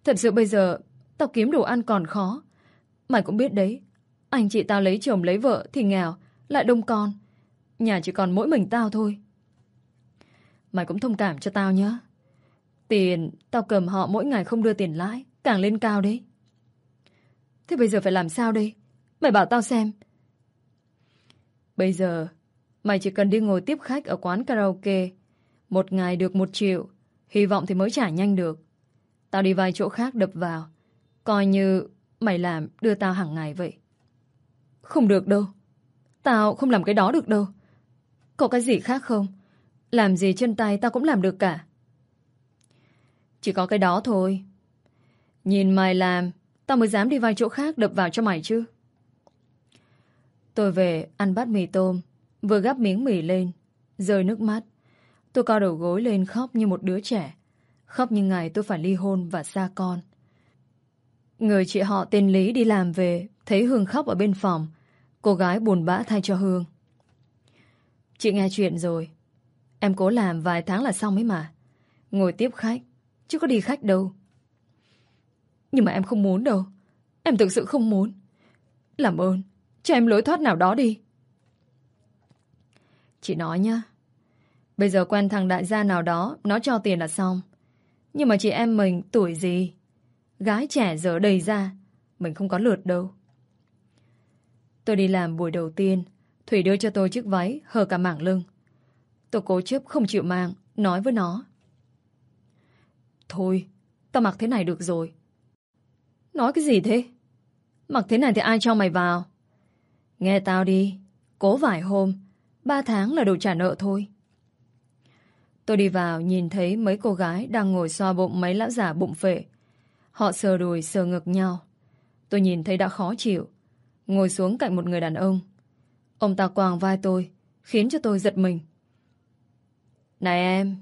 Thật sự bây giờ, tao kiếm đồ ăn còn khó. Mày cũng biết đấy, anh chị tao lấy chồng lấy vợ thì nghèo, Lại đông con. Nhà chỉ còn mỗi mình tao thôi. Mày cũng thông cảm cho tao nhé. Tiền, tao cầm họ mỗi ngày không đưa tiền lãi, càng lên cao đấy. Thế bây giờ phải làm sao đây? Mày bảo tao xem. Bây giờ, mày chỉ cần đi ngồi tiếp khách ở quán karaoke. Một ngày được một triệu, hy vọng thì mới trả nhanh được. Tao đi vài chỗ khác đập vào. Coi như mày làm đưa tao hàng ngày vậy. Không được đâu. Tao không làm cái đó được đâu. Có cái gì khác không? Làm gì chân tay tao cũng làm được cả. Chỉ có cái đó thôi. Nhìn mày làm, tao mới dám đi vài chỗ khác đập vào cho mày chứ. Tôi về ăn bát mì tôm, vừa gắp miếng mì lên, rơi nước mắt. Tôi co đầu gối lên khóc như một đứa trẻ. Khóc như ngày tôi phải ly hôn và xa con. Người chị họ tên Lý đi làm về, thấy Hương khóc ở bên phòng. Cô gái buồn bã thay cho Hương. Chị nghe chuyện rồi. Em cố làm vài tháng là xong ấy mà. Ngồi tiếp khách, chứ có đi khách đâu. Nhưng mà em không muốn đâu. Em thực sự không muốn. Làm ơn, cho em lối thoát nào đó đi. Chị nói nhá. Bây giờ quen thằng đại gia nào đó, nó cho tiền là xong. Nhưng mà chị em mình tuổi gì? Gái trẻ giờ đầy ra, mình không có lượt đâu. Tôi đi làm buổi đầu tiên, Thủy đưa cho tôi chiếc váy hở cả mảng lưng. Tôi cố chấp không chịu mang, nói với nó. Thôi, tao mặc thế này được rồi. Nói cái gì thế? Mặc thế này thì ai cho mày vào? Nghe tao đi, cố vài hôm, ba tháng là đủ trả nợ thôi. Tôi đi vào nhìn thấy mấy cô gái đang ngồi xoa bụng mấy lão giả bụng phệ. Họ sờ đùi sờ ngực nhau. Tôi nhìn thấy đã khó chịu. Ngồi xuống cạnh một người đàn ông. Ông ta quàng vai tôi, khiến cho tôi giật mình. Này em,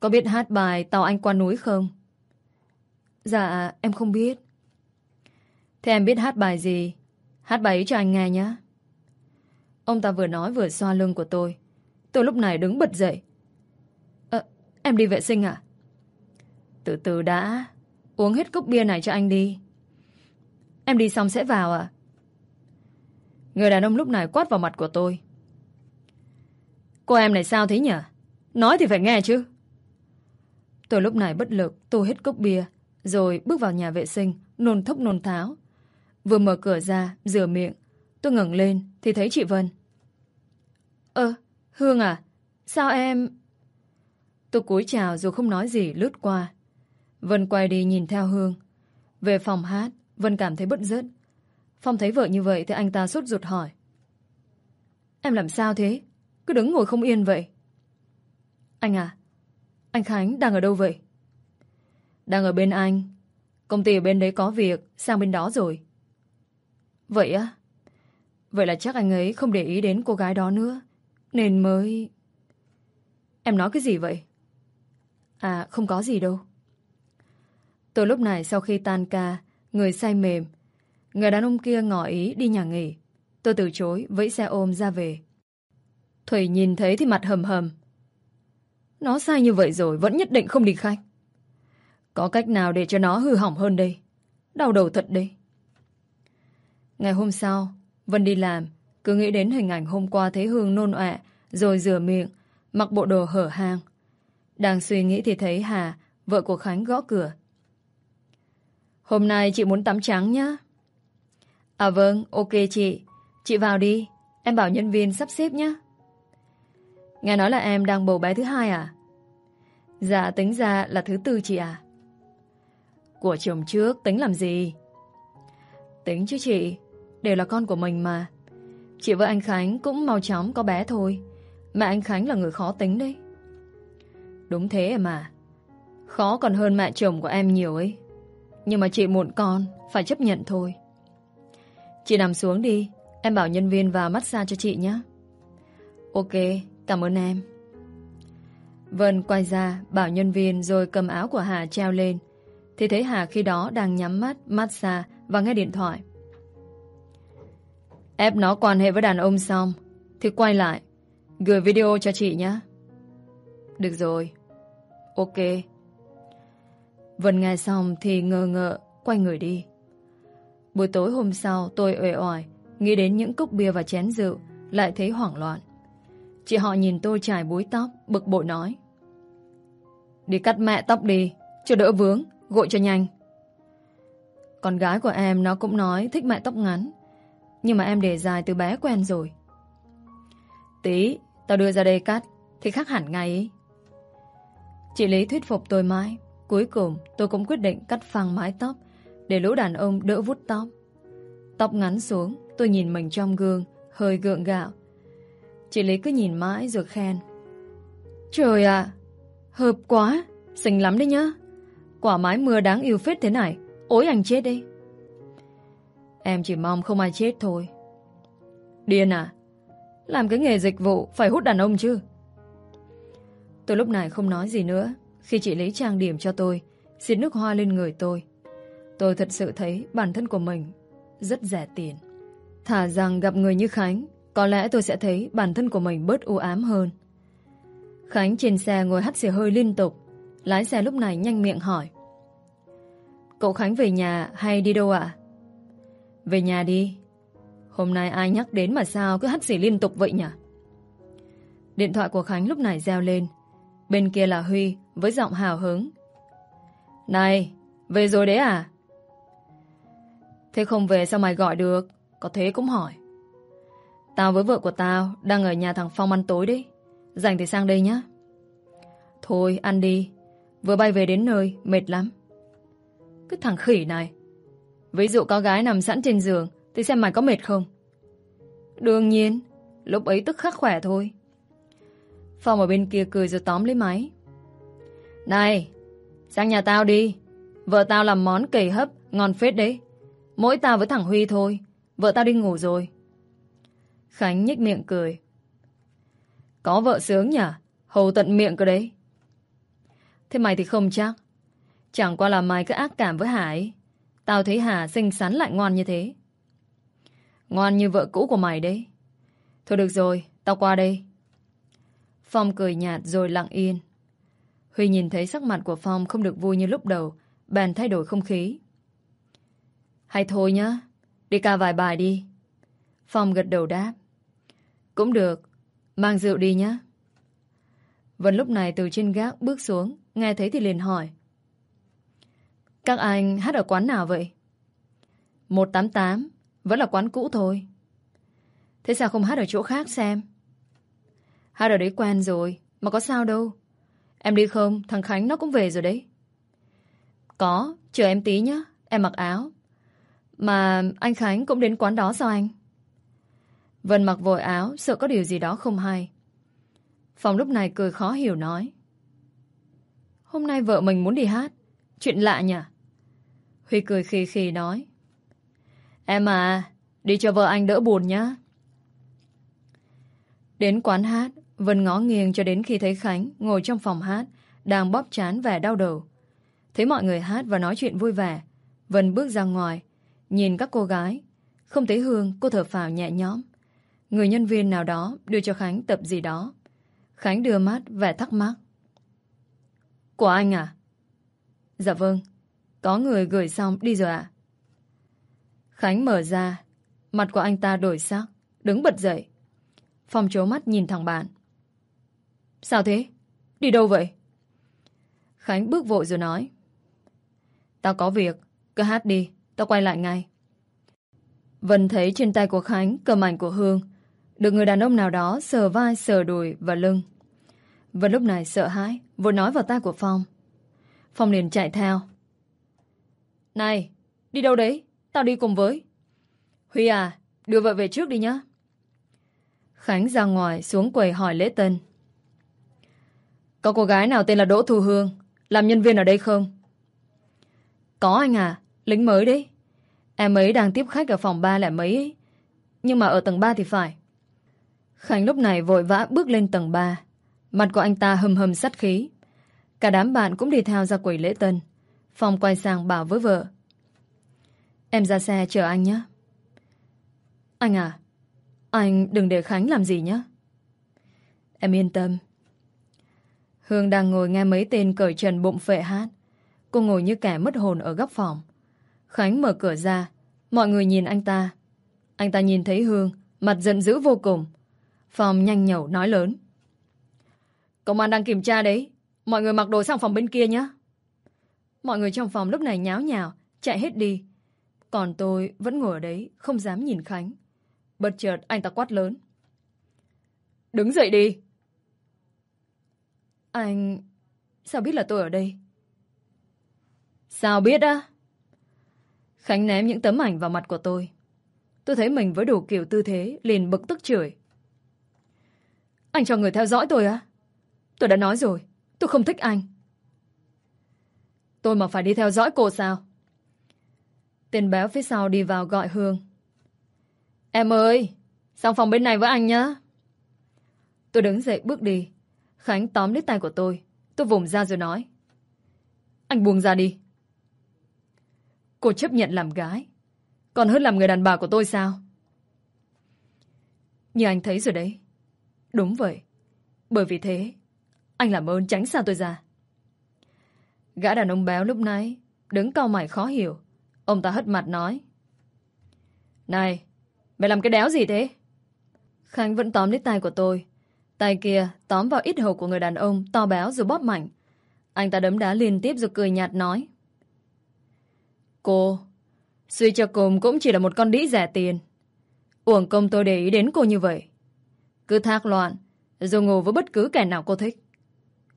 có biết hát bài Tàu Anh qua núi không? Dạ, em không biết. Thế em biết hát bài gì? Hát bài ấy cho anh nghe nhé. Ông ta vừa nói vừa xoa lưng của tôi. Tôi lúc này đứng bật dậy. Em đi vệ sinh à? Từ từ đã. Uống hết cốc bia này cho anh đi. Em đi xong sẽ vào à? Người đàn ông lúc này quát vào mặt của tôi. Cô em này sao thế nhỉ? Nói thì phải nghe chứ. Tôi lúc này bất lực, tôi hết cốc bia, rồi bước vào nhà vệ sinh, nôn thốc nôn tháo. Vừa mở cửa ra, rửa miệng, tôi ngẩng lên thì thấy chị Vân. Ơ, Hương à, sao em... Tôi cúi chào rồi không nói gì lướt qua. Vân quay đi nhìn theo Hương. Về phòng hát, Vân cảm thấy bất rớt. Phong thấy vợ như vậy thì anh ta sốt ruột hỏi. Em làm sao thế? Cứ đứng ngồi không yên vậy. Anh à, anh Khánh đang ở đâu vậy? Đang ở bên anh. Công ty ở bên đấy có việc, sang bên đó rồi. Vậy á? Vậy là chắc anh ấy không để ý đến cô gái đó nữa. Nên mới... Em nói cái gì vậy? À, không có gì đâu. Tôi lúc này sau khi tan ca, người say mềm. Người đàn ông kia ngỏ ý đi nhà nghỉ. Tôi từ chối, vẫy xe ôm ra về. Thủy nhìn thấy thì mặt hầm hầm. Nó sai như vậy rồi, vẫn nhất định không đi khách. Có cách nào để cho nó hư hỏng hơn đây? Đau đầu thật đây. Ngày hôm sau, Vân đi làm, cứ nghĩ đến hình ảnh hôm qua thấy Hương nôn ọe, rồi rửa miệng, mặc bộ đồ hở hang. Đang suy nghĩ thì thấy Hà, vợ của Khánh gõ cửa. Hôm nay chị muốn tắm trắng nhá. À vâng, ok chị. Chị vào đi, em bảo nhân viên sắp xếp nhá. Nghe nói là em đang bầu bé thứ hai à? Dạ tính ra là thứ tư chị à? Của chồng trước tính làm gì? Tính chứ chị, đều là con của mình mà. Chị với anh Khánh cũng mau chóng có bé thôi. Mẹ anh Khánh là người khó tính đấy. Đúng thế mà. Khó còn hơn mẹ chồng của em nhiều ấy. Nhưng mà chị muộn con, phải chấp nhận thôi. Chị nằm xuống đi, em bảo nhân viên vào massage cho chị nhé. Ok, cảm ơn em. Vân quay ra, bảo nhân viên rồi cầm áo của Hà treo lên. Thì thấy Hà khi đó đang nhắm mắt, massage và nghe điện thoại. Ép nó quan hệ với đàn ông xong Thì quay lại Gửi video cho chị nhé Được rồi Ok. Vân nghe xong thì ngờ ngợ, Quay người đi. Buổi tối hôm sau, tôi uể oải, Nghĩ đến những cốc bia và chén rượu, Lại thấy hoảng loạn. Chị họ nhìn tôi chải búi tóc, Bực bội nói. Đi cắt mẹ tóc đi, Cho đỡ vướng Gội cho nhanh. Con gái của em nó cũng nói thích mẹ tóc ngắn, Nhưng mà em để dài từ bé quen rồi. Tí, Tao đưa ra đây cắt, Thì khác hẳn ngay ý. Chị Lý thuyết phục tôi mãi. Cuối cùng, tôi cũng quyết định cắt phăng mái tóc Để lũ đàn ông đỡ vút tóc. Tóc ngắn xuống, Tôi nhìn mình trong gương, Hơi gượng gạo. Chị Lý cứ nhìn mãi rồi khen. Trời ạ, Hợp quá, Xinh lắm đấy nhá. Quả mái mưa đáng yêu phết thế này, Ối anh chết đi. Em chỉ mong không ai chết thôi. Điên à Làm cái nghề dịch vụ Phải hút đàn ông chứ. Tôi lúc này không nói gì nữa. Khi chị lấy trang điểm cho tôi Xịt nước hoa lên người tôi. Tôi thật sự thấy bản thân của mình Rất rẻ tiền. Thả rằng gặp người như Khánh, Có lẽ tôi sẽ thấy bản thân của mình bớt u ám hơn. Khánh trên xe ngồi hắt xì hơi liên tục. Lái xe lúc này nhanh miệng hỏi. Cậu Khánh về nhà hay đi đâu ạ? Về nhà đi. Hôm nay ai nhắc đến mà sao cứ hắt xì liên tục vậy nhỉ? Điện thoại của Khánh lúc này reo lên. Bên kia là Huy với giọng hào hứng. Này, về rồi đấy à? Thế không về sao mày gọi được? Có thế cũng hỏi. Tao với vợ của tao Đang ở nhà thằng Phong ăn tối đấy. Dành thì sang đây nhá. Thôi ăn đi. Vừa bay về đến nơi mệt lắm. Cứ thằng khỉ này. Ví dụ có gái nằm sẵn trên giường Thì xem mày có mệt không? Đương nhiên Lúc ấy tức khắc khỏe thôi. Phong ở bên kia cười rồi tóm lấy máy. Này, Sang nhà tao đi. Vợ tao làm món cầy hấp, Ngon phết đấy. Mỗi tao với thằng Huy thôi, Vợ tao đi ngủ rồi. Khánh nhếch miệng cười. Có vợ sướng nhỉ, Hầu tận miệng cơ đấy. Thế mày thì không chắc. Chẳng qua là mày cứ ác cảm với Hải Tao thấy Hà xinh xắn lại ngoan như thế. Ngoan như vợ cũ của mày đấy. Thôi được rồi, Tao qua đây. Phong cười nhạt rồi lặng yên. Huy nhìn thấy sắc mặt của Phong không được vui như lúc đầu, Bèn thay đổi không khí. Hay thôi nhá, Đi ca vài bài đi. Phong gật đầu đáp. Cũng được, Mang rượu đi nhá. Vân lúc này từ trên gác bước xuống, Nghe thấy thì liền hỏi. Các anh hát ở quán nào vậy? 188 Vẫn là quán cũ thôi. Thế sao không hát ở chỗ khác xem? Hai đứa đấy quen rồi Mà có sao đâu. Em đi không? Thằng Khánh nó cũng về rồi đấy. Có, chờ em tí nhá Em mặc áo. Mà anh Khánh cũng đến quán đó sao anh? Vân mặc vội áo Sợ có điều gì đó không hay. Phòng lúc này cười khó hiểu nói. Hôm nay vợ mình muốn đi hát Chuyện lạ nhỉ? Huy cười khì khì nói. Em à Đi cho vợ anh đỡ buồn nhá. Đến quán hát Vân ngó nghiêng cho đến khi thấy Khánh Ngồi trong phòng hát, Đang bóp chán vẻ đau đầu. Thấy mọi người hát và nói chuyện vui vẻ, Vân bước ra ngoài, Nhìn các cô gái. Không thấy Hương, cô thở phào nhẹ nhõm. Người nhân viên nào đó đưa cho Khánh tập gì đó. Khánh đưa mắt, vẻ thắc mắc. Của anh à? Dạ vâng Có người gửi xong đi rồi ạ. Khánh mở ra, Mặt của anh ta đổi sắc, Đứng bật dậy. Phong chố mắt nhìn thằng bạn. Sao thế? Đi đâu vậy? Khánh bước vội rồi nói. Tao có việc Cứ hát đi Tao quay lại ngay. Vân thấy trên tay của Khánh cầm ảnh của Hương Được người đàn ông nào đó sờ vai, sờ đùi và lưng. Vân lúc này sợ hãi Vội nói vào tay của Phong. Phong liền chạy theo. Này, đi đâu đấy? Tao đi cùng với. Huy à, đưa vợ về trước đi nhá. Khánh ra ngoài xuống quầy hỏi lễ tân. Có cô gái nào tên là Đỗ Thu Hương? Làm nhân viên ở đây không? Có anh à, lính mới đấy. Em ấy đang tiếp khách ở phòng 3 lẻ mấy ấy. Nhưng mà ở tầng 3 thì phải. Khánh lúc này vội vã bước lên tầng 3 Mặt của anh ta hầm hầm sắt khí. Cả đám bạn cũng đi theo ra quầy lễ tân. Phong quay sang bảo với vợ. Em ra xe chờ anh nhé. Anh à Anh đừng để Khánh làm gì nhé. Em yên tâm. Hương đang ngồi nghe mấy tên cởi trần bụng phệ hát Cô ngồi như kẻ mất hồn ở góc phòng Khánh mở cửa ra Mọi người nhìn anh ta Anh ta nhìn thấy Hương Mặt giận dữ vô cùng Phòng nhanh nhẩu nói lớn. Công an đang kiểm tra đấy. Mọi người mặc đồ sang phòng bên kia nhé. Mọi người trong phòng lúc này nháo nhào, chạy hết đi. Còn tôi vẫn ngồi ở đấy, không dám nhìn Khánh. Bất chợt anh ta quát lớn. Đứng dậy đi. Anh... Sao biết là tôi ở đây? Sao biết á? Khánh ném những tấm ảnh vào mặt của tôi. Tôi thấy mình với đủ kiểu tư thế, liền bực tức chửi. Anh cho người theo dõi tôi á? Tôi đã nói rồi, tôi không thích anh. Tôi mà phải đi theo dõi cô sao? Tên béo phía sau đi vào gọi Hương. Em ơi, sang phòng bên này với anh nhá. Tôi đứng dậy bước đi. Khánh tóm lấy tay của tôi. Tôi vùng ra rồi nói. Anh buông ra đi. Cô chấp nhận làm gái. Còn hơn làm người đàn bà của tôi sao? Như anh thấy rồi đấy. Đúng vậy. Bởi vì thế, anh làm ơn tránh xa tôi ra. Gã đàn ông béo lúc nãy đứng cau mày khó hiểu. Ông ta hất mặt nói. Này, mày làm cái đéo gì thế? Khánh vẫn tóm lấy tay của tôi. Tay kia tóm vào ít hầu của người đàn ông to béo rồi bóp mạnh. Anh ta đấm đá liên tiếp rồi cười nhạt nói. Cô, suy cho cùng cũng chỉ là một con đĩ rẻ tiền. Uổng công tôi để ý đến cô như vậy. Cứ thác loạn, rồi ngủ với bất cứ kẻ nào cô thích.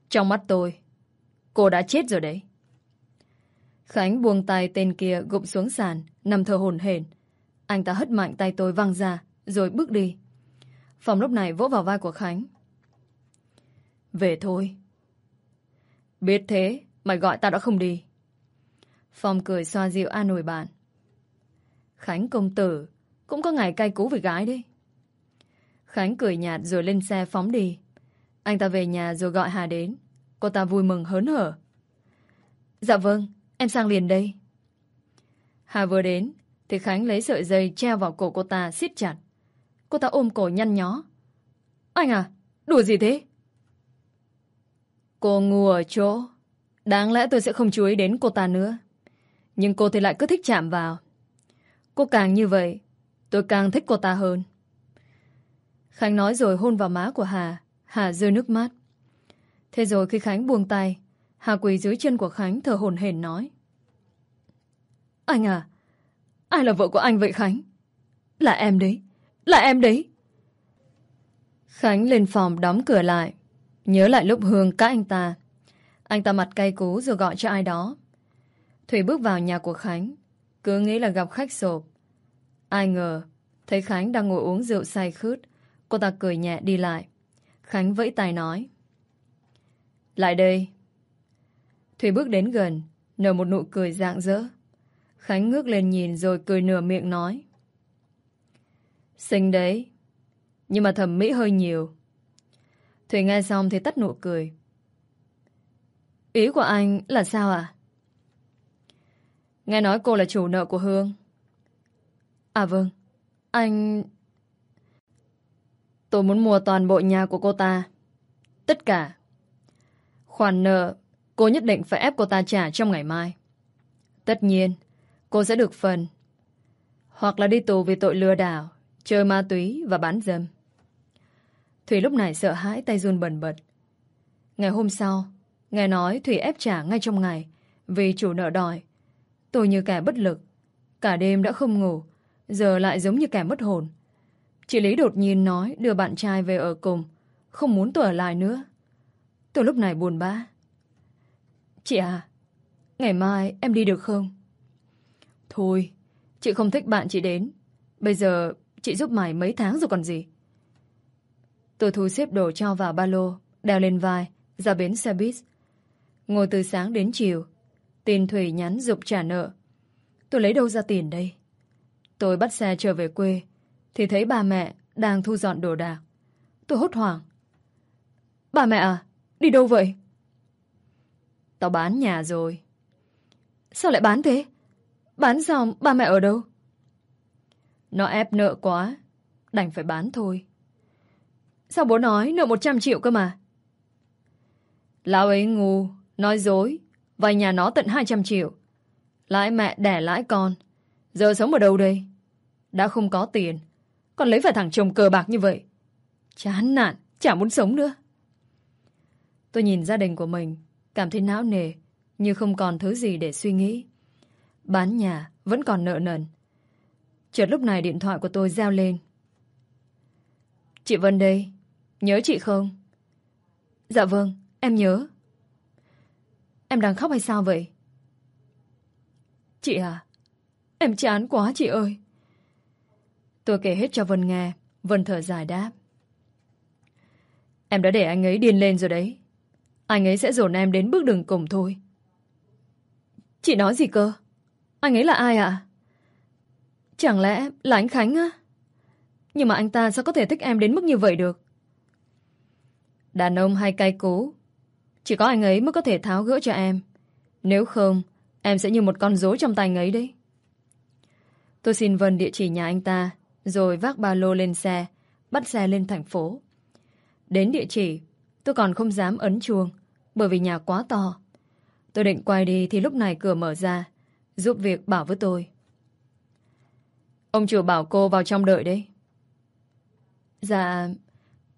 Trong mắt tôi, cô đã chết rồi đấy. Khánh buông tay tên kia gục xuống sàn, nằm thờ hồn hển. Anh ta hất mạnh tay tôi văng ra, rồi bước đi. Phòng lúc này vỗ vào vai của Khánh. Về thôi. Biết thế, mày gọi tao đã không đi. Phong cười xoa dịu an ủi bạn. Khánh công tử, cũng có ngày cay cú với gái đấy. Khánh cười nhạt rồi lên xe phóng đi. Anh ta về nhà rồi gọi Hà đến. Cô ta vui mừng hớn hở. Dạ vâng, em sang liền đây. Hà vừa đến, thì Khánh lấy sợi dây treo vào cổ cô ta siết chặt. Cô ta ôm cổ nhăn nhó. Anh à, đùa gì thế? Cô ngu ở chỗ. Đáng lẽ tôi sẽ không chú ý đến cô ta nữa. Nhưng cô thì lại cứ thích chạm vào. Cô càng như vậy, tôi càng thích cô ta hơn. Khánh nói rồi hôn vào má của Hà. Hà rơi nước mắt. Thế rồi khi Khánh buông tay, Hà quỳ dưới chân của Khánh thở hổn hển nói. Anh à, ai là vợ của anh vậy Khánh? Là em đấy, là em đấy. Khánh lên phòng đóng cửa lại. Nhớ lại lúc Hương cãi anh ta. Anh ta mặt cay cú rồi gọi cho ai đó. Thủy bước vào nhà của Khánh. Cứ nghĩ là gặp khách sộp. Ai ngờ, thấy Khánh đang ngồi uống rượu say khướt. Cô ta cười nhẹ đi lại. Khánh vẫy tay nói. Lại đây. Thủy bước đến gần, nở một nụ cười rạng rỡ. Khánh ngước lên nhìn rồi cười nửa miệng nói. Xinh đấy. Nhưng mà thẩm mỹ hơi nhiều. Thủy nghe xong thì tắt nụ cười. Ý của anh là sao à? Nghe nói cô là chủ nợ của Hương. À vâng, anh... Tôi muốn mua toàn bộ nhà của cô ta. Tất cả. Khoản nợ, cô nhất định phải ép cô ta trả trong ngày mai. Tất nhiên, cô sẽ được phần. Hoặc là đi tù vì tội lừa đảo, chơi ma túy và bán dâm. Thủy lúc này sợ hãi tay run bần bật. Ngày hôm sau, nghe nói Thủy ép trả ngay trong ngày vì chủ nợ đòi. Tôi như kẻ bất lực. Cả đêm đã không ngủ, giờ lại giống như kẻ mất hồn. Chị Lý đột nhiên nói đưa bạn trai về ở cùng, không muốn tôi ở lại nữa. Tôi lúc này buồn bã. Chị à, ngày mai em đi được không? Thôi, chị không thích bạn chị đến. Bây giờ chị giúp mày mấy tháng rồi còn gì. Tôi thu xếp đồ cho vào ba lô, đeo lên vai, ra bến xe buýt. Ngồi từ sáng đến chiều, tin Thủy nhắn dục trả nợ. Tôi lấy đâu ra tiền đây? Tôi bắt xe trở về quê, thì thấy bà mẹ đang thu dọn đồ đạc. Tôi hốt hoảng. Bà mẹ à, đi đâu vậy? Tao bán nhà rồi. Sao lại bán thế? Bán xong ba mẹ ở đâu? Nó ép nợ quá, đành phải bán thôi. Sao bố nói nợ 100 triệu cơ mà? Lão ấy ngu, nói dối, vay nhà nó tận 200 triệu. Lãi mẹ đẻ lãi con. Giờ sống ở đâu đây? Đã không có tiền, còn lấy phải thằng chồng cờ bạc như vậy. Chán nản, chả muốn sống nữa. Tôi nhìn gia đình của mình, cảm thấy não nề, như không còn thứ gì để suy nghĩ. Bán nhà, vẫn còn nợ nần. Chợt lúc này điện thoại của tôi reo lên. Chị Vân đây, nhớ chị không? Dạ vâng, em nhớ. Em đang khóc hay sao vậy? Chị à, em chán quá chị ơi. Tôi kể hết cho Vân nghe, Vân thở dài đáp. Em đã để anh ấy điên lên rồi đấy. Anh ấy sẽ dồn em đến bước đường cùng thôi. Chị nói gì cơ? Anh ấy là ai ạ? Chẳng lẽ là anh Khánh á? Nhưng mà anh ta sao có thể thích em đến mức như vậy được? Đàn ông hay cay cú, Chỉ có anh ấy mới có thể tháo gỡ cho em. Nếu không, Em sẽ như một con rối trong tay anh ấy đấy. Tôi xin Vân địa chỉ nhà anh ta, Rồi vác ba lô lên xe, Bắt xe lên thành phố. Đến địa chỉ, Tôi còn không dám ấn chuông, Bởi vì nhà quá to. Tôi định quay đi thì lúc này cửa mở ra, Giúp việc bảo với tôi. Ông chủ bảo cô vào trong đợi đấy. Dạ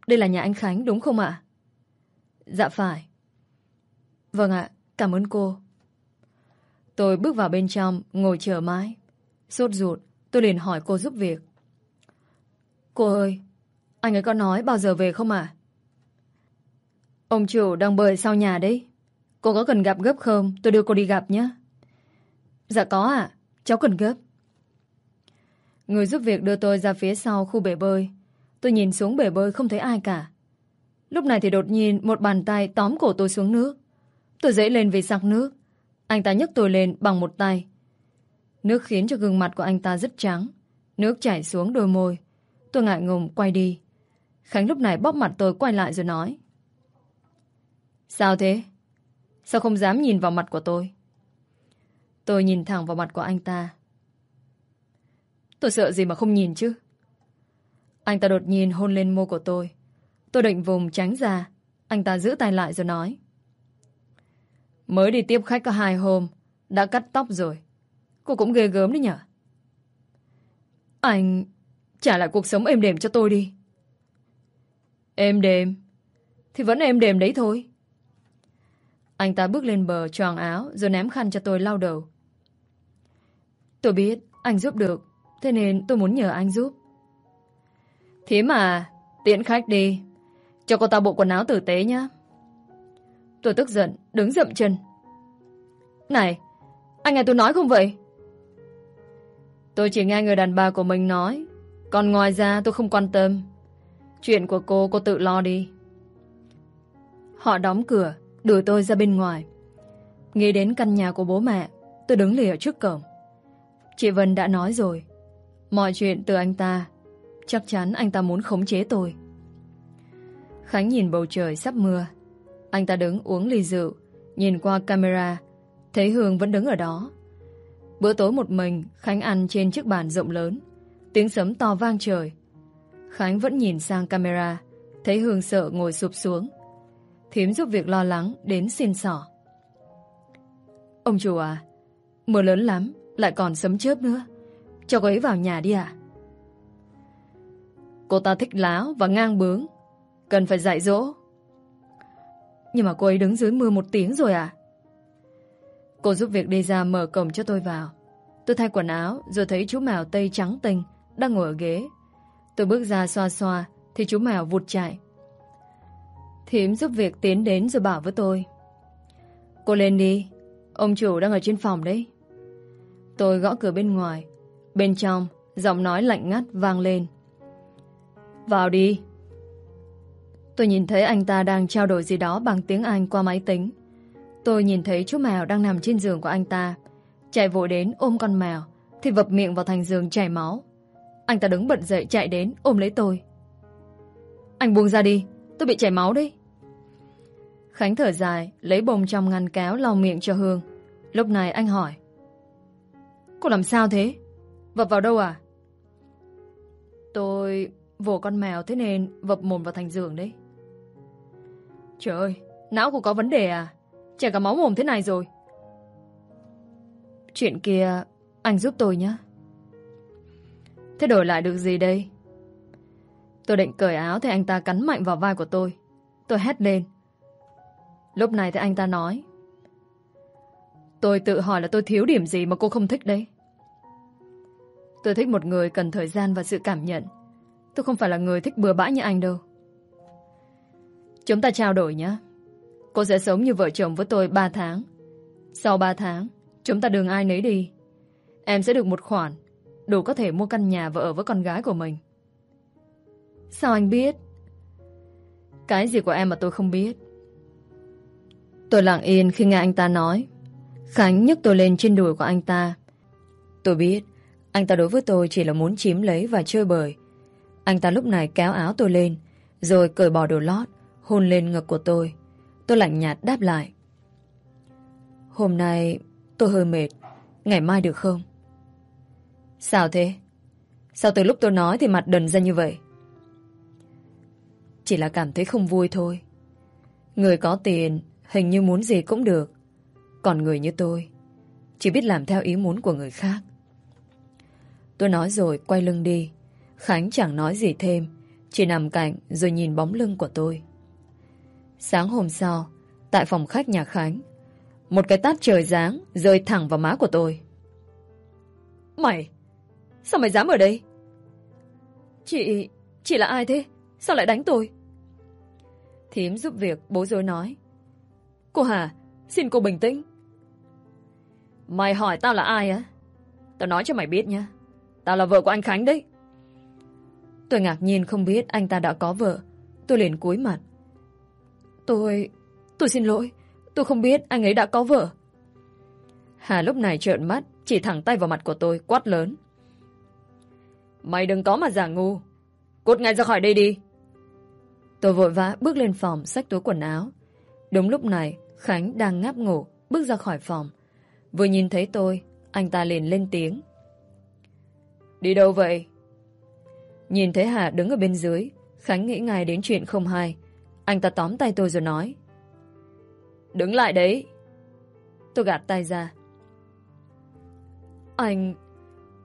Đây là nhà anh Khánh, đúng không ạ? Dạ phải. Vâng ạ, cảm ơn cô. Tôi bước vào bên trong, Ngồi chờ mãi. Sốt ruột, tôi liền hỏi cô giúp việc. Cô ơi, Anh ấy có nói bao giờ về không ạ? Ông chủ đang bơi sau nhà đấy. Cô có cần gặp gấp không? Tôi đưa cô đi gặp nhé. Dạ có ạ, Cháu cần gấp. Người giúp việc đưa tôi ra phía sau khu bể bơi. Tôi nhìn xuống bể bơi không thấy ai cả. Lúc này thì đột nhiên Một bàn tay tóm cổ tôi xuống nước. Tôi dễ lên vì sặc nước. Anh ta nhấc tôi lên bằng một tay. Nước khiến cho gương mặt của anh ta rất trắng. Nước chảy xuống đôi môi. Tôi ngại ngùng quay đi. Khánh lúc này bóp mặt tôi quay lại rồi nói. Sao thế? Sao không dám nhìn vào mặt của tôi? Tôi nhìn thẳng vào mặt của anh ta. Tôi sợ gì mà không nhìn chứ. Anh ta đột nhiên hôn lên môi của tôi. Tôi định vùng tránh ra. Anh ta giữ tay lại rồi nói. Mới đi tiếp khách có hai hôm, Đã cắt tóc rồi. Cô cũng ghê gớm đấy nhở? Anh Trả lại cuộc sống êm đềm cho tôi đi. Êm đềm? Thì vẫn êm đềm đấy thôi. Anh ta bước lên bờ choàng áo Rồi ném khăn cho tôi lau đầu. Tôi biết anh giúp được Thế nên tôi muốn nhờ anh giúp. Thế mà, Tiễn khách đi. Cho cô ta bộ quần áo tử tế nhá. Tôi tức giận, Đứng dậm chân. Này, Anh nghe tôi nói không vậy? Tôi chỉ nghe người đàn bà của mình nói, Còn ngoài ra tôi không quan tâm. Chuyện của cô cô tự lo đi. Họ đóng cửa, Đuổi tôi ra bên ngoài. Nghĩ đến căn nhà của bố mẹ, Tôi đứng lì ở trước cổng. Chị Vân đã nói rồi Mọi chuyện từ anh ta. Chắc chắn anh ta muốn khống chế tôi. Khánh nhìn bầu trời sắp mưa. Anh ta đứng uống ly rượu, Nhìn qua camera, Thấy Hương vẫn đứng ở đó. Bữa tối một mình, Khánh ăn trên chiếc bàn rộng lớn. Tiếng sấm to vang trời. Khánh vẫn nhìn sang camera, Thấy Hương sợ ngồi sụp xuống. Thím giúp việc lo lắng đến xin sỏ. Ông chủ à Mưa lớn lắm, Lại còn sấm chớp nữa. Cho cô ấy vào nhà đi à Cô ta thích láo và ngang bướng, Cần phải dạy dỗ. Nhưng mà cô ấy đứng dưới mưa một tiếng rồi à Cô giúp việc đi ra mở cổng cho tôi vào. Tôi thay quần áo Rồi thấy chú mèo tây trắng tinh Đang ngồi ở ghế. Tôi bước ra xoa xoa Thì chú mèo vụt chạy. Thím giúp việc tiến đến rồi bảo với tôi. Cô lên đi, Ông chủ đang ở trên phòng đấy. Tôi gõ cửa bên ngoài Bên trong, Giọng nói lạnh ngắt vang lên. Vào đi. Tôi nhìn thấy anh ta đang trao đổi gì đó Bằng tiếng Anh qua máy tính. Tôi nhìn thấy chú mèo đang nằm trên giường của anh ta. Chạy vội đến ôm con mèo, Thì vập miệng vào thành giường chảy máu. Anh ta đứng bật dậy chạy đến ôm lấy tôi. Anh buông ra đi, Tôi bị chảy máu đấy. Khánh thở dài, Lấy bông trong ngăn kéo lau miệng cho Hương. Lúc này anh hỏi, Cô làm sao thế? Vập vào đâu à Tôi vồ con mèo thế nên vập mồm vào thành giường đấy Trời ơi, Não của có vấn đề à Chảy cả máu mồm thế này rồi Chuyện kia, Anh giúp tôi nhé Thế đổi lại được gì đây Tôi định cởi áo thì anh ta cắn mạnh vào vai của tôi. Tôi hét lên. Lúc này thì anh ta nói. Tôi tự hỏi là tôi thiếu điểm gì mà cô không thích đấy. Tôi thích một người cần thời gian và sự cảm nhận. Tôi không phải là người thích bừa bãi như anh đâu. Chúng ta trao đổi nhé. Cô sẽ sống như vợ chồng với tôi 3 tháng. Sau 3 tháng, chúng ta đường ai nấy đi. Em sẽ được một khoản, đủ có thể mua căn nhà và ở với con gái của mình. Sao anh biết? Cái gì của em mà tôi không biết? Tôi lặng yên khi nghe anh ta nói. Khánh nhấc tôi lên trên đùi của anh ta. Tôi biết, anh ta đối với tôi chỉ là muốn chiếm lấy và chơi bời. Anh ta lúc này kéo áo tôi lên, rồi cởi bỏ đồ lót, hôn lên ngực của tôi. Tôi lạnh nhạt đáp lại. Hôm nay tôi hơi mệt, ngày mai được không? Sao thế? Sao từ lúc tôi nói thì mặt đần ra như vậy? Chỉ là cảm thấy không vui thôi. Người có tiền hình như muốn gì cũng được. Còn người như tôi chỉ biết làm theo ý muốn của người khác. Tôi nói rồi quay lưng đi. Khánh chẳng nói gì thêm, chỉ nằm cạnh rồi nhìn bóng lưng của tôi. Sáng hôm sau, tại phòng khách nhà Khánh, một cái tát trời giáng rơi thẳng vào má của tôi. Mày! Sao mày dám ở đây? Chị... chị là ai thế? Sao lại đánh tôi? Thím giúp việc bố rối nói. Cô Hà, xin cô bình tĩnh. Mày hỏi tao là ai á? Tao nói cho mày biết nhé. Tao là vợ của anh Khánh đấy. Tôi ngạc nhiên không biết anh ta đã có vợ. Tôi liền cúi mặt. Tôi... tôi xin lỗi. Tôi không biết anh ấy đã có vợ. Hà lúc này trợn mắt, chỉ thẳng tay vào mặt của tôi, quát lớn. Mày đừng có mà giả ngu. Cút ngay ra khỏi đây đi. Tôi vội vã bước lên phòng, xách túi quần áo. Đúng lúc này, Khánh đang ngáp ngủ, bước ra khỏi phòng. Vừa nhìn thấy tôi, anh ta liền lên tiếng. Đi đâu vậy? Nhìn thấy Hà đứng ở bên dưới, Khánh nghĩ ngay đến chuyện không hay. Anh ta tóm tay tôi rồi nói. Đứng lại đấy. Tôi gạt tay ra. Anh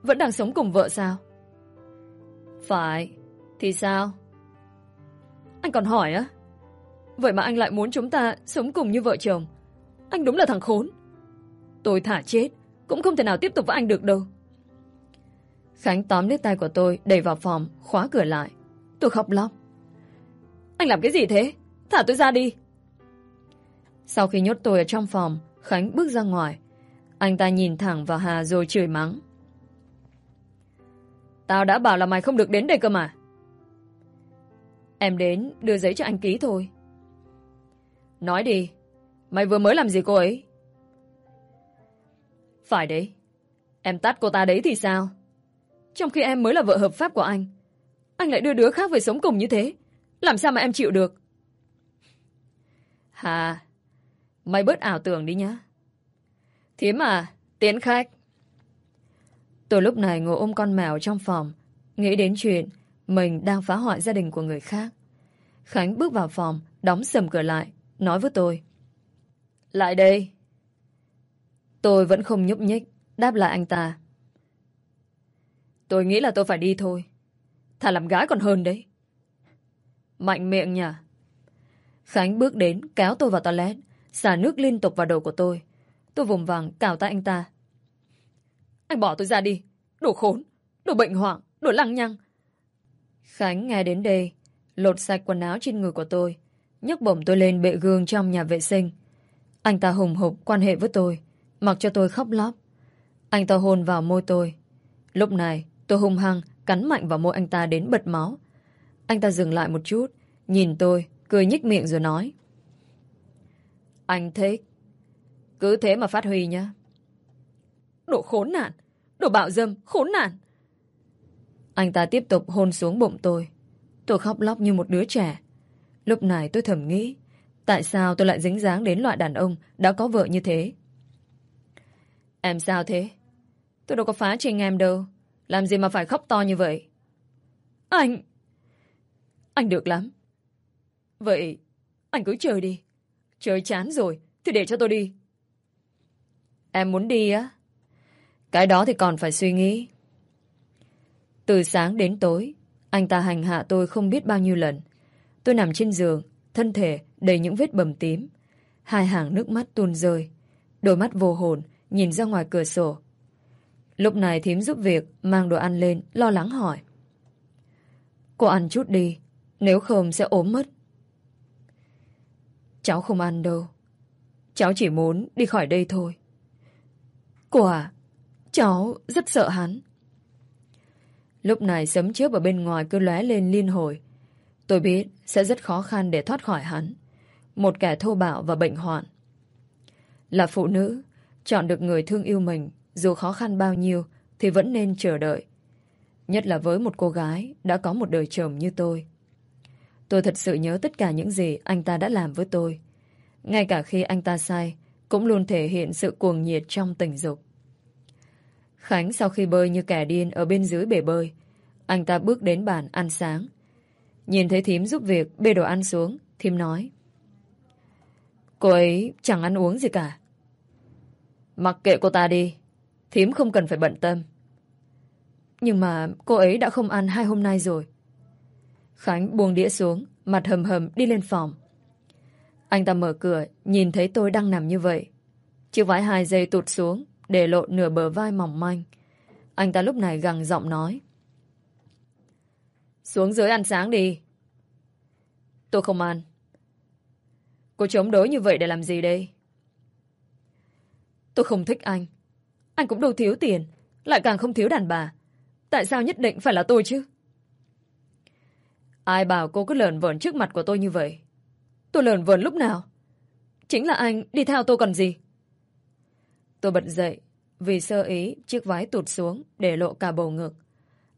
vẫn đang sống cùng vợ sao? Phải. Thì sao? Anh còn hỏi á? Vậy mà anh lại muốn chúng ta sống cùng như vợ chồng. Anh đúng là thằng khốn. Tôi thả chết, cũng không thể nào tiếp tục với anh được đâu. Khánh tóm lấy tay của tôi, đẩy vào phòng, khóa cửa lại. Tôi khóc lóc. Anh làm cái gì thế? Thả tôi ra đi. Sau khi nhốt tôi ở trong phòng, Khánh bước ra ngoài. Anh ta nhìn thẳng vào Hà rồi chửi mắng. Tao đã bảo là mày không được đến đây cơ mà. Em đến đưa giấy cho anh ký thôi. Nói đi, mày vừa mới làm gì cô ấy? Phải đấy, em tắt cô ta đấy thì sao? Trong khi em mới là vợ hợp pháp của anh, anh lại đưa đứa khác về sống cùng như thế. Làm sao mà em chịu được? Hà, mày bớt ảo tưởng đi nhá. Thiếm à, tiến khách. Tôi lúc này ngồi ôm con mèo trong phòng, nghĩ đến chuyện mình đang phá hoại gia đình của người khác. Khánh bước vào phòng, đóng sầm cửa lại, nói với tôi. Lại đây. Tôi vẫn không nhúc nhích, đáp lại anh ta. Tôi nghĩ là tôi phải đi thôi. Thà làm gái còn hơn đấy. Mạnh miệng nhỉ? Khánh bước đến, kéo tôi vào toilet, xả nước liên tục vào đầu của tôi. Tôi vùng vàng cào tay anh ta. Anh bỏ tôi ra đi. Đồ khốn, đồ bệnh hoảng, đồ lăng nhăng. Khánh nghe đến đây, lột sạch quần áo trên người của tôi, nhấc bổng tôi lên bệ gương trong nhà vệ sinh. Anh ta hùng hục quan hệ với tôi, mặc cho tôi khóc lóc. Anh ta hôn vào môi tôi. Lúc này, tôi hung hăng cắn mạnh vào môi anh ta đến bật máu. Anh ta dừng lại một chút, nhìn tôi, cười nhích miệng rồi nói. Anh thích. Cứ thế mà phát huy nhá. Đồ khốn nạn, đồ bạo dâm, khốn nạn. Anh ta tiếp tục hôn xuống bụng tôi. Tôi khóc lóc như một đứa trẻ. Lúc này tôi thầm nghĩ, tại sao tôi lại dính dáng đến loại đàn ông đã có vợ như thế? Em sao thế? Tôi đâu có phá trình em đâu. Làm gì mà phải khóc to như vậy? Anh... Anh được lắm. Vậy, anh cứ chơi đi. Chơi chán rồi, thì để cho tôi đi. Em muốn đi á? Cái đó thì còn phải suy nghĩ. Từ sáng đến tối, Anh ta hành hạ tôi không biết bao nhiêu lần. Tôi nằm trên giường, thân thể đầy những vết bầm tím. Hai hàng nước mắt tuôn rơi. Đôi mắt vô hồn, nhìn ra ngoài cửa sổ. Lúc này thím giúp việc, mang đồ ăn lên, lo lắng hỏi. Cô ăn chút đi, nếu không sẽ ốm mất. Cháu không ăn đâu. Cháu chỉ muốn đi khỏi đây thôi. Cô à, cháu rất sợ hắn. Lúc này sấm chớp ở bên ngoài cứ lóe lên liên hồi. Tôi biết sẽ rất khó khăn để thoát khỏi hắn. Một kẻ thô bạo và bệnh hoạn. Là phụ nữ, chọn được người thương yêu mình, dù khó khăn bao nhiêu, thì vẫn nên chờ đợi. Nhất là với một cô gái đã có một đời chồng như tôi. Tôi thật sự nhớ tất cả những gì anh ta đã làm với tôi. Ngay cả khi anh ta sai, cũng luôn thể hiện sự cuồng nhiệt trong tình dục. Khánh sau khi bơi như kẻ điên ở bên dưới bể bơi, anh ta bước đến bàn ăn sáng. Nhìn thấy thím giúp việc bê đồ ăn xuống, thím nói. Cô ấy chẳng ăn uống gì cả. Mặc kệ cô ta đi, thím không cần phải bận tâm. Nhưng mà cô ấy đã không ăn hai hôm nay rồi. Khánh buông đĩa xuống, mặt hầm hầm đi lên phòng. Anh ta mở cửa, nhìn thấy tôi đang nằm như vậy. Chiếc vải hai giây tụt xuống, để lộ nửa bờ vai mỏng manh. Anh ta lúc này gằn giọng nói. Xuống dưới ăn sáng đi. Tôi không ăn. Cô chống đối như vậy để làm gì đây? Tôi không thích anh. Anh cũng đâu thiếu tiền, lại càng không thiếu đàn bà. Tại sao nhất định phải là tôi chứ? Ai bảo cô cứ lờn vờn trước mặt của tôi như vậy? Tôi lờn vờn lúc nào? Chính là anh đi theo tôi còn gì? Tôi bật dậy, vì sơ ý chiếc váy tụt xuống để lộ cả bầu ngực.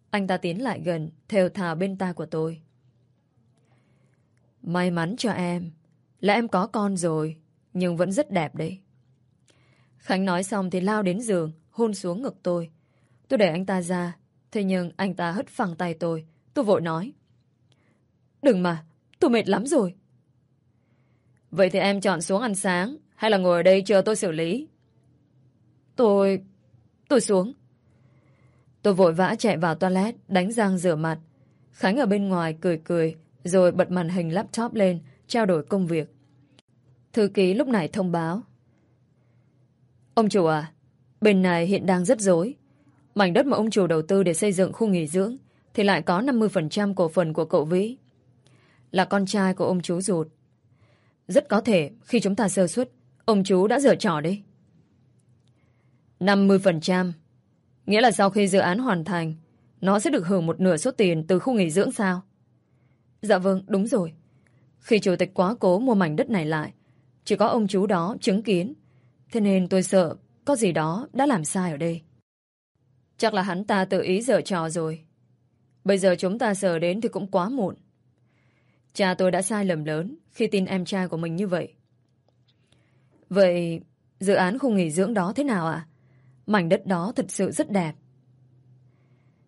Anh ta tiến lại gần, theo thào bên tai của tôi. May mắn cho em, là em có con rồi, nhưng vẫn rất đẹp đấy. Khánh nói xong thì lao đến giường, hôn xuống ngực tôi. Tôi để anh ta ra, thế nhưng anh ta hất phẳng tay tôi. Tôi vội nói. Đừng mà, tôi mệt lắm rồi. Vậy thì em chọn xuống ăn sáng, hay là ngồi ở đây chờ tôi xử lý? Tôi... tôi xuống. Tôi vội vã chạy vào toilet, đánh răng rửa mặt. Khánh ở bên ngoài cười cười, rồi bật màn hình laptop lên, trao đổi công việc. Thư ký lúc này thông báo. Ông chủ à, bên này hiện đang rất dối. Mảnh đất mà ông chủ đầu tư để xây dựng khu nghỉ dưỡng thì lại có 50% cổ phần của cậu Vĩ. Là con trai của ông chú ruột. Rất có thể khi chúng ta sơ suất, ông chú đã dở trò đấy. 50%. Nghĩa là sau khi dự án hoàn thành, nó sẽ được hưởng một nửa số tiền từ khu nghỉ dưỡng sao? Dạ vâng, đúng rồi. Khi chủ tịch quá cố mua mảnh đất này lại, chỉ có ông chú đó chứng kiến. Thế nên tôi sợ có gì đó đã làm sai ở đây. Chắc là hắn ta tự ý dở trò rồi. Bây giờ chúng ta sờ đến thì cũng quá muộn. Cha tôi đã sai lầm lớn khi tin em trai của mình như vậy. Vậy dự án khu nghỉ dưỡng đó thế nào ạ? Mảnh đất đó thật sự rất đẹp.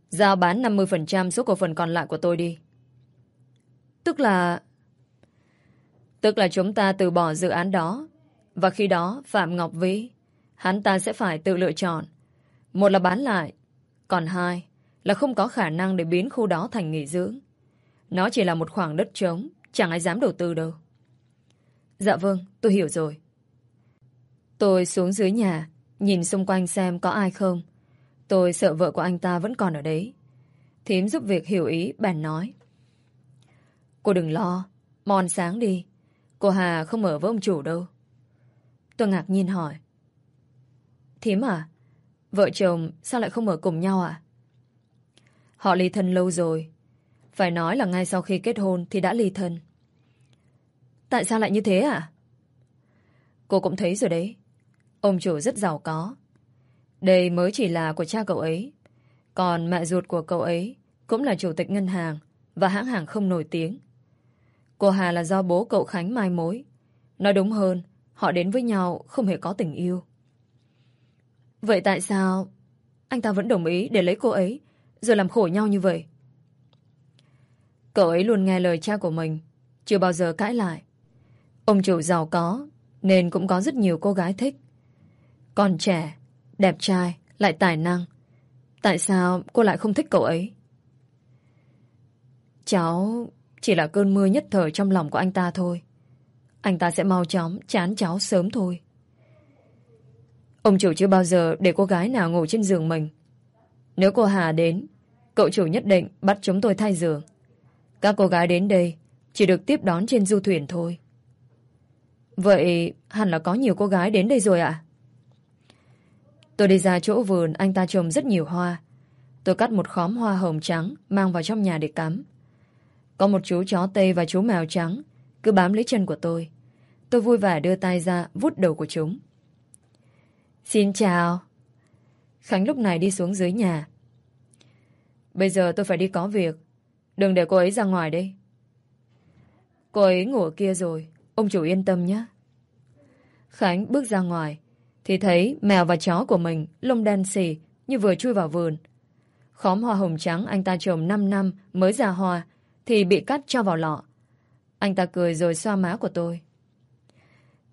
Giao bán 50% số cổ phần còn lại của tôi đi. Tức là... Tức là chúng ta từ bỏ dự án đó. Và khi đó Phạm Ngọc Vĩ, hắn ta sẽ phải tự lựa chọn. Một là bán lại, còn hai là không có khả năng để biến khu đó thành nghỉ dưỡng. Nó chỉ là một khoảng đất trống, chẳng ai dám đầu tư đâu. Dạ vâng, tôi hiểu rồi. Tôi xuống dưới nhà, Nhìn xung quanh xem có ai không Tôi sợ vợ của anh ta vẫn còn ở đấy Thím giúp việc hiểu ý Bèn nói Cô đừng lo Mòn sáng đi Cô Hà không ở với ông chủ đâu Tôi ngạc nhiên hỏi Thím à Vợ chồng sao lại không ở cùng nhau à Họ ly thân lâu rồi Phải nói là ngay sau khi kết hôn Thì đã ly thân Tại sao lại như thế à Cô cũng thấy rồi đấy Ông chủ rất giàu có. Đây mới chỉ là của cha cậu ấy. Còn mẹ ruột của cậu ấy cũng là chủ tịch ngân hàng và hãng hàng không nổi tiếng. Cô Hà là do bố cậu Khánh mai mối. Nói đúng hơn, họ đến với nhau không hề có tình yêu. Vậy tại sao anh ta vẫn đồng ý để lấy cô ấy rồi làm khổ nhau như vậy? Cậu ấy luôn nghe lời cha của mình, chưa bao giờ cãi lại. Ông chủ giàu có nên cũng có rất nhiều cô gái thích. Còn trẻ, đẹp trai, lại tài năng. Tại sao cô lại không thích cậu ấy? Cháu chỉ là cơn mưa nhất thời trong lòng của anh ta thôi. Anh ta sẽ mau chóng chán cháu sớm thôi. Ông chủ chưa bao giờ để cô gái nào ngủ trên giường mình. Nếu cô Hà đến, cậu chủ nhất định bắt chúng tôi thay giường. Các cô gái đến đây chỉ được tiếp đón trên du thuyền thôi. Vậy hẳn là có nhiều cô gái đến đây rồi ạ? Tôi đi ra chỗ vườn anh ta trồng rất nhiều hoa. Tôi cắt một khóm hoa hồng trắng mang vào trong nhà để cắm. Có một chú chó Tây và chú mèo trắng cứ bám lấy chân của tôi. Tôi vui vẻ đưa tay ra vút đầu của chúng. Xin chào. Khánh lúc này đi xuống dưới nhà. Bây giờ tôi phải đi có việc. Đừng để cô ấy ra ngoài đi. Cô ấy ngủ ở kia rồi. Ông chủ yên tâm nhé. Khánh bước ra ngoài, thì thấy mèo và chó của mình lông đen xì như vừa chui vào vườn. Khóm hoa hồng trắng anh ta trồng 5 năm mới ra hoa, thì bị cắt cho vào lọ. Anh ta cười rồi xoa má của tôi.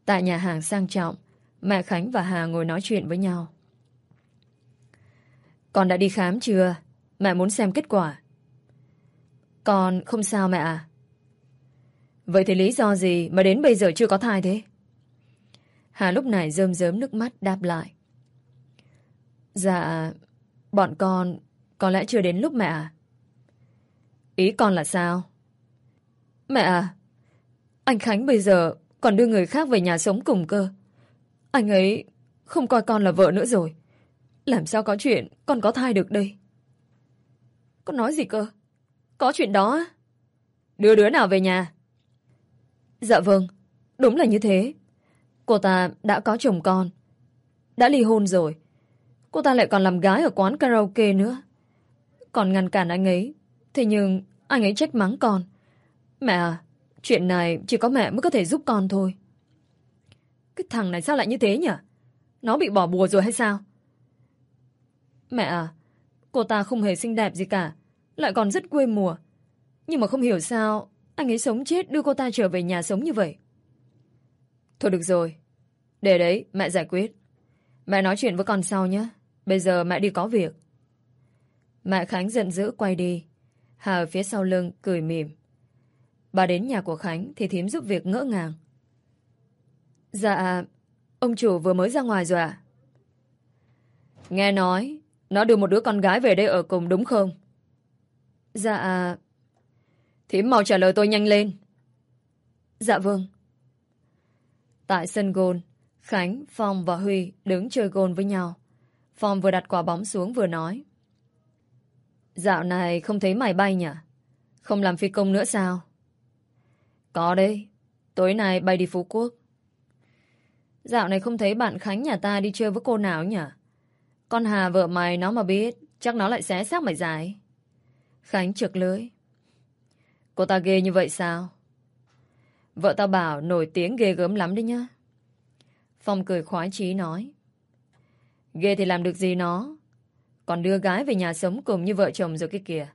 Tại nhà hàng sang trọng, mẹ Khánh và Hà ngồi nói chuyện với nhau. Con đã đi khám chưa? Mẹ muốn xem kết quả. Con không sao mẹ à? Vậy thì lý do gì mà đến bây giờ chưa có thai thế? Hà lúc này rơm rớm nước mắt đáp lại. Dạ, bọn con có lẽ chưa đến lúc mẹ à? Ý con là sao? Mẹ à, anh Khánh bây giờ còn đưa người khác về nhà sống cùng cơ. Anh ấy không coi con là vợ nữa rồi. Làm sao có chuyện con có thai được đây? Con nói gì cơ? Có chuyện đó á? Đưa đứa nào về nhà? Dạ vâng, đúng là như thế. Cô ta đã có chồng con. Đã ly hôn rồi. Cô ta lại còn làm gái ở quán karaoke nữa. Còn ngăn cản anh ấy. Thế nhưng anh ấy trách mắng con. Mẹ à, chuyện này chỉ có mẹ mới có thể giúp con thôi. Cái thằng này sao lại như thế nhỉ? Nó bị bỏ bùa rồi hay sao? Mẹ à, cô ta không hề xinh đẹp gì cả. Lại còn rất quê mùa. Nhưng mà không hiểu sao anh ấy sống chết đưa cô ta trở về nhà sống như vậy. Thôi được rồi. Để đấy, mẹ giải quyết. Mẹ nói chuyện với con sau nhé. Bây giờ mẹ đi có việc. Mẹ Khánh giận dữ quay đi. Hà ở phía sau lưng cười mỉm. Bà đến nhà của Khánh thì thím giúp việc ngỡ ngàng. Dạ, ông chủ vừa mới ra ngoài rồi ạ. Nghe nói, nó đưa một đứa con gái về đây ở cùng đúng không? Dạ... Thím mau trả lời tôi nhanh lên. Dạ vâng. Tại sân gôn, Khánh, Phong và Huy đứng chơi gôn với nhau. Phong vừa đặt quả bóng xuống vừa nói. Dạo này không thấy mày bay nhỉ? Không làm phi công nữa sao? Có đấy. Tối nay bay đi Phú Quốc. Dạo này không thấy bạn Khánh nhà ta đi chơi với cô nào nhỉ? Con Hà vợ mày nó mà biết, chắc nó lại xé xác mày dài. Khánh trực lưới. Cô ta ghê như vậy sao? Vợ tao bảo nổi tiếng ghê gớm lắm đấy nhá. Phong cười khoái chí nói. Ghê thì làm được gì nó? Còn đưa gái về nhà sống cùng như vợ chồng rồi cái kìa.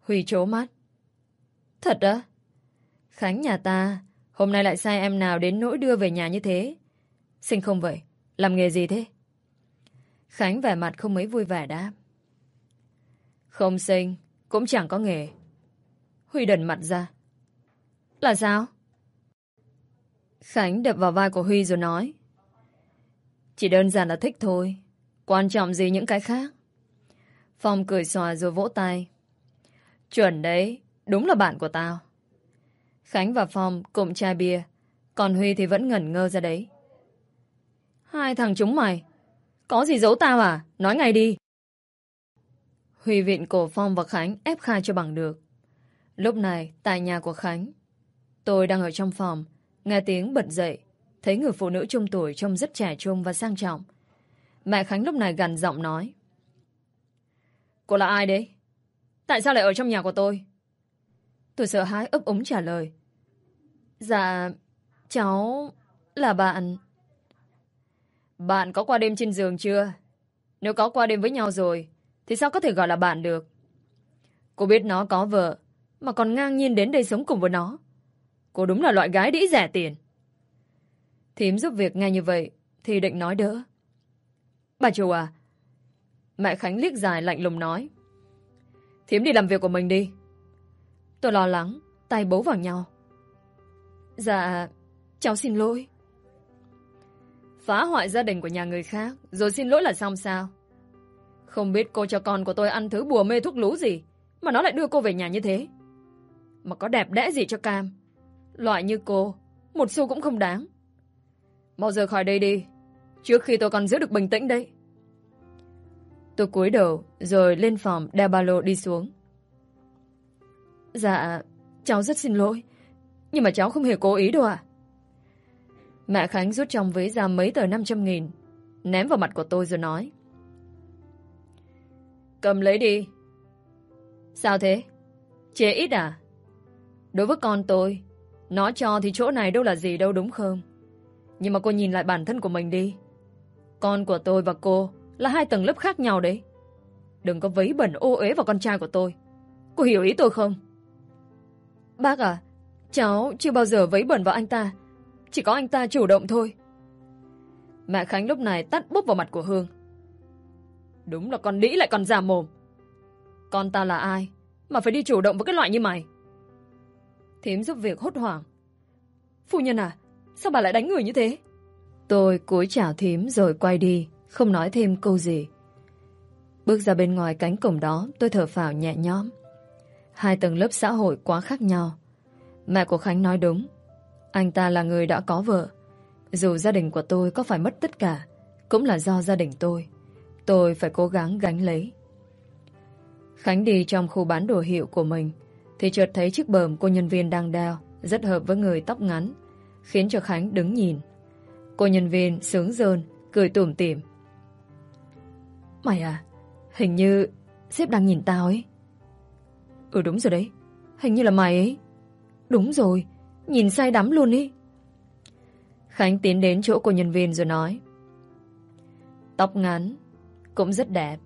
Huy chố mắt. Thật á? Khánh nhà ta, hôm nay lại sai em nào đến nỗi đưa về nhà như thế. Sinh không vậy? Làm nghề gì thế? Khánh vẻ mặt không mấy vui vẻ đáp. Không sinh, cũng chẳng có nghề. Huy đần mặt ra. Là sao? Khánh đập vào vai của Huy rồi nói. Chỉ đơn giản là thích thôi. Quan trọng gì những cái khác. Phong cười xòa rồi vỗ tay. Chuẩn đấy, đúng là bạn của tao. Khánh và Phong cụm chai bia, còn Huy thì vẫn ngẩn ngơ ra đấy. Hai thằng chúng mày, có gì giấu tao à? Nói ngay đi. Huy viện cổ Phong và Khánh ép khai cho bằng được. Lúc này, tại nhà của Khánh, tôi đang ở trong phòng, nghe tiếng bật dậy, thấy người phụ nữ trung tuổi trông rất trẻ trung và sang trọng. Mẹ Khánh lúc này gần giọng nói. Cô là ai đấy? Tại sao lại ở trong nhà của tôi? Tôi sợ hãi ấp úng trả lời. Dạ, cháu là bạn. Bạn có qua đêm trên giường chưa? Nếu có qua đêm với nhau rồi, thì sao có thể gọi là bạn được? Cô biết nó có vợ, mà còn ngang nhiên đến đây sống cùng với nó. Cô đúng là loại gái đĩ rẻ tiền. Thím giúp việc nghe như vậy, thì định nói đỡ. Bà chủ à, mẹ Khánh liếc dài lạnh lùng nói. Thím đi làm việc của mình đi. Tôi lo lắng, tay bấu vào nhau. Dạ, cháu xin lỗi. Phá hoại gia đình của nhà người khác, rồi xin lỗi là xong sao? Không biết cô cho con của tôi ăn thứ bùa mê thuốc lú gì, mà nó lại đưa cô về nhà như thế. Mà có đẹp đẽ gì cho cam. Loại như cô, một xu cũng không đáng. Mau giờ khỏi đây đi, trước khi tôi còn giữ được bình tĩnh đấy. Tôi cúi đầu, rồi lên phòng đeo ba lô đi xuống. Dạ, cháu rất xin lỗi. Nhưng mà cháu không hề cố ý đâu ạ. Mẹ Khánh rút trong ví ra mấy tờ 500 nghìn, ném vào mặt của tôi rồi nói. Cầm lấy đi. Sao thế? Chế ít à? Đối với con tôi, nó cho thì chỗ này đâu là gì đâu đúng không? Nhưng mà cô nhìn lại bản thân của mình đi. Con của tôi và cô là hai tầng lớp khác nhau đấy. Đừng có vấy bẩn ô uế vào con trai của tôi. Cô hiểu ý tôi không? Bác à, cháu chưa bao giờ vấy bẩn vào anh ta. Chỉ có anh ta chủ động thôi. Mẹ Khánh lúc này tắt búp vào mặt của Hương. Đúng là con đĩ lại còn giả mồm. Con ta là ai mà phải đi chủ động với cái loại như mày? Thím giúp việc hốt hoảng. Phu nhân à, sao bà lại đánh người như thế? Tôi cúi chào thím rồi quay đi, không nói thêm câu gì. Bước ra bên ngoài cánh cổng đó, tôi thở phào nhẹ nhõm. Hai tầng lớp xã hội quá khác nhau. Mẹ của Khánh nói đúng. Anh ta là người đã có vợ. Dù gia đình của tôi có phải mất tất cả, cũng là do gia đình tôi. Tôi phải cố gắng gánh lấy. Khánh đi trong khu bán đồ hiệu của mình, thì chợt thấy chiếc bờm cô nhân viên đang đeo, rất hợp với người tóc ngắn, khiến cho Khánh đứng nhìn. Cô nhân viên sướng rơn, cười tủm tỉm. Mày à, hình như sếp đang nhìn tao ấy. Ừ đúng rồi đấy, hình như là mày ấy. Đúng rồi, nhìn say đắm luôn ý. Khánh tiến đến chỗ cô nhân viên rồi nói. Tóc ngắn, cũng rất đẹp.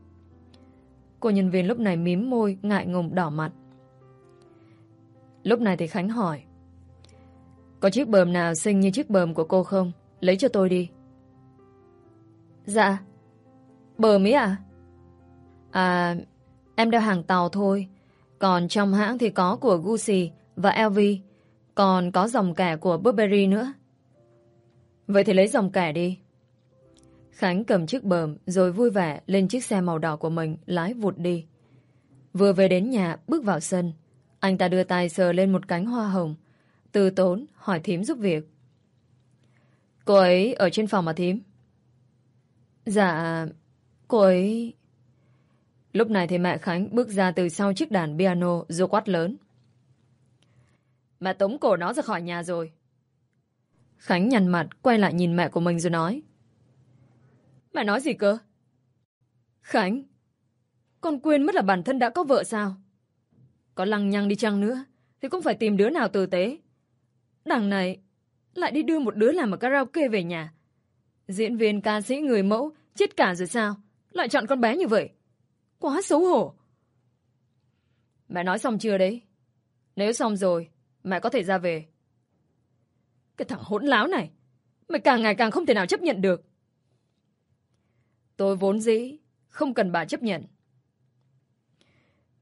Cô nhân viên lúc này mím môi, ngại ngùng đỏ mặt. Lúc này thì Khánh hỏi. Có chiếc bờm nào xinh như chiếc bờm của cô không? Lấy cho tôi đi. Dạ. Bờm ý à? À, em đeo hàng tàu thôi. Còn trong hãng thì có của Gucci và LV. Còn có dòng kẻ của Burberry nữa. Vậy thì lấy dòng kẻ đi. Khánh cầm chiếc bờm rồi vui vẻ lên chiếc xe màu đỏ của mình lái vụt đi. Vừa về đến nhà bước vào sân, anh ta đưa tay sờ lên một cánh hoa hồng. Từ tốn hỏi thím giúp việc. Cô ấy ở trên phòng mà thím. Dạ, cô ấy... Lúc này thì mẹ Khánh bước ra từ sau chiếc đàn piano rồi quát lớn. Mẹ tống cổ nó ra khỏi nhà rồi. Khánh nhằn mặt quay lại nhìn mẹ của mình rồi nói. Mẹ nói gì cơ? Khánh, con quên mất là bản thân đã có vợ sao? Có lăng nhăng đi chăng nữa thì cũng phải tìm đứa nào tử tế. Đằng này lại đi đưa một đứa làm ở karaoke về nhà. Diễn viên ca sĩ người mẫu chết cả rồi sao? Lại chọn con bé như vậy. Quá xấu hổ. Mẹ nói xong chưa đấy? Nếu xong rồi, mẹ có thể ra về. Cái thằng hỗn láo này, mày càng ngày càng không thể nào chấp nhận được. Tôi vốn dĩ, không cần bà chấp nhận.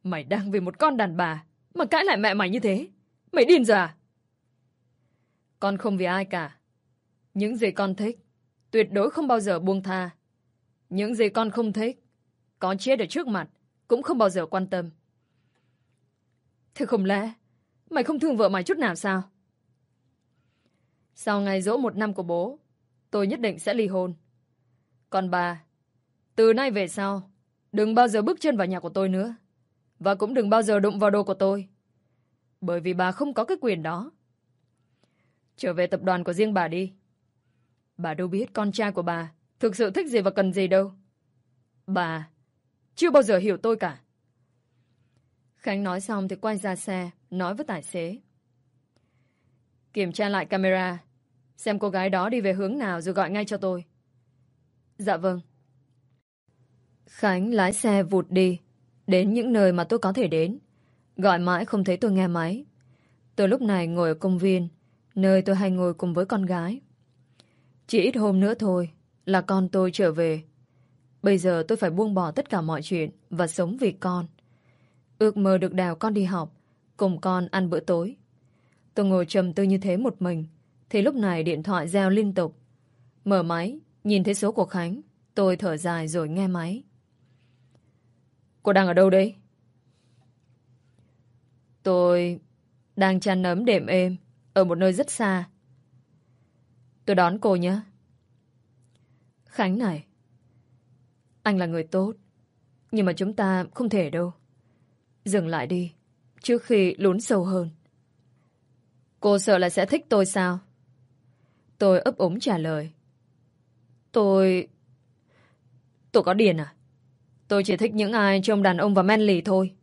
Mày đang vì một con đàn bà mà cãi lại mẹ mày như thế. Mày điên rồi à? Con không vì ai cả. Những gì con thích, tuyệt đối không bao giờ buông tha. Những gì con không thích, có chết ở trước mặt, cũng không bao giờ quan tâm. Thế không lẽ, mày không thương vợ mày chút nào sao? Sau ngày dỗ một năm của bố, tôi nhất định sẽ ly hôn. Còn bà, từ nay về sau, đừng bao giờ bước chân vào nhà của tôi nữa. Và cũng đừng bao giờ đụng vào đồ của tôi. Bởi vì bà không có cái quyền đó. Trở về tập đoàn của riêng bà đi. Bà đâu biết con trai của bà thực sự thích gì và cần gì đâu. Bà chưa bao giờ hiểu tôi cả. Khánh nói xong thì quay ra xe, nói với tài xế. Kiểm tra lại camera, xem cô gái đó đi về hướng nào rồi gọi ngay cho tôi. Dạ vâng. Khánh lái xe vụt đi, đến những nơi mà tôi có thể đến. Gọi mãi không thấy tôi nghe máy. Tôi lúc này ngồi ở công viên, nơi tôi hay ngồi cùng với con gái. Chỉ ít hôm nữa thôi là con tôi trở về. Bây giờ tôi phải buông bỏ tất cả mọi chuyện và sống vì con. Ước mơ được đào con đi học, Cùng con ăn bữa tối. Tôi ngồi trầm tư như thế một mình. Thì lúc này điện thoại reo liên tục. Mở máy, nhìn thấy số của Khánh. Tôi thở dài rồi nghe máy. Cô đang ở đâu đấy? Tôi đang chăn nấm đệm êm ở một nơi rất xa. Tôi đón cô nhé. Khánh này, anh là người tốt, nhưng mà chúng ta không thể đâu. Dừng lại đi, trước khi lún sâu hơn. Cô sợ là sẽ thích tôi sao? Tôi ấp ống trả lời. Tôi... Tôi có điền à? Tôi chỉ thích những ai trông đàn ông và men lì thôi.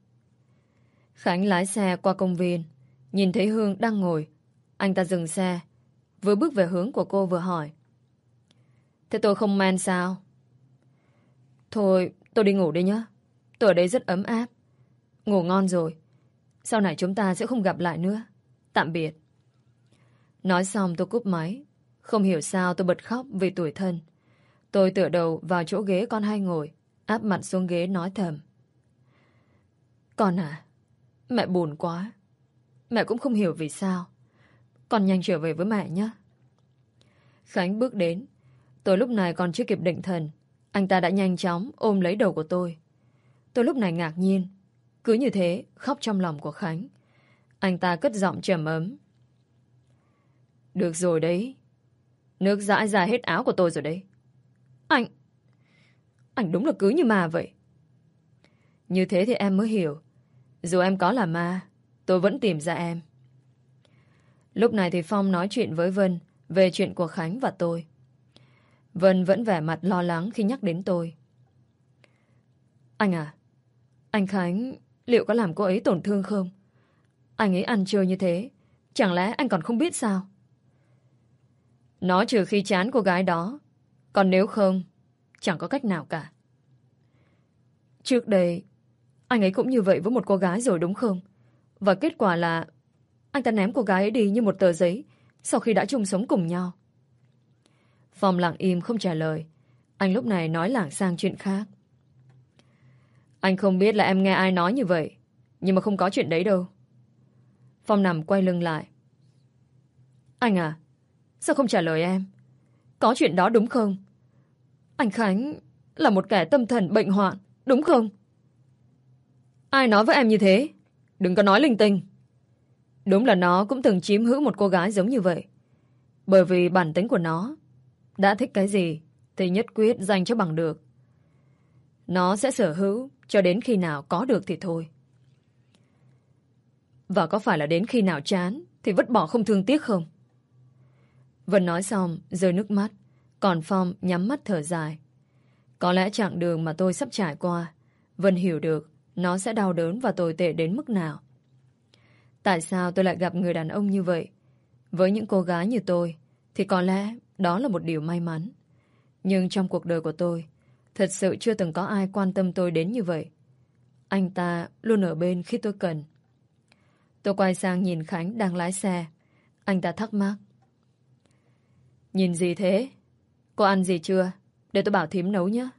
Khánh lái xe qua công viên, nhìn thấy Hương đang ngồi. Anh ta dừng xe, vừa bước về hướng của cô vừa hỏi. Thế tôi không men sao? Thôi, tôi đi ngủ đi nhá. Tôi ở đây rất ấm áp. Ngủ ngon rồi. Sau này chúng ta sẽ không gặp lại nữa. Tạm biệt. Nói xong tôi cúp máy. Không hiểu sao tôi bật khóc vì tuổi thân. Tôi tựa đầu vào chỗ ghế con hai ngồi, áp mặt xuống ghế nói thầm. Con à, mẹ buồn quá. Mẹ cũng không hiểu vì sao. Con nhanh trở về với mẹ nhé. Khánh bước đến. Tôi lúc này còn chưa kịp định thần. Anh ta đã nhanh chóng ôm lấy đầu của tôi. Tôi lúc này ngạc nhiên. Cứ như thế, khóc trong lòng của Khánh. Anh ta cất giọng trầm ấm. Được rồi đấy. Nước dãi ra hết áo của tôi rồi đấy. Anh... Anh đúng là cứ như ma vậy. Như thế thì em mới hiểu. Dù em có là ma, tôi vẫn tìm ra em. Lúc này thì Phong nói chuyện với Vân về chuyện của Khánh và tôi. Vân vẫn vẻ mặt lo lắng khi nhắc đến tôi. Anh à, anh Khánh liệu có làm cô ấy tổn thương không? Anh ấy ăn chơi như thế, chẳng lẽ anh còn không biết sao? Nó trừ khi chán cô gái đó, còn nếu không, chẳng có cách nào cả. Trước đây, anh ấy cũng như vậy với một cô gái rồi đúng không? Và kết quả là anh ta ném cô gái ấy đi như một tờ giấy sau khi đã chung sống cùng nhau. Phong lặng im không trả lời. Anh lúc này nói lảng sang chuyện khác. Anh không biết là em nghe ai nói như vậy, nhưng mà không có chuyện đấy đâu. Phong nằm quay lưng lại. Anh à, sao không trả lời em? Có chuyện đó đúng không? Anh Khánh là một kẻ tâm thần bệnh hoạn, đúng không? Ai nói với em như thế? Đừng có nói linh tinh. Đúng là nó cũng từng chiếm hữu một cô gái giống như vậy. Bởi vì bản tính của nó đã thích cái gì thì nhất quyết dành cho bằng được. Nó sẽ sở hữu cho đến khi nào có được thì thôi. Và có phải là đến khi nào chán thì vứt bỏ không thương tiếc không? Vân nói xong, rơi nước mắt. Còn Phong nhắm mắt thở dài. Có lẽ chặng đường mà tôi sắp trải qua, Vân hiểu được nó sẽ đau đớn và tồi tệ đến mức nào. Tại sao tôi lại gặp người đàn ông như vậy? Với những cô gái như tôi, thì có lẽ đó là một điều may mắn. Nhưng trong cuộc đời của tôi, thật sự chưa từng có ai quan tâm tôi đến như vậy. Anh ta luôn ở bên khi tôi cần. Tôi quay sang nhìn Khánh đang lái xe. Anh ta thắc mắc. Nhìn gì thế? Cô ăn gì chưa? Để tôi bảo thím nấu nhé.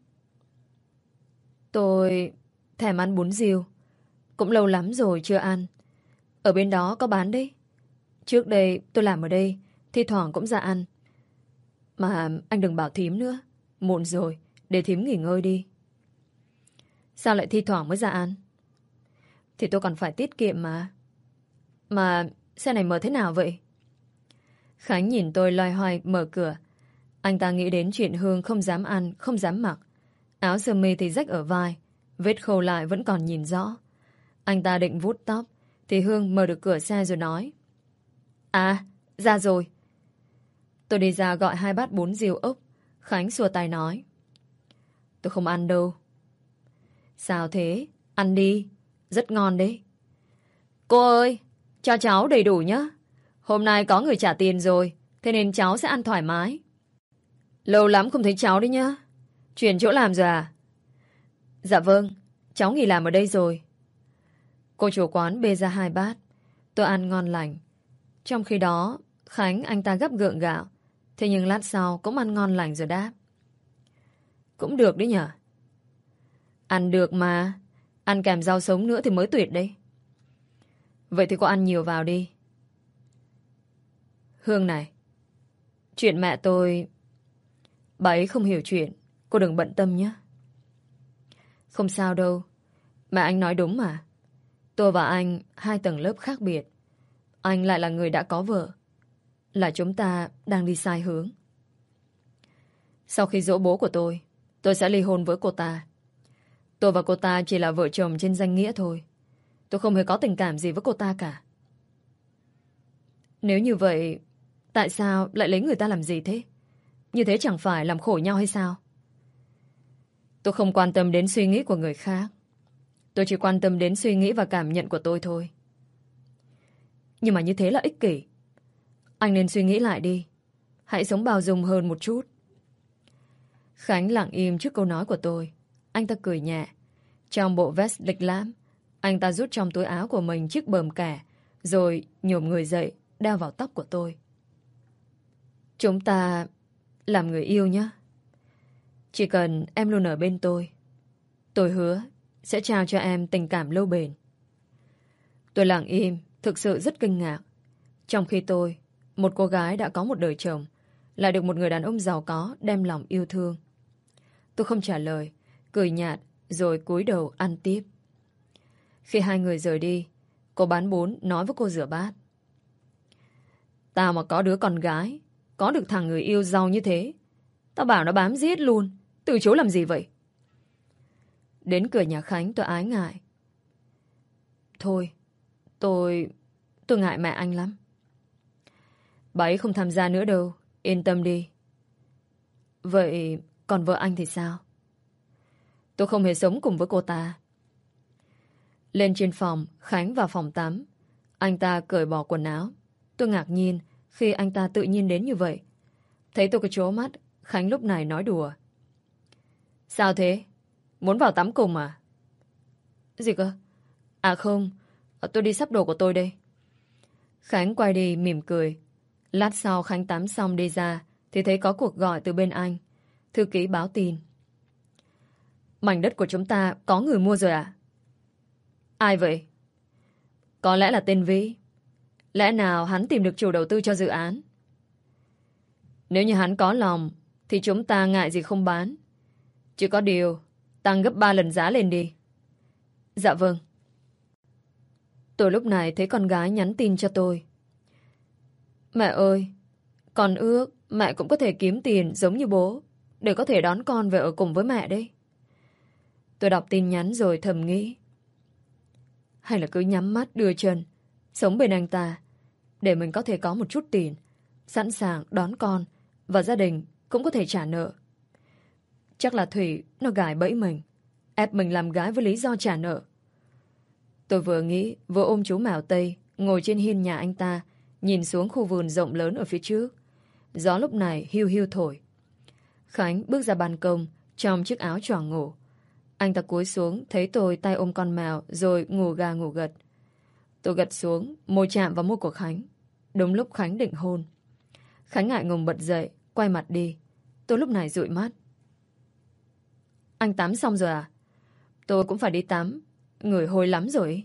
Tôi thèm ăn bún riêu. Cũng lâu lắm rồi chưa ăn. Ở bên đó có bán đấy. Trước đây tôi làm ở đây, thi thoảng cũng ra ăn. Mà anh đừng bảo thím nữa. Muộn rồi, để thím nghỉ ngơi đi. Sao lại thi thoảng mới ra ăn? Thì tôi còn phải tiết kiệm mà. Mà xe này mở thế nào vậy? Khánh nhìn tôi loay hoay mở cửa. Anh ta nghĩ đến chuyện Hương không dám ăn, không dám mặc. Áo sơ mi thì rách ở vai. Vết khâu lại vẫn còn nhìn rõ. Anh ta định vút tóc. Thì Hương mở được cửa xe rồi nói. À, ra rồi. Tôi đi ra gọi hai bát bún riêu ốc. Khánh xua tay nói. Tôi không ăn đâu. Sao thế? Ăn đi. Rất ngon đấy. Cô ơi, cho cháu đầy đủ nhé. Hôm nay có người trả tiền rồi, thế nên cháu sẽ ăn thoải mái. Lâu lắm không thấy cháu đấy nhá. Chuyển chỗ làm rồi à? Dạ vâng, cháu nghỉ làm ở đây rồi. Cô chủ quán bê ra hai bát. Tôi ăn ngon lành. Trong khi đó, Khánh anh ta gấp gượng gạo. Thế nhưng lát sau cũng ăn ngon lành rồi đáp. Cũng được đấy nhở. Ăn được mà. Ăn kèm rau sống nữa thì mới tuyệt đấy. Vậy thì cô ăn nhiều vào đi. Hương này. Chuyện mẹ tôi... Bà ấy không hiểu chuyện. Cô đừng bận tâm nhé. Không sao đâu. Mẹ anh nói đúng mà. Tôi và anh, hai tầng lớp khác biệt. Anh lại là người đã có vợ. Là chúng ta đang đi sai hướng. Sau khi dỗ bố của tôi, tôi sẽ ly hôn với cô ta. Tôi và cô ta chỉ là vợ chồng trên danh nghĩa thôi. Tôi không hề có tình cảm gì với cô ta cả. Nếu như vậy, tại sao lại lấy người ta làm gì thế? Như thế chẳng phải làm khổ nhau hay sao? Tôi không quan tâm đến suy nghĩ của người khác. Tôi chỉ quan tâm đến suy nghĩ và cảm nhận của tôi thôi. Nhưng mà như thế là ích kỷ. Anh nên suy nghĩ lại đi. Hãy sống bao dung hơn một chút. Khánh lặng im trước câu nói của tôi. Anh ta cười nhẹ. Trong bộ vest lịch lãm, anh ta rút trong túi áo của mình chiếc bờm cả, rồi nhổm người dậy, đeo vào tóc của tôi. Chúng ta làm người yêu nhé. Chỉ cần em luôn ở bên tôi, tôi hứa sẽ trao cho em tình cảm lâu bền. Tôi lặng im, thực sự rất kinh ngạc. Trong khi tôi, một cô gái đã có một đời chồng, lại được một người đàn ông giàu có đem lòng yêu thương. Tôi không trả lời, cười nhạt, rồi cúi đầu ăn tiếp. Khi hai người rời đi, cô bán bún nói với cô rửa bát. Tao mà có đứa con gái, có được thằng người yêu giàu như thế, tao bảo nó bám giết luôn, từ chối làm gì vậy? Đến cửa nhà Khánh tôi ái ngại. Thôi, tôi... tôi ngại mẹ anh lắm. Bà ấy không tham gia nữa đâu, yên tâm đi. Vậy còn vợ anh thì sao? Tôi không hề sống cùng với cô ta. Lên trên phòng, Khánh vào phòng tắm. Anh ta cởi bỏ quần áo. Tôi ngạc nhiên khi anh ta tự nhiên đến như vậy. Thấy tôi có chố mắt, Khánh lúc này nói đùa. Sao thế? Muốn vào tắm cùng à? Gì cơ? À không, tôi đi sắp đồ của tôi đây. Khánh quay đi mỉm cười. Lát sau Khánh tắm xong đi ra thì thấy có cuộc gọi từ bên anh. Thư ký báo tin. Mảnh đất của chúng ta có người mua rồi à? Ai vậy? Có lẽ là tên Vĩ. Lẽ nào hắn tìm được chủ đầu tư cho dự án? Nếu như hắn có lòng, thì chúng ta ngại gì không bán. Chỉ có điều, tăng gấp 3 lần giá lên đi. Dạ vâng. Tôi lúc này thấy con gái nhắn tin cho tôi. Mẹ ơi, con ước mẹ cũng có thể kiếm tiền giống như bố để có thể đón con về ở cùng với mẹ đấy. Tôi đọc tin nhắn rồi thầm nghĩ. Hay là cứ nhắm mắt đưa chân, sống bên anh ta, để mình có thể có một chút tiền, sẵn sàng đón con, và gia đình cũng có thể trả nợ. Chắc là Thủy nó gài bẫy mình, ép mình làm gái với lý do trả nợ. Tôi vừa nghĩ, vừa ôm chú Mèo Tây, ngồi trên hiên nhà anh ta, nhìn xuống khu vườn rộng lớn ở phía trước. Gió lúc này hưu hưu thổi. Khánh bước ra ban công, trong chiếc áo choàng ngủ. Anh ta cúi xuống, thấy tôi tay ôm con mèo, rồi ngủ gà ngủ gật. Tôi gật xuống, môi chạm vào môi của Khánh. Đúng lúc Khánh định hôn. Khánh ngại ngùng bật dậy, quay mặt đi. Tôi lúc này dụi mắt. Anh tắm xong rồi à? Tôi cũng phải đi tắm. Người hôi lắm rồi.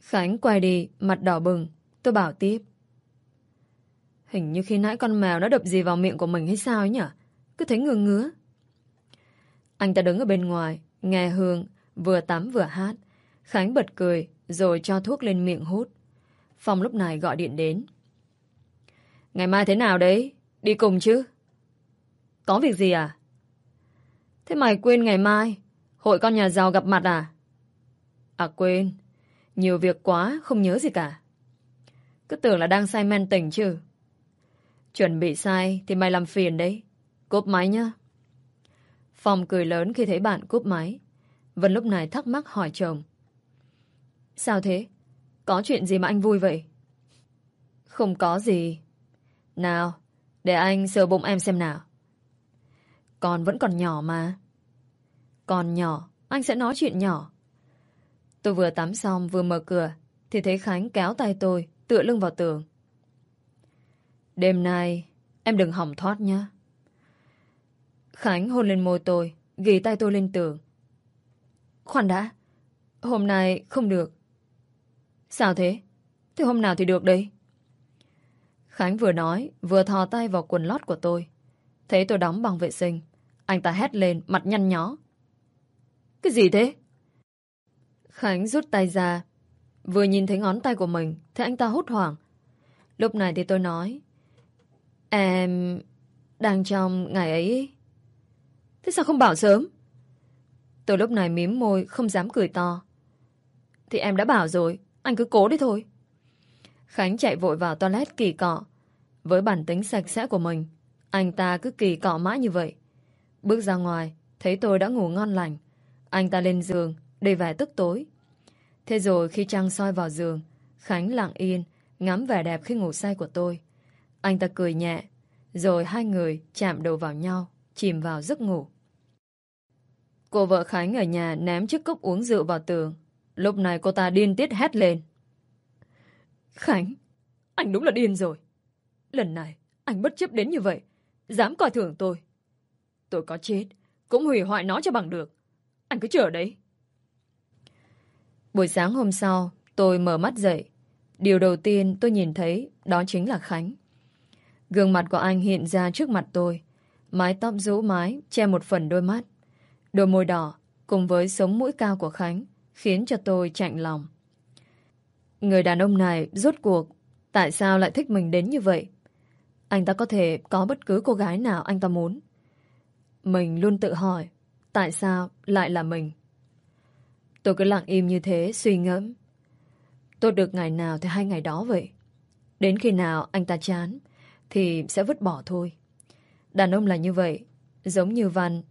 Khánh quay đi, mặt đỏ bừng. Tôi bảo tiếp. Hình như khi nãy con mèo nó đập gì vào miệng của mình hay sao ấy nhỉ? Cứ thấy ngứa ngứa. Anh ta đứng ở bên ngoài, nghe Hương vừa tắm vừa hát. Khánh bật cười, rồi cho thuốc lên miệng hút. Phong lúc này gọi điện đến. Ngày mai thế nào đấy? Đi cùng chứ? Có việc gì à? Thế mày quên ngày mai Hội con nhà giàu gặp mặt à? À quên Nhiều việc quá không nhớ gì cả cứ tưởng là đang say men tỉnh chứ Chuẩn bị sai Thì mày làm phiền đấy Cốp máy nhá Phong cười lớn khi thấy bạn cúp máy. Vân lúc này thắc mắc hỏi chồng. Sao thế? Có chuyện gì mà anh vui vậy? Không có gì. Nào, để anh sờ bụng em xem nào. Con vẫn còn nhỏ mà. Còn nhỏ, anh sẽ nói chuyện nhỏ. Tôi vừa tắm xong vừa mở cửa thì thấy Khánh kéo tay tôi tựa lưng vào tường. Đêm nay em đừng hỏng thoát nhé. Khánh hôn lên môi tôi, ghi tay tôi lên tường. Khoan đã, hôm nay không được. Sao thế? Thế hôm nào thì được đấy Khánh vừa nói, vừa thò tay vào quần lót của tôi. Thấy tôi đóng bằng vệ sinh. Anh ta hét lên, mặt nhăn nhó. Cái gì thế? Khánh rút tay ra. Vừa nhìn thấy ngón tay của mình, thì anh ta hốt hoảng. Lúc này thì tôi nói. Em... đang trong ngày ấy. Thế sao không bảo sớm? Tôi lúc này mím môi, không dám cười to. Thì em đã bảo rồi, anh cứ cố đi thôi. Khánh chạy vội vào toilet kỳ cọ. Với bản tính sạch sẽ của mình, anh ta cứ kỳ cọ mãi như vậy. Bước ra ngoài, thấy tôi đã ngủ ngon lành. Anh ta lên giường, để vẻ tức tối. Thế rồi khi trăng soi vào giường, Khánh lặng yên, ngắm vẻ đẹp khi ngủ say của tôi. Anh ta cười nhẹ, rồi hai người chạm đầu vào nhau, chìm vào giấc ngủ. Cô vợ Khánh ở nhà ném chiếc cốc uống rượu vào tường. Lúc này cô ta điên tiết hét lên. Khánh, anh đúng là điên rồi. Lần này, anh bất chấp đến như vậy. Dám coi thường tôi. Tôi có chết, cũng hủy hoại nó cho bằng được. Anh cứ chờ đấy. Buổi sáng hôm sau, tôi mở mắt dậy. Điều đầu tiên tôi nhìn thấy đó chính là Khánh. Gương mặt của anh hiện ra trước mặt tôi. Mái tóc rũ mái, che một phần đôi mắt. Đôi môi đỏ, cùng với sống mũi cao của Khánh, khiến cho tôi chạnh lòng. Người đàn ông này rốt cuộc Tại sao lại thích mình đến như vậy Anh ta có thể có bất cứ cô gái nào anh ta muốn Mình luôn tự hỏi Tại sao lại là mình Tôi cứ lặng im như thế Suy ngẫm Tốt được ngày nào thì hai ngày đó vậy Đến khi nào anh ta chán Thì sẽ vứt bỏ thôi Đàn ông là như vậy Giống như Văn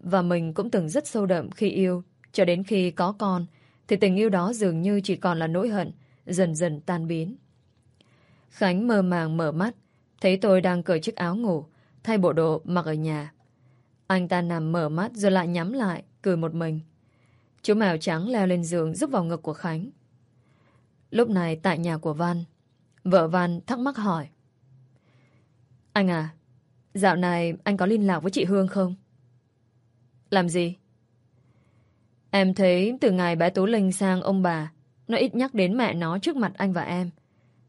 Và mình cũng từng rất sâu đậm khi yêu Cho đến khi có con Thì tình yêu đó dường như chỉ còn là nỗi hận dần dần tan biến. Khánh mơ màng mở mắt, thấy tôi đang cởi chiếc áo ngủ, thay bộ đồ mặc ở nhà. Anh ta nằm mở mắt rồi lại nhắm lại, cười một mình. Chú mèo trắng leo lên giường giúp vào ngực của Khánh. Lúc này tại nhà của Văn, vợ Văn thắc mắc hỏi. Anh à, dạo này anh có liên lạc với chị Hương không? Làm gì? Em thấy từ ngày bé Tú Linh sang ông bà nó ít nhắc đến mẹ nó trước mặt anh và em.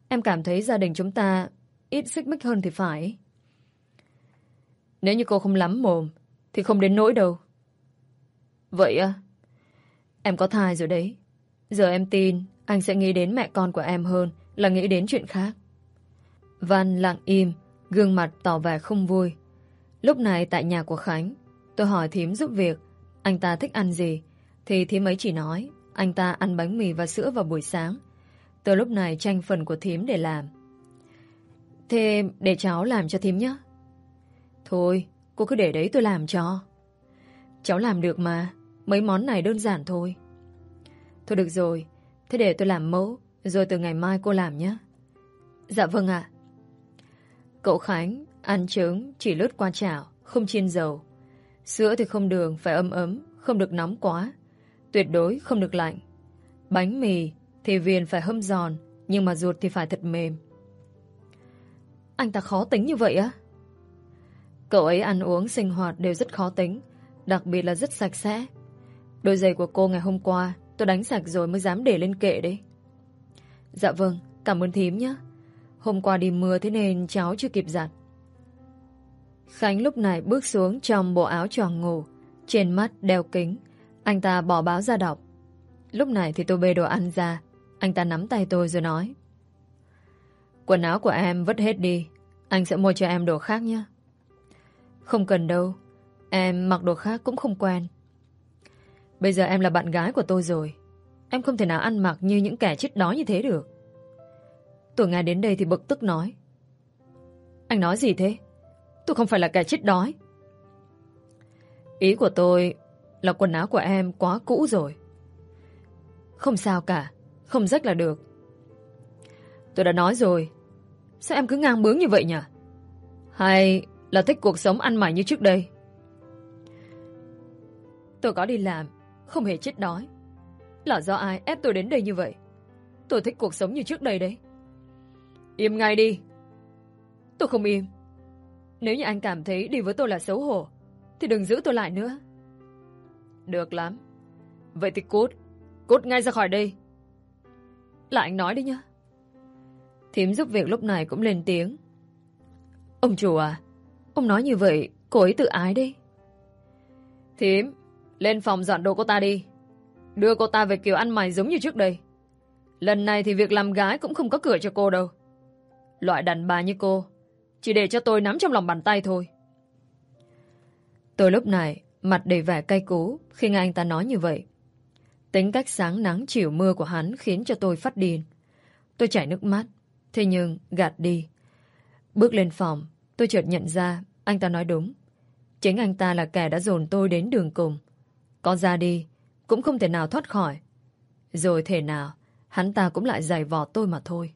Em cảm thấy gia đình chúng ta ít xích mích hơn thì phải. Nếu như cô không lắm mồm, thì không đến nỗi đâu. Vậy à? Em có thai rồi đấy. Giờ em tin anh sẽ nghĩ đến mẹ con của em hơn là nghĩ đến chuyện khác. Văn lặng im, gương mặt tỏ vẻ không vui. Lúc này tại nhà của Khánh, tôi hỏi thím giúp việc, anh ta thích ăn gì, thì thím ấy chỉ nói anh ta ăn bánh mì và sữa vào buổi sáng. tôi lúc này tranh phần của thím để làm. Thế để cháu làm cho thím nhé. Thôi, cô cứ để đấy tôi làm cho. Cháu làm được mà, mấy món này đơn giản thôi. Thôi được rồi, thế để tôi làm mẫu, rồi từ ngày mai cô làm nhé. Dạ vâng ạ. Cậu Khánh ăn trứng chỉ lướt qua chảo, không chiên dầu. Sữa thì không đường, phải ấm ấm, không được nóng quá. Tuyệt đối không được lạnh. Bánh mì thì viền phải hâm giòn, nhưng mà ruột thì phải thật mềm. Anh ta khó tính như vậy á? Cậu ấy ăn uống sinh hoạt đều rất khó tính, đặc biệt là rất sạch sẽ. Đôi giày của cô ngày hôm qua tôi đánh sạch rồi mới dám để lên kệ đấy. Dạ vâng, cảm ơn thím nhé. Hôm qua đi mưa thế nên cháu chưa kịp giặt. Khánh lúc này bước xuống trong bộ áo tròn ngủ, trên mắt đeo kính, anh ta bỏ báo ra đọc. Lúc này thì tôi bê đồ ăn ra. Anh ta nắm tay tôi rồi nói. Quần áo của em vứt hết đi. Anh sẽ mua cho em đồ khác nhé. Không cần đâu. Em mặc đồ khác cũng không quen. Bây giờ em là bạn gái của tôi rồi. Em không thể nào ăn mặc như những kẻ chết đói như thế được. Tôi nghe đến đây thì bực tức nói. Anh nói gì thế? Tôi không phải là kẻ chết đói. Ý của tôi là quần áo của em quá cũ rồi. Không sao cả, không rách là được. Tôi đã nói rồi, sao em cứ ngang bướng như vậy nhỉ? Hay là thích cuộc sống ăn mày như trước đây? Tôi có đi làm, không hề chết đói. Là do ai ép tôi đến đây như vậy? Tôi thích cuộc sống như trước đây đấy. Im ngay đi. Tôi không im. Nếu như anh cảm thấy đi với tôi là xấu hổ, thì đừng giữ tôi lại nữa. Được lắm. Vậy thì cút. Cút ngay ra khỏi đây. Là anh nói đi nhá. Thím giúp việc lúc này cũng lên tiếng. Ông chủ à, ông nói như vậy, cô ấy tự ái đi. Thím, lên phòng dọn đồ cô ta đi. Đưa cô ta về kiểu ăn mày giống như trước đây. Lần này thì việc làm gái cũng không có cửa cho cô đâu. Loại đàn bà như cô, chỉ để cho tôi nắm trong lòng bàn tay thôi. Tôi lúc này, mặt đầy vẻ cay cú khi nghe anh ta nói như vậy. Tính cách sáng nắng chiều mưa của hắn khiến cho tôi phát điên. Tôi chảy nước mắt, thế nhưng gạt đi. Bước lên phòng, tôi chợt nhận ra anh ta nói đúng. Chính anh ta là kẻ đã dồn tôi đến đường cùng con ra đi, cũng không thể nào thoát khỏi. Rồi thể nào, hắn ta cũng lại giày vò tôi mà thôi.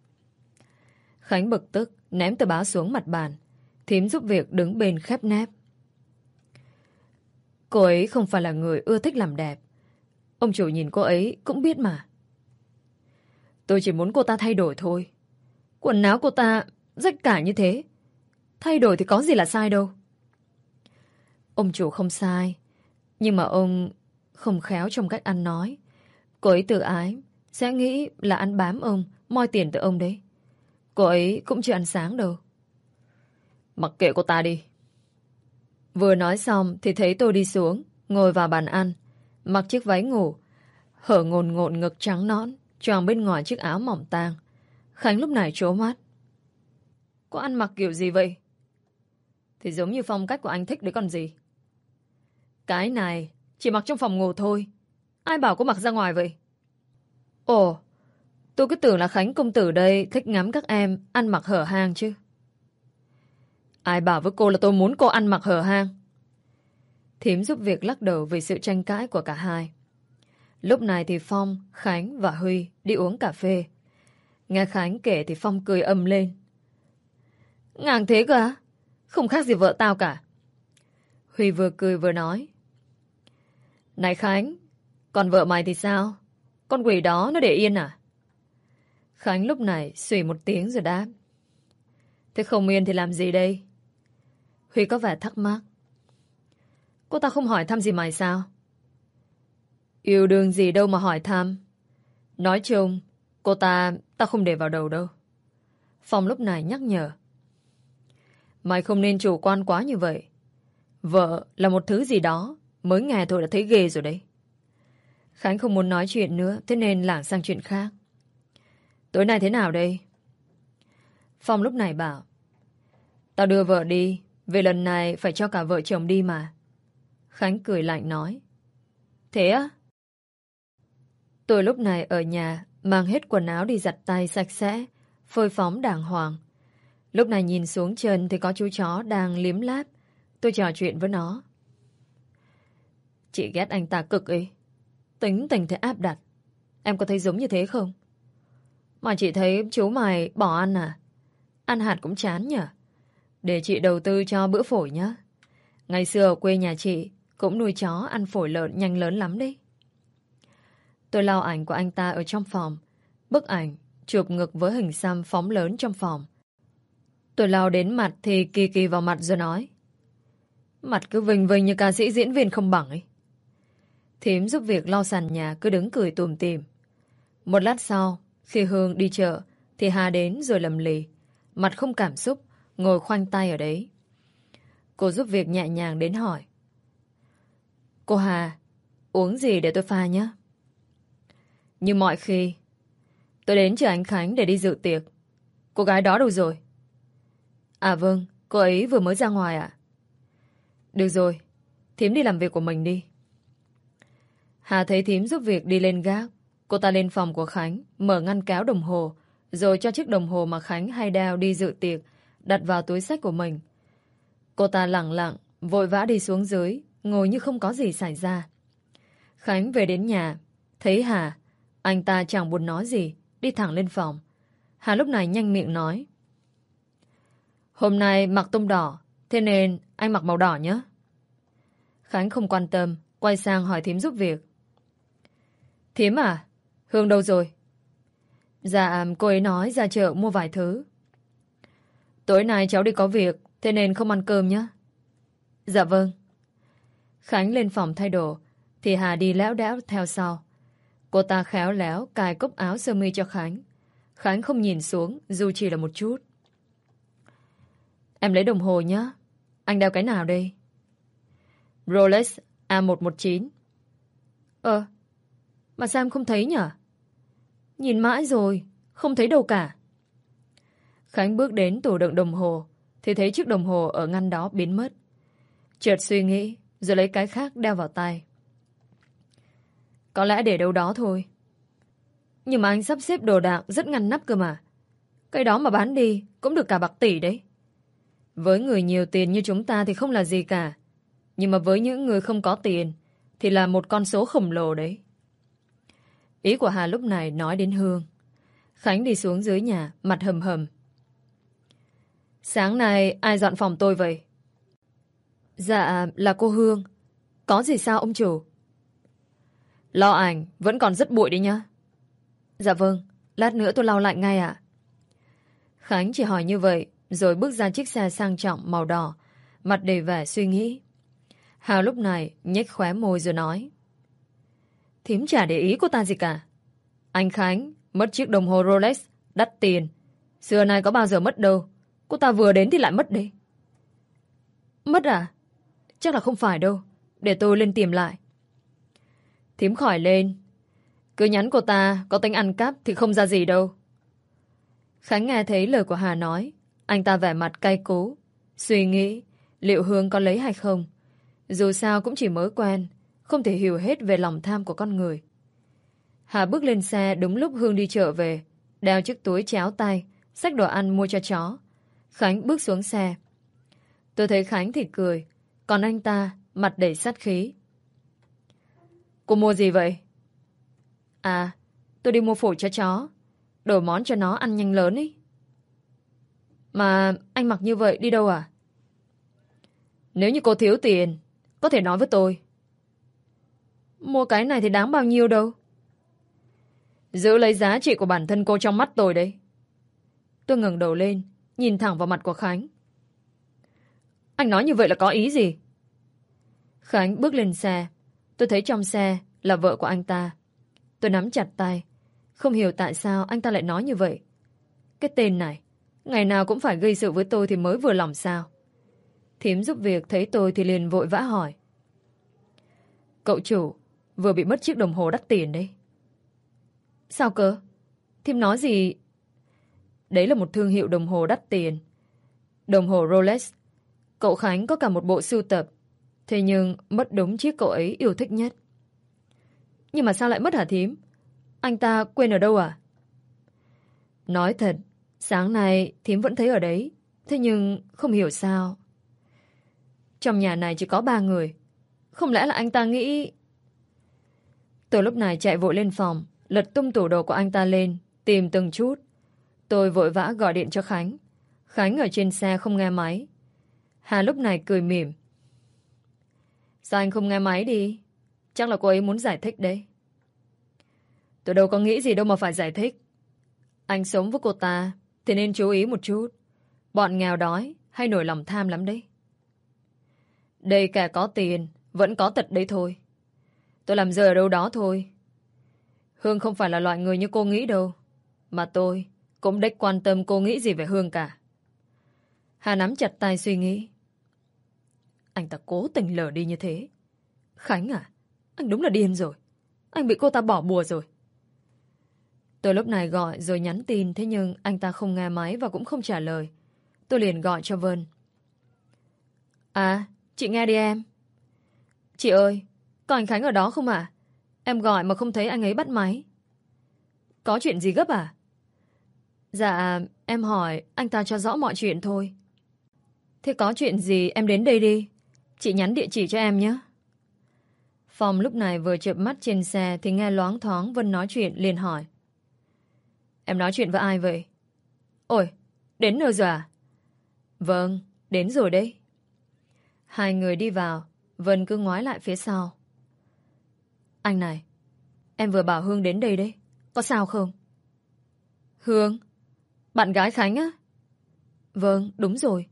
Khánh bực tức, ném tờ báo xuống mặt bàn. Thím giúp việc đứng bên khép nép. Cô ấy không phải là người ưa thích làm đẹp. Ông chủ nhìn cô ấy cũng biết mà. Tôi chỉ muốn cô ta thay đổi thôi. Quần áo cô ta rách cả như thế. Thay đổi thì có gì là sai đâu. Ông chủ không sai. Nhưng mà ông không khéo trong cách ăn nói. Cô ấy tự ái, sẽ nghĩ là ăn bám ông, moi tiền từ ông đấy. Cô ấy cũng chưa ăn sáng đâu. Mặc kệ cô ta đi. Vừa nói xong thì thấy tôi đi xuống, ngồi vào bàn ăn, mặc chiếc váy ngủ, hở ngồn ngộn ngực trắng nõn, choàng bên ngoài chiếc áo mỏng tang. Khánh lúc này trố mắt. Có ăn mặc kiểu gì vậy? Thì giống như phong cách của anh thích đấy còn gì. Cái này chỉ mặc trong phòng ngủ thôi. Ai bảo có mặc ra ngoài vậy? Ồ, tôi cứ tưởng là Khánh công tử đây thích ngắm các em ăn mặc hở hang chứ. Ai bảo với cô là tôi muốn cô ăn mặc hở hang? Thím giúp việc lắc đầu vì sự tranh cãi của cả hai. Lúc này thì Phong, Khánh và Huy đi uống cà phê. Nghe Khánh kể thì Phong cười âm lên. Ngang thế cơ? Không khác gì vợ tao cả. Huy vừa cười vừa nói. Này Khánh, còn vợ mày thì sao? Con quỷ đó nó để yên à? Khánh lúc này xùy một tiếng rồi đáp. Thế không yên thì làm gì đây? Huy có vẻ thắc mắc. Cô ta không hỏi thăm gì mày sao? Yêu đương gì đâu mà hỏi thăm. Nói chung, cô ta, ta không để vào đầu đâu. Phong lúc này nhắc nhở. Mày không nên chủ quan quá như vậy. Vợ là một thứ gì đó, mới nghe thôi đã thấy ghê rồi đấy. Khánh không muốn nói chuyện nữa, thế nên lảng sang chuyện khác. Tối nay thế nào đây? Phong lúc này bảo. Tao đưa vợ đi, về lần này phải cho cả vợ chồng đi mà. Khánh cười lạnh nói. Thế á? Tôi lúc này ở nhà, mang hết quần áo đi giặt tay sạch sẽ, phơi phóng đàng hoàng. Lúc này nhìn xuống chân thì có chú chó đang liếm láp. Tôi trò chuyện với nó. Chị ghét anh ta cực ấy. Tính tình thế áp đặt. Em có thấy giống như thế không? Mà chị thấy chú mày bỏ ăn à? Ăn hạt cũng chán nhỉ? Để chị đầu tư cho bữa phổi nhá. Ngày xưa ở quê nhà chị cũng nuôi chó ăn phổi lợn nhanh lớn lắm đấy. Tôi lau ảnh của anh ta ở trong phòng. Bức ảnh chụp ngực với hình xăm phóng lớn trong phòng. Tôi lao đến mặt thì kỳ kỳ vào mặt rồi nói. Mặt cứ vinh vinh như ca sĩ diễn viên không bằng ấy. Thím giúp việc lau sàn nhà cứ đứng cười tùm tìm. Một lát sau, khi Hương đi chợ, thì Hà đến rồi lầm lì. Mặt không cảm xúc, ngồi khoanh tay ở đấy. Cô giúp việc nhẹ nhàng đến hỏi. Cô Hà, uống gì để tôi pha nhé? Như mọi khi, tôi đến chờ anh Khánh để đi dự tiệc. Cô gái đó đâu rồi? À vâng, cô ấy vừa mới ra ngoài ạ. Được rồi, thím đi làm việc của mình đi. Hà thấy thím giúp việc đi lên gác. Cô ta lên phòng của Khánh, mở ngăn kéo đồng hồ, rồi cho chiếc đồng hồ mà Khánh hay đeo đi dự tiệc, đặt vào túi sách của mình. Cô ta lặng lặng, vội vã đi xuống dưới, ngồi như không có gì xảy ra. Khánh về đến nhà, thấy Hà, anh ta chẳng buồn nói gì, đi thẳng lên phòng. Hà lúc này nhanh miệng nói. Hôm nay mặc tông đỏ, thế nên anh mặc màu đỏ nhé. Khánh không quan tâm, quay sang hỏi thím giúp việc. Thím à? Hương đâu rồi? Dạ, cô ấy nói ra chợ mua vài thứ. Tối nay cháu đi có việc, thế nên không ăn cơm nhé. Dạ vâng. Khánh lên phòng thay đồ, thì Hà đi léo đẽo theo sau. Cô ta khéo léo cài cốc áo sơ mi cho Khánh. Khánh không nhìn xuống dù chỉ là một chút. Em lấy đồng hồ nhé. Anh đeo cái nào đây? Rolex A119. Ờ, mà sao em không thấy nhở? Nhìn mãi rồi, không thấy đâu cả. Khánh bước đến tủ đựng đồng hồ, thì thấy chiếc đồng hồ ở ngăn đó biến mất. Chợt suy nghĩ, rồi lấy cái khác đeo vào tay. Có lẽ để đâu đó thôi. Nhưng mà anh sắp xếp đồ đạc rất ngăn nắp cơ mà. Cái đó mà bán đi cũng được cả bạc tỷ đấy. Với người nhiều tiền như chúng ta thì không là gì cả. Nhưng mà với những người không có tiền thì là một con số khổng lồ đấy. Ý của Hà lúc này nói đến Hương. Khánh đi xuống dưới nhà, mặt hầm hầm. Sáng nay ai dọn phòng tôi vậy? Dạ, là cô Hương. Có gì sao ông chủ? Lo ảnh, vẫn còn rất bụi đấy nhá. Dạ vâng, lát nữa tôi lau lại ngay ạ. Khánh chỉ hỏi như vậy, rồi bước ra chiếc xe sang trọng màu đỏ, mặt đầy vẻ suy nghĩ. Hào lúc này nhếch khóe môi rồi nói. Thím chả để ý cô ta gì cả. Anh Khánh, mất chiếc đồng hồ Rolex, đắt tiền. Xưa nay có bao giờ mất đâu. Cô ta vừa đến thì lại mất đấy. Mất à? Chắc là không phải đâu. Để tôi lên tìm lại. Thím khỏi lên. Cứ nhắn cô ta, có tính ăn cắp thì không ra gì đâu. Khánh nghe thấy lời của Hà nói. Anh ta vẻ mặt cay cú. Suy nghĩ liệu Hương có lấy hay không. Dù sao cũng chỉ mới quen. Không thể hiểu hết về lòng tham của con người. Hà bước lên xe đúng lúc Hương đi chợ về. Đeo chiếc túi chéo tay. Xách đồ ăn mua cho chó. Khánh bước xuống xe. Tôi thấy Khánh thì cười. Còn anh ta mặt đầy sát khí. Cô mua gì vậy? À, tôi đi mua phổi cho chó. Đổi món cho nó ăn nhanh lớn ý. Mà anh mặc như vậy đi đâu à? Nếu như cô thiếu tiền, có thể nói với tôi. Mua cái này thì đáng bao nhiêu đâu. Giữ lấy giá trị của bản thân cô trong mắt tôi đấy. Tôi ngẩng đầu lên, nhìn thẳng vào mặt của Khánh. Anh nói như vậy là có ý gì? Khánh bước lên xe. Tôi thấy trong xe là vợ của anh ta. Tôi nắm chặt tay. Không hiểu tại sao anh ta lại nói như vậy. Cái tên này, ngày nào cũng phải gây sự với tôi thì mới vừa lòng sao. Thím giúp việc thấy tôi thì liền vội vã hỏi. Cậu chủ, vừa bị mất chiếc đồng hồ đắt tiền đấy. Sao cơ? Thím nói gì? Đấy là một thương hiệu đồng hồ đắt tiền. Đồng hồ Rolex. Cậu Khánh có cả một bộ sưu tập. Thế nhưng mất đúng chiếc cậu ấy yêu thích nhất. Nhưng mà sao lại mất hả thím? Anh ta quên ở đâu à? Nói thật, sáng nay thím vẫn thấy ở đấy. Thế nhưng không hiểu sao. Trong nhà này chỉ có ba người. Không lẽ là anh ta nghĩ... Tôi lúc này chạy vội lên phòng, lật tung tủ đồ của anh ta lên, tìm từng chút. Tôi vội vã gọi điện cho Khánh. Khánh ở trên xe không nghe máy. Hà lúc này cười mỉm. Sao anh không nghe máy đi? Chắc là cô ấy muốn giải thích đấy. Tôi đâu có nghĩ gì đâu mà phải giải thích. Anh sống với cô ta thì nên chú ý một chút. Bọn nghèo đói hay nổi lòng tham lắm đấy. Đây kẻ có tiền vẫn có tật đấy thôi. Tôi làm giờ ở đâu đó thôi. Hương không phải là loại người như cô nghĩ đâu. Mà tôi cũng đếch quan tâm cô nghĩ gì về Hương cả. Hà nắm chặt tay suy nghĩ. Anh ta cố tình lờ đi như thế. Khánh à, anh đúng là điên rồi. Anh bị cô ta bỏ bùa rồi. Tôi lúc này gọi rồi nhắn tin thế nhưng anh ta không nghe máy và cũng không trả lời. Tôi liền gọi cho Vân. À, chị nghe đi em. Chị ơi, có anh Khánh ở đó không ạ? Em gọi mà không thấy anh ấy bắt máy. Có chuyện gì gấp à? Dạ, em hỏi anh ta cho rõ mọi chuyện thôi. Thế có chuyện gì em đến đây đi. Chị nhắn địa chỉ cho em nhé. Phong lúc này vừa chợp mắt trên xe thì nghe loáng thoáng Vân nói chuyện liền hỏi. Em nói chuyện với ai vậy? Ôi, đến nơi rồi à? Vâng, đến rồi đấy. Hai người đi vào, Vân cứ ngoái lại phía sau. Anh này, em vừa bảo Hương đến đây đấy, có sao không? Hương? Bạn gái Khánh á? Vâng, đúng rồi.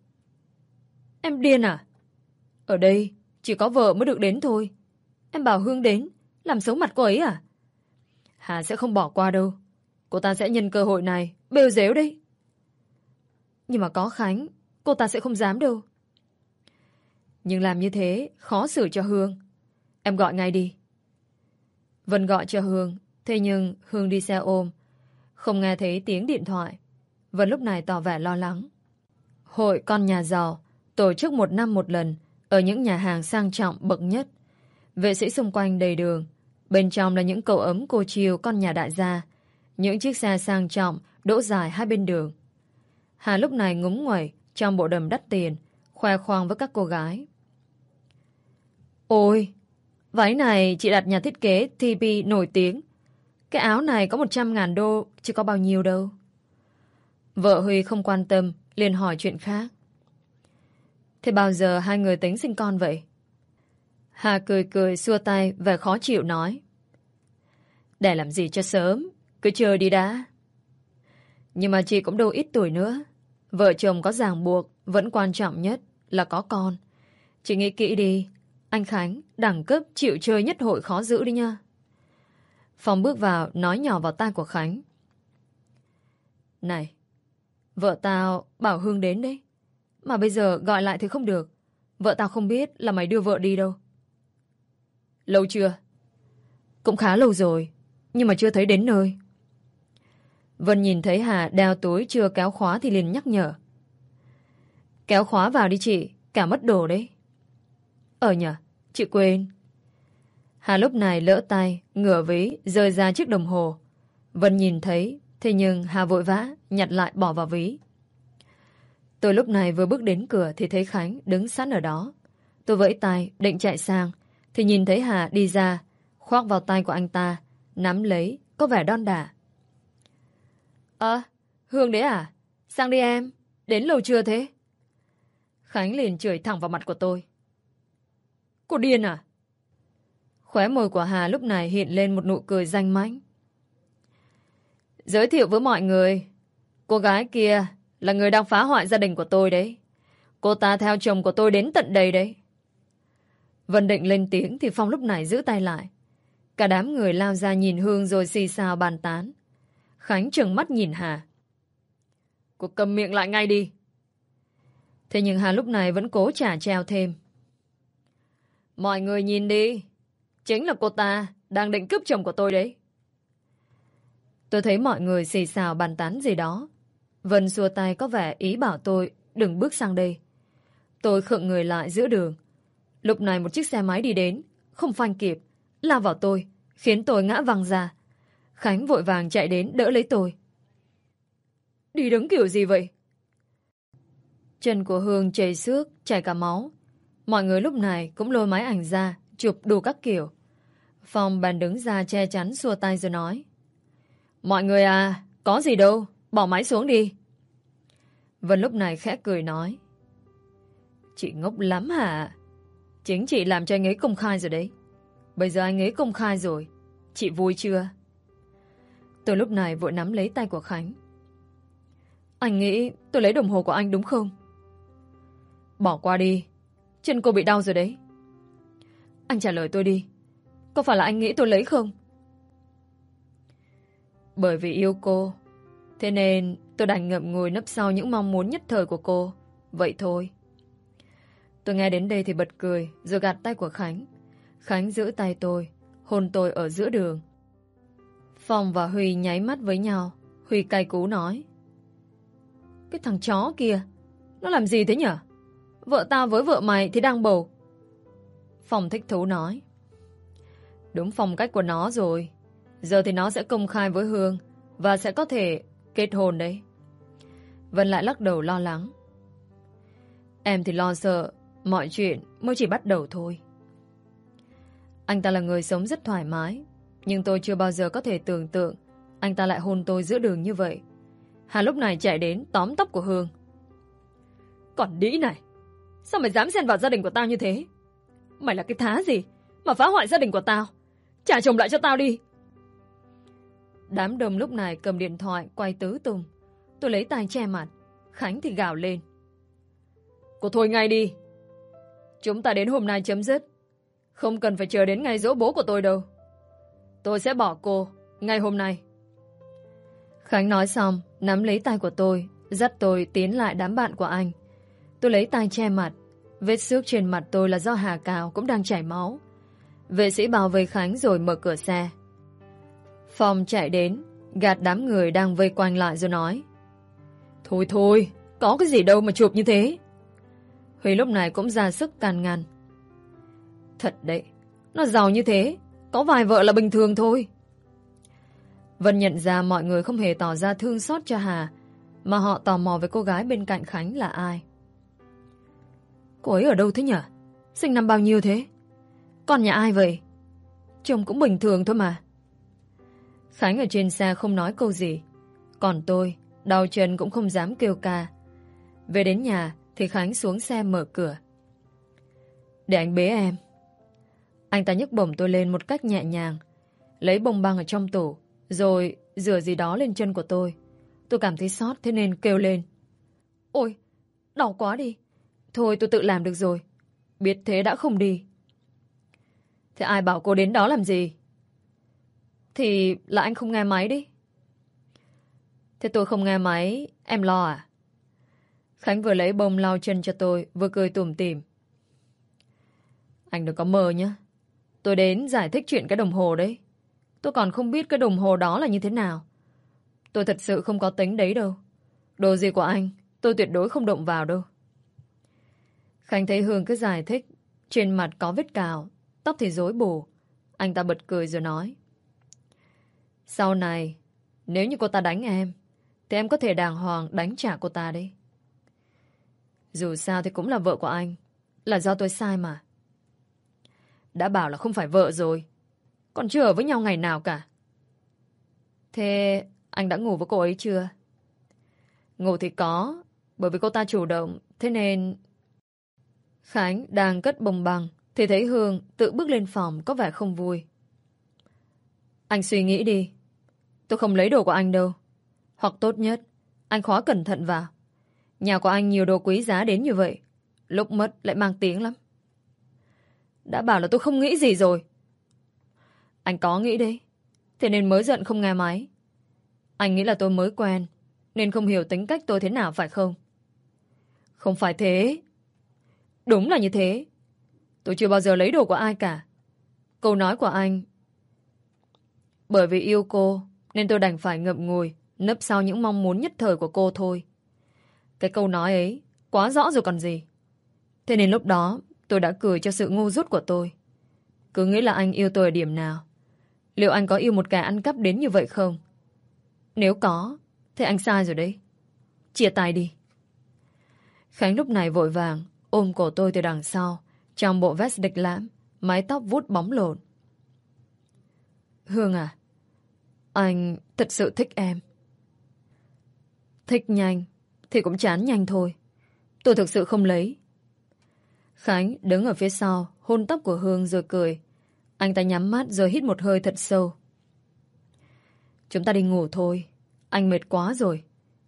Em điên à? Ở đây, chỉ có vợ mới được đến thôi. Em bảo Hương đến, làm xấu mặt cô ấy à? Hà sẽ không bỏ qua đâu. Cô ta sẽ nhân cơ hội này, bêu dếu đấy. Nhưng mà có Khánh, cô ta sẽ không dám đâu. Nhưng làm như thế, khó xử cho Hương. Em gọi ngay đi. Vân gọi cho Hương, thế nhưng Hương đi xe ôm. Không nghe thấy tiếng điện thoại. Vân lúc này tỏ vẻ lo lắng. Hội con nhà giàu tổ chức một năm một lần ở những nhà hàng sang trọng bậc nhất. Vệ sĩ xung quanh đầy đường. Bên trong là những cậu ấm cô chiều con nhà đại gia. Những chiếc xe sang trọng đỗ dài hai bên đường. Hà lúc này ngúng nguẩy trong bộ đầm đắt tiền, khoe khoang với các cô gái. Ôi, váy này chị đặt nhà thiết kế TP nổi tiếng. Cái áo này có 100 ngàn đô, chứ có bao nhiêu đâu. Vợ Huy không quan tâm, liền hỏi chuyện khác. Thế bao giờ hai người tính sinh con vậy? Hà cười cười xua tay và khó chịu nói. Để làm gì cho sớm, cứ chờ đi đã. Nhưng mà chị cũng đâu ít tuổi nữa. Vợ chồng có ràng buộc, vẫn quan trọng nhất là có con. Chị nghĩ kỹ đi. Anh Khánh, đẳng cấp chịu chơi nhất hội khó giữ đi nha. Phong bước vào, nói nhỏ vào tai của Khánh. Này, vợ tao bảo Hương đến đấy. Mà bây giờ gọi lại thì không được. Vợ tao không biết là mày đưa vợ đi đâu. Lâu chưa? Cũng khá lâu rồi, nhưng mà chưa thấy đến nơi. Vân nhìn thấy Hà đeo túi chưa kéo khóa thì liền nhắc nhở. Kéo khóa vào đi chị, cả mất đồ đấy. Ờ nhờ, chị quên. Hà lúc này lỡ tay, ngửa ví, rơi ra chiếc đồng hồ. Vân nhìn thấy, thế nhưng Hà vội vã, nhặt lại bỏ vào ví. Tôi lúc này vừa bước đến cửa thì thấy Khánh đứng sẵn ở đó. Tôi vẫy tay, định chạy sang, thì nhìn thấy Hà đi ra, khoác vào tay của anh ta, nắm lấy, có vẻ đon đả. Ơ, Hương đấy à? Sang đi em, đến lâu chưa thế? Khánh liền chửi thẳng vào mặt của tôi. Cô điên à? Khóe môi của Hà lúc này hiện lên một nụ cười danh mãnh. Giới thiệu với mọi người, cô gái kia là người đang phá hoại gia đình của tôi đấy. Cô ta theo chồng của tôi đến tận đây đấy. Vân định lên tiếng thì Phong lúc này giữ tay lại. Cả đám người lao ra nhìn Hương rồi xì xào bàn tán. Khánh trừng mắt nhìn Hà. Cô cầm miệng lại ngay đi. Thế nhưng Hà lúc này vẫn cố trả treo thêm. Mọi người nhìn đi. Chính là cô ta đang định cướp chồng của tôi đấy. Tôi thấy mọi người xì xào bàn tán gì đó. Vân xua tay có vẻ ý bảo tôi đừng bước sang đây. Tôi khựng người lại giữa đường. Lúc này một chiếc xe máy đi đến, không phanh kịp, lao vào tôi, khiến tôi ngã văng ra. Khánh vội vàng chạy đến đỡ lấy tôi. Đi đứng kiểu gì vậy? Chân của Hương chảy xước, chảy cả máu. Mọi người lúc này cũng lôi máy ảnh ra, chụp đủ các kiểu. Phong bàn đứng ra che chắn xua tay rồi nói. Mọi người à, có gì đâu, bỏ máy xuống đi. Vân lúc này khẽ cười nói. Chị ngốc lắm hả? Chính chị làm cho anh ấy công khai rồi đấy. Bây giờ anh ấy công khai rồi. Chị vui chưa? Tôi lúc này vội nắm lấy tay của Khánh. Anh nghĩ tôi lấy đồng hồ của anh đúng không? Bỏ qua đi. Chân cô bị đau rồi đấy. Anh trả lời tôi đi. Có phải là anh nghĩ tôi lấy không? Bởi vì yêu cô. Thế nên tôi đành ngậm ngùi nấp sau những mong muốn nhất thời của cô. Vậy thôi. Tôi nghe đến đây thì bật cười, rồi gạt tay của Khánh. Khánh giữ tay tôi, hôn tôi ở giữa đường. Phong và Huy nháy mắt với nhau. Huy cay cú nói. Cái thằng chó kia, nó làm gì thế nhở? Vợ tao với vợ mày thì đang bầu. Phong thích thú nói. Đúng phong cách của nó rồi. Giờ thì nó sẽ công khai với Hương và sẽ có thể kết hôn đấy. Vân lại lắc đầu lo lắng. Em thì lo sợ, mọi chuyện mới chỉ bắt đầu thôi. Anh ta là người sống rất thoải mái, nhưng tôi chưa bao giờ có thể tưởng tượng Anh ta lại hôn tôi giữa đường như vậy Hà lúc này chạy đến tóm tóc của Hương Còn đĩ này Sao mày dám xen vào gia đình của tao như thế? Mày là cái thá gì Mà phá hoại gia đình của tao? Trả chồng lại cho tao đi. Đám đông lúc này cầm điện thoại Quay tứ tung Tôi lấy tay che mặt Khánh thì gào lên. Cô thôi ngay đi. Chúng ta đến hôm nay chấm dứt. Không cần phải chờ đến ngày dỗ bố của tôi đâu. Tôi sẽ bỏ cô ngay hôm nay. Khánh nói xong, nắm lấy tay của tôi, dắt tôi tiến lại đám bạn của anh. Tôi lấy tay che mặt. Vết xước trên mặt tôi là do Hà Cào cũng đang chảy máu. Vệ sĩ bảo vây Khánh rồi mở cửa xe. Phong chạy đến, gạt đám người đang vây quanh lại rồi nói. Thôi thôi, có cái gì đâu mà chụp như thế. Huy lúc này cũng ra sức can ngăn. Thật đấy, nó giàu như thế, có vài vợ là bình thường thôi. Vân nhận ra mọi người không hề tỏ ra thương xót cho Hà, mà họ tò mò với cô gái bên cạnh Khánh là ai. Cô ấy ở đâu thế nhở? Sinh năm bao nhiêu thế? Con nhà ai vậy? Chồng cũng bình thường thôi mà. Khánh ở trên xe không nói câu gì. Còn tôi, đau chân cũng không dám kêu ca. Về đến nhà thì Khánh xuống xe mở cửa. Để anh bế em. Anh ta nhấc bổng tôi lên một cách nhẹ nhàng. Lấy bông băng ở trong tủ. Rồi rửa gì đó lên chân của tôi. Tôi cảm thấy sót thế nên kêu lên. Ôi, đau quá đi. Thôi tôi tự làm được rồi. Biết thế đã không đi. Thế ai bảo cô đến đó làm gì? Thì là anh không nghe máy đi. Thế tôi không nghe máy, em lo à? Khánh vừa lấy bông lau chân cho tôi, vừa cười tủm tỉm. Anh đừng có mơ nhé. Tôi đến giải thích chuyện cái đồng hồ đấy. Tôi còn không biết cái đồng hồ đó là như thế nào. Tôi thật sự không có tính đấy đâu. Đồ gì của anh, tôi tuyệt đối không động vào đâu. Khánh thấy Hương cứ giải thích. Trên mặt có vết cào, tóc thì rối bù. Anh ta bật cười rồi nói. Sau này, nếu như cô ta đánh em, thì em có thể đàng hoàng đánh trả cô ta đi. Dù sao thì cũng là vợ của anh. Là do tôi sai mà. Đã bảo là không phải vợ rồi. Còn chưa ở với nhau ngày nào cả. Thế anh đã ngủ với cô ấy chưa? Ngủ thì có. Bởi vì cô ta chủ động. Thế nên... Khánh đang cất bồng bằng. Thì thấy Hương tự bước lên phòng có vẻ không vui. Anh suy nghĩ đi. Tôi không lấy đồ của anh đâu. Hoặc tốt nhất, anh khóa cẩn thận vào. Nhà của anh nhiều đồ quý giá đến như vậy. Lúc mất lại mang tiếng lắm. Đã bảo là tôi không nghĩ gì rồi. Anh có nghĩ đấy. Thế nên mới giận không nghe máy. Anh nghĩ là tôi mới quen. Nên không hiểu tính cách tôi thế nào phải không? Không phải thế. Đúng là như thế. Tôi chưa bao giờ lấy đồ của ai cả. Câu nói của anh. Bởi vì yêu cô, nên tôi đành phải ngậm ngùi, nấp sau những mong muốn nhất thời của cô thôi. Cái câu nói ấy, quá rõ rồi còn gì. Thế nên lúc đó, tôi đã cười cho sự ngu rút của tôi. Cứ nghĩ là anh yêu tôi ở điểm nào. Liệu anh có yêu một kẻ ăn cắp đến như vậy không? Nếu có, thì anh sai rồi đấy. Chia tay đi. Khánh lúc này vội vàng, ôm cổ tôi từ đằng sau, trong bộ vest địch lãm, mái tóc vút bóng lộn. Hương à, anh thật sự thích em. Thích nhanh, thì cũng chán nhanh thôi. Tôi thực sự không lấy. Khánh đứng ở phía sau, hôn tóc của Hương rồi cười. Anh ta nhắm mắt rồi hít một hơi thật sâu. Chúng ta đi ngủ thôi. Anh mệt quá rồi.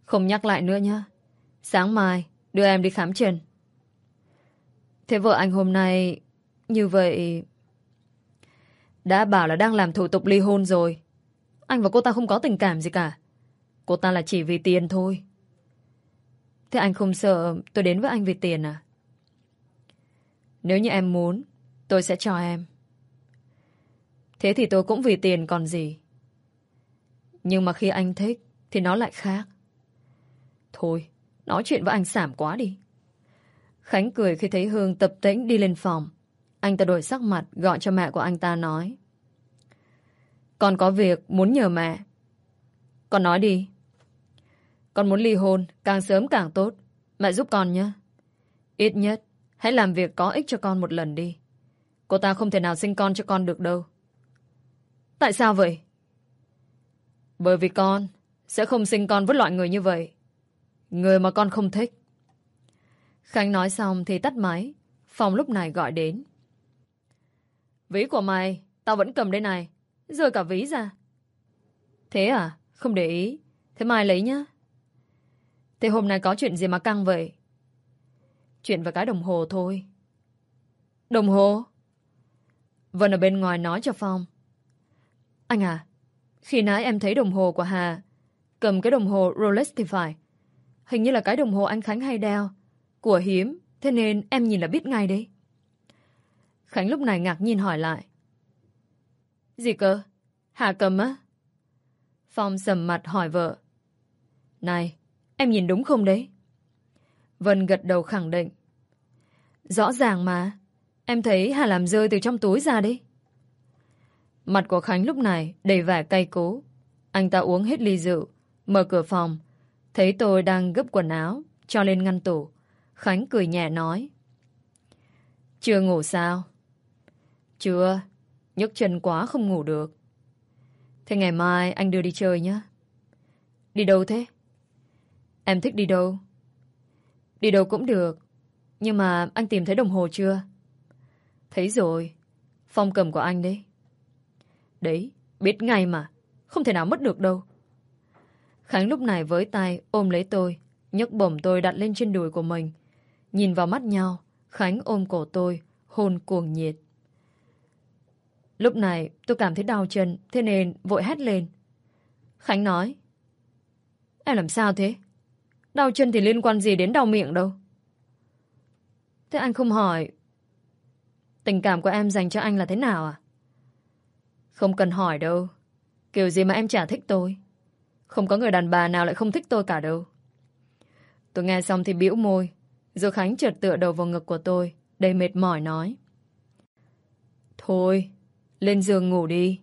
Không nhắc lại nữa nhé. Sáng mai, đưa em đi khám chân. Thế vợ anh hôm nay... Như vậy... Đã bảo là đang làm thủ tục ly hôn rồi. Anh và cô ta không có tình cảm gì cả. Cô ta là chỉ vì tiền thôi. Thế anh không sợ tôi đến với anh vì tiền à? Nếu như em muốn, tôi sẽ cho em. Thế thì tôi cũng vì tiền còn gì. Nhưng mà khi anh thích, thì nó lại khác. Thôi, nói chuyện với anh sảm quá đi. Khánh cười khi thấy Hương tập tĩnh đi lên phòng. Anh ta đổi sắc mặt gọi cho mẹ của anh ta nói. Con có việc muốn nhờ mẹ. Con nói đi. Con muốn ly hôn, càng sớm càng tốt. Mẹ giúp con nhé. Ít nhất, hãy làm việc có ích cho con một lần đi. Cô ta không thể nào sinh con cho con được đâu. Tại sao vậy? Bởi vì con sẽ không sinh con với loại người như vậy. Người mà con không thích. Khánh nói xong thì tắt máy. Phòng lúc này gọi đến. Ví của mày, tao vẫn cầm đây này. Rơi cả ví ra. Thế à? Không để ý. Thế mai lấy nhá. Thế hôm nay có chuyện gì mà căng vậy? Chuyện về cái đồng hồ thôi. Đồng hồ? Vân ở bên ngoài nói cho Phong. Anh à, Khi nãy em thấy đồng hồ của Hà cầm cái đồng hồ Rolex thì phải. Hình như là cái đồng hồ anh Khánh hay đeo. Của hiếm, thế nên em nhìn là biết ngay đấy. Khánh lúc này ngạc nhiên hỏi lại. Gì cơ? Hà cầm á? Phong sầm mặt hỏi vợ. Này, em nhìn đúng không đấy? Vân gật đầu khẳng định. Rõ ràng mà. Em thấy Hà làm rơi từ trong túi ra đấy. Mặt của Khánh lúc này đầy vẻ cay cố. Anh ta uống hết ly rượu, mở cửa phòng. Thấy tôi đang gấp quần áo, cho lên ngăn tủ. Khánh cười nhẹ nói. Chưa ngủ sao? Chưa, nhức chân quá không ngủ được. Thế ngày mai anh đưa đi chơi nhé. Đi đâu thế? Em thích đi đâu? Đi đâu cũng được. Nhưng mà anh tìm thấy đồng hồ chưa? Thấy rồi. Phong cầm của anh đấy. Đấy, biết ngay mà. Không thể nào mất được đâu. Khánh lúc này với tay ôm lấy tôi, nhấc bổng tôi đặt lên trên đùi của mình. Nhìn vào mắt nhau, Khánh ôm cổ tôi, hôn cuồng nhiệt. Lúc này tôi cảm thấy đau chân, thế nên vội hét lên. Khánh nói. Em làm sao thế? Đau chân thì liên quan gì đến đau miệng đâu. Thế anh không hỏi Tình cảm của em dành cho anh là thế nào à? Không cần hỏi đâu Kiểu gì mà em chả thích tôi Không có người đàn bà nào lại không thích tôi cả đâu Tôi nghe xong thì bĩu môi rồi Khánh trượt tựa đầu vào ngực của tôi, Đầy mệt mỏi nói. Thôi, Lên giường ngủ đi.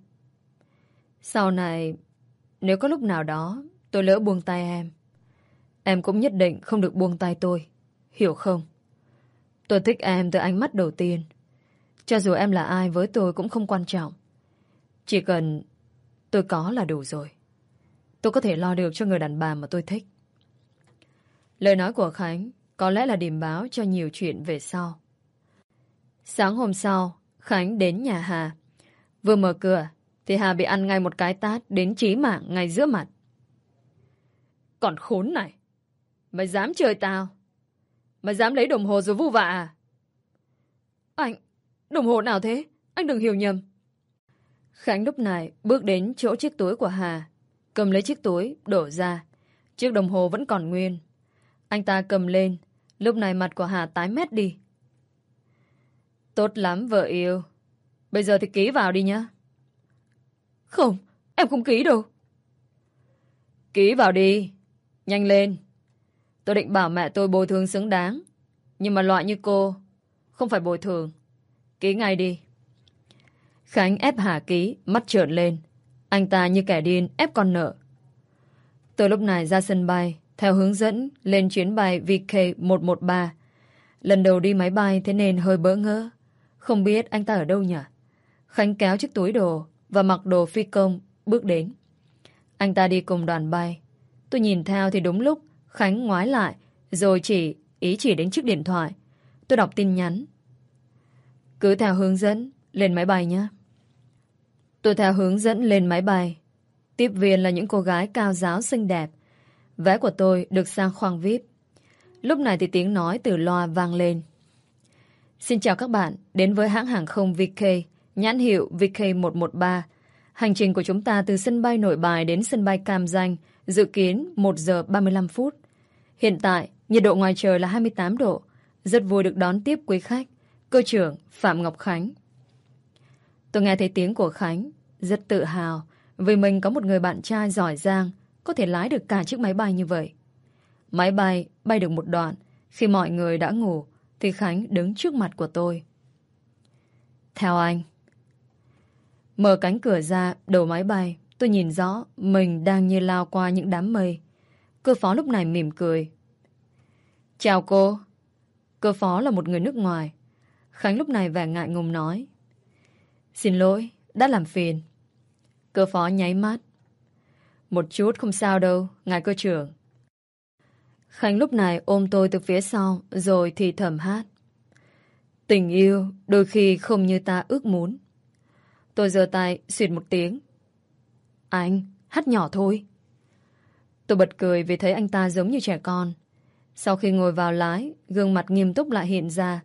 Sau này, Nếu có lúc nào đó, Tôi lỡ buông tay em. Em cũng nhất định không được buông tay tôi, Hiểu không? Tôi thích em từ ánh mắt đầu tiên. Cho dù em là ai với tôi cũng không quan trọng. Chỉ cần Tôi có là đủ rồi. Tôi có thể lo được cho người đàn bà mà tôi thích. Lời nói của Khánh có lẽ là điểm báo cho nhiều chuyện về sau Sáng hôm sau Khánh đến nhà Hà Vừa mở cửa Thì Hà bị ăn ngay một cái tát Đến chí mạng ngay giữa mặt Còn khốn này Mày dám chơi tao Mày dám lấy đồng hồ rồi vu vạ à? Anh, đồng hồ nào thế? Anh đừng hiểu nhầm. Khánh lúc này bước đến chỗ chiếc túi của Hà. Cầm lấy chiếc túi, đổ ra. Chiếc đồng hồ vẫn còn nguyên. Anh ta cầm lên. Lúc này mặt của Hà tái mét đi. Tốt lắm vợ yêu. Bây giờ thì ký vào đi nhá. Không, em không ký đâu. Ký vào đi. Nhanh lên. Tôi định bảo mẹ tôi bồi thường xứng đáng. Nhưng mà loại như cô, không phải bồi thường. Ký ngay đi. Khánh ép Hà ký, mắt trợn lên. Anh ta như kẻ điên ép con nợ. Từ lúc này ra sân bay, theo hướng dẫn lên chuyến bay VK113. Lần đầu đi máy bay thế nên hơi bỡ ngỡ. Không biết anh ta ở đâu nhỉ? Khánh kéo chiếc túi đồ và mặc đồ phi công bước đến. Anh ta đi cùng đoàn bay. Tôi nhìn theo thì đúng lúc Khánh ngoái lại, rồi chỉ ý chỉ đến chiếc điện thoại. Tôi đọc tin nhắn. Cứ theo hướng dẫn, lên máy bay nhé. Tôi theo hướng dẫn lên máy bay. Tiếp viên là những cô gái cao giáo xinh đẹp. Vé của tôi được sang khoang VIP. Lúc này thì tiếng nói từ loa vang lên. Xin chào các bạn, đến với hãng hàng không VK, nhãn hiệu VK113. Hành trình của chúng ta từ sân bay nội bài đến sân bay Cam Danh dự kiến 1 giờ 35 phút. Hiện tại, nhiệt độ ngoài trời là 28 độ. Rất vui được đón tiếp quý khách, cơ trưởng Phạm Ngọc Khánh. Tôi nghe thấy tiếng của Khánh, rất tự hào vì mình có một người bạn trai giỏi giang có thể lái được cả chiếc máy bay như vậy. Máy bay bay được một đoạn, khi mọi người đã ngủ thì Khánh đứng trước mặt của tôi. Theo anh. Mở cánh cửa ra, đầu máy bay, tôi nhìn rõ mình đang như lao qua những đám mây. Cơ phó lúc này mỉm cười. Chào cô. Cơ phó là một người nước ngoài. Khánh lúc này vẻ ngại ngùng nói. Xin lỗi, đã làm phiền. Cơ phó nháy mắt. Một chút không sao đâu, ngài cơ trưởng. Khánh lúc này ôm tôi từ phía sau, rồi thì thầm hát. Tình yêu đôi khi không như ta ước muốn. Tôi giơ tay, xuyệt một tiếng. Anh, hát nhỏ thôi. Tôi bật cười vì thấy anh ta giống như trẻ con. Sau khi ngồi vào lái, gương mặt nghiêm túc lại hiện ra.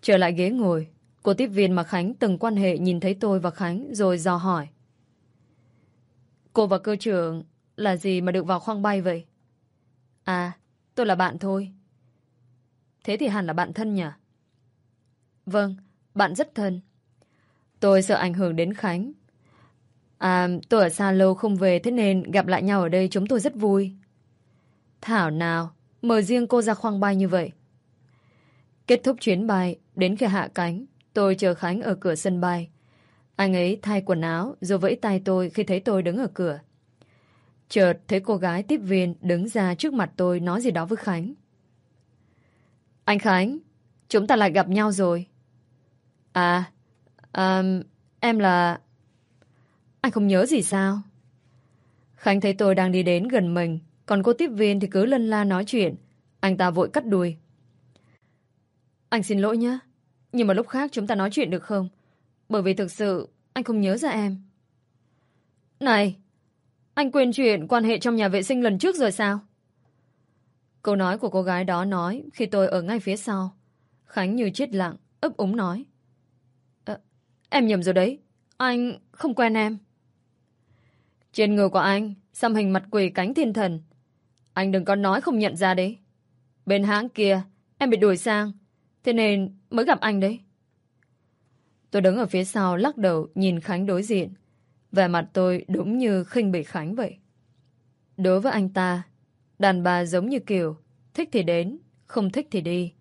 Trở lại ghế ngồi, cô tiếp viên mà Khánh từng quan hệ nhìn thấy tôi và Khánh rồi dò hỏi. Cô và cơ trưởng là gì mà được vào khoang bay vậy? À, tôi là bạn thôi. Thế thì hẳn là bạn thân nhỉ? Vâng, bạn rất thân. Tôi sợ ảnh hưởng đến Khánh. À, tôi ở xa lâu không về thế nên gặp lại nhau ở đây chúng tôi rất vui. Thảo nào, mời riêng cô ra khoang bay như vậy. Kết thúc chuyến bay, đến khi hạ cánh, tôi chờ Khánh ở cửa sân bay. Anh ấy thay quần áo rồi vẫy tay tôi khi thấy tôi đứng ở cửa. Chợt thấy cô gái tiếp viên đứng ra trước mặt tôi nói gì đó với Khánh. Anh Khánh, chúng ta lại gặp nhau rồi. À, um, em là... Anh không nhớ gì sao? Khánh thấy tôi đang đi đến gần mình, còn cô tiếp viên thì cứ lân la nói chuyện. Anh ta vội cắt đuôi. Anh xin lỗi nhé, nhưng mà lúc khác chúng ta nói chuyện được không? Bởi vì thực sự anh không nhớ ra em. Này, anh quên chuyện quan hệ trong nhà vệ sinh lần trước rồi sao? Câu nói của cô gái đó nói khi tôi ở ngay phía sau. Khánh như chết lặng, ấp úng nói. À, em nhầm rồi đấy. Anh không quen em. Trên người của anh, xăm hình mặt quỷ cánh thiên thần. Anh đừng có nói không nhận ra đấy. Bên hãng kia, em bị đuổi sang. Thế nên mới gặp anh đấy. Tôi đứng ở phía sau lắc đầu nhìn Khánh đối diện. Vẻ mặt tôi đúng như khinh bị Khánh vậy. Đối với anh ta, đàn bà giống như kiểu thích thì đến, không thích thì đi.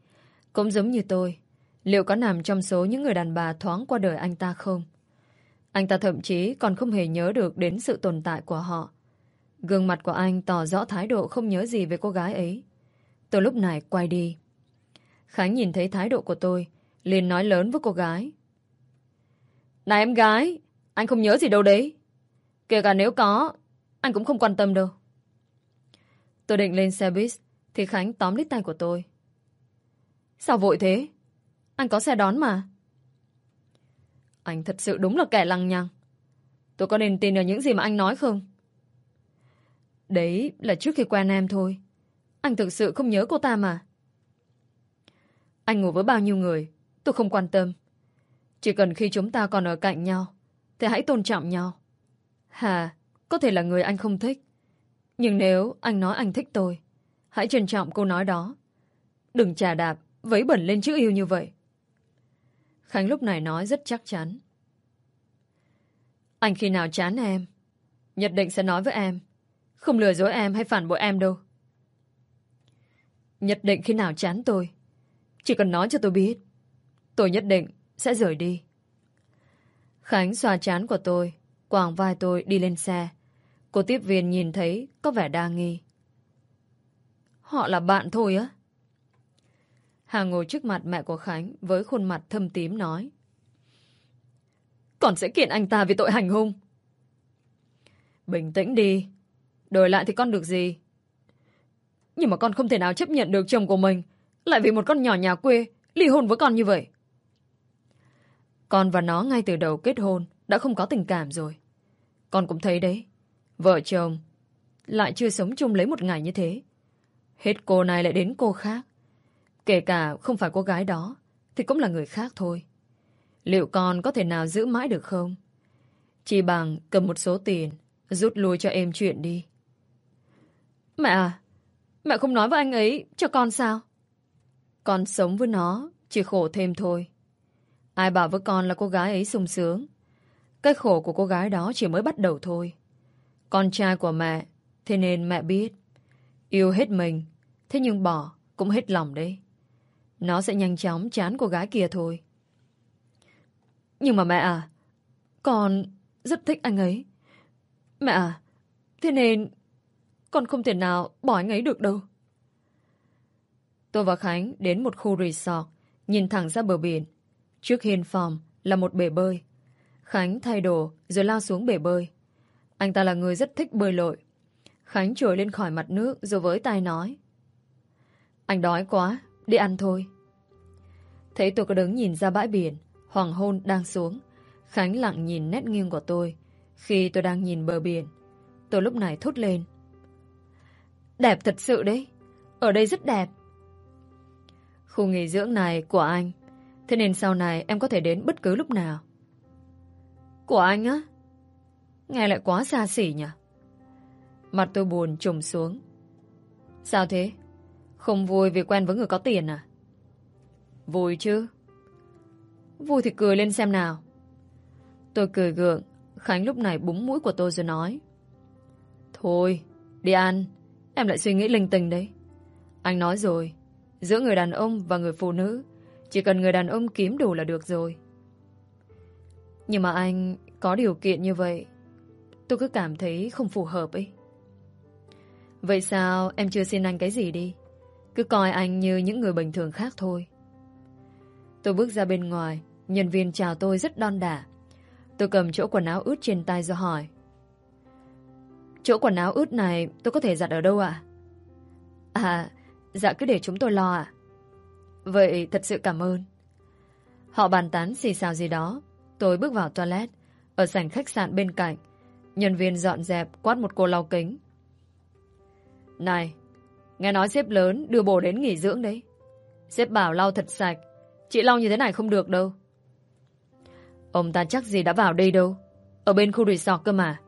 Cũng giống như tôi, liệu có nằm trong số những người đàn bà thoáng qua đời anh ta không? Anh ta thậm chí còn không hề nhớ được đến sự tồn tại của họ. Gương mặt của anh tỏ rõ thái độ không nhớ gì về cô gái ấy. Tôi lúc này quay đi. Khánh nhìn thấy thái độ của tôi, liền nói lớn với cô gái. Này em gái, anh không nhớ gì đâu đấy. Kể cả nếu có, anh cũng không quan tâm đâu. Tôi định lên xe buýt, thì Khánh tóm lấy tay của tôi. Sao vội thế? Anh có xe đón mà. Anh thật sự đúng là kẻ lăng nhăng. Tôi có nên tin ở những gì mà anh nói không? Đấy là trước khi quen em thôi. Anh thực sự không nhớ cô ta mà. Anh ngủ với bao nhiêu người, tôi không quan tâm. Chỉ cần khi chúng ta còn ở cạnh nhau, thì hãy tôn trọng nhau. Hà, có thể là người anh không thích. Nhưng nếu anh nói anh thích tôi, hãy trân trọng câu nói đó. Đừng trà đạp, vấy bẩn lên chữ yêu như vậy. Khánh lúc này nói rất chắc chắn. Anh khi nào chán em, nhất định sẽ nói với em. Không lừa dối em hay phản bội em đâu. Nhất định khi nào chán tôi, chỉ cần nói cho tôi biết, tôi nhất định sẽ rời đi. Khánh xoa chán của tôi, quàng vai tôi đi lên xe. Cô tiếp viên nhìn thấy có vẻ đa nghi. Họ là bạn thôi á? Hà ngồi trước mặt mẹ của Khánh với khuôn mặt thâm tím nói. Còn sẽ kiện anh ta vì tội hành hung. Bình tĩnh đi. Đổi lại thì con được gì? Nhưng mà con không thể nào chấp nhận được chồng của mình lại vì một con nhỏ nhà quê ly hôn với con như vậy. Con và nó ngay từ đầu kết hôn đã không có tình cảm rồi. Con cũng thấy đấy. Vợ chồng lại chưa sống chung lấy một ngày như thế. Hết cô này lại đến cô khác. Kể cả không phải cô gái đó thì cũng là người khác thôi. Liệu con có thể nào giữ mãi được không? Chỉ bằng cầm một số tiền rút lui cho em chuyện đi. Mẹ à, mẹ không nói với anh ấy cho con sao? Con sống với nó chỉ khổ thêm thôi. Ai bảo với con là cô gái ấy sung sướng. Cái khổ của cô gái đó chỉ mới bắt đầu thôi. Con trai của mẹ, thế nên mẹ biết. Yêu hết mình, thế nhưng bỏ cũng hết lòng đấy. Nó sẽ nhanh chóng chán cô gái kia thôi. Nhưng mà mẹ à, con rất thích anh ấy. Mẹ à, thế nên con không thể nào bỏ anh ấy được đâu. Tôi và Khánh đến một khu resort, nhìn thẳng ra bờ biển. Trước hiên phòng là một bể bơi. Khánh thay đồ rồi lao xuống bể bơi. Anh ta là người rất thích bơi lội. Khánh trồi lên khỏi mặt nước rồi với tay nói. Anh đói quá, đi ăn thôi. Thấy tôi có đứng nhìn ra bãi biển, hoàng hôn đang xuống. Khánh lặng nhìn nét nghiêng của tôi khi tôi đang nhìn bờ biển. Tôi lúc này thốt lên. Đẹp thật sự đấy. Ở đây rất đẹp. Khu nghỉ dưỡng này của anh. Thế nên sau này em có thể đến bất cứ lúc nào. Của anh á? Nghe lại quá xa xỉ nhỉ? Mặt tôi buồn trùng xuống. Sao thế? Không vui vì quen với người có tiền à? Vui chứ. Vui thì cười lên xem nào. Tôi cười gượng. Khánh lúc này búng mũi của tôi rồi nói. Thôi, đi ăn. Em lại suy nghĩ linh tinh đấy. Anh nói rồi. Giữa người đàn ông và người phụ nữ chỉ cần người đàn ông kiếm đủ là được rồi. Nhưng mà anh có điều kiện như vậy, Tôi cứ cảm thấy không phù hợp ấy Vậy sao em chưa xin anh cái gì đi Cứ coi anh như những người bình thường khác thôi Tôi bước ra bên ngoài, Nhân viên chào tôi rất đon đả Tôi cầm chỗ quần áo ướt trên tay rồi hỏi Chỗ quần áo ướt này tôi có thể giặt ở đâu ạ? À? dạ cứ để chúng tôi lo ạ Vậy thật sự cảm ơn. Họ bàn tán xì xào gì đó. Tôi bước vào toilet, Ở sảnh khách sạn bên cạnh. Nhân viên dọn dẹp quát một cô lau kính. Này, Nghe nói xếp lớn đưa bồ đến nghỉ dưỡng đấy. Xếp bảo lau thật sạch. Chị lau như thế này không được đâu. Ông ta chắc gì đã vào đây đâu. Ở bên khu resort cơ mà.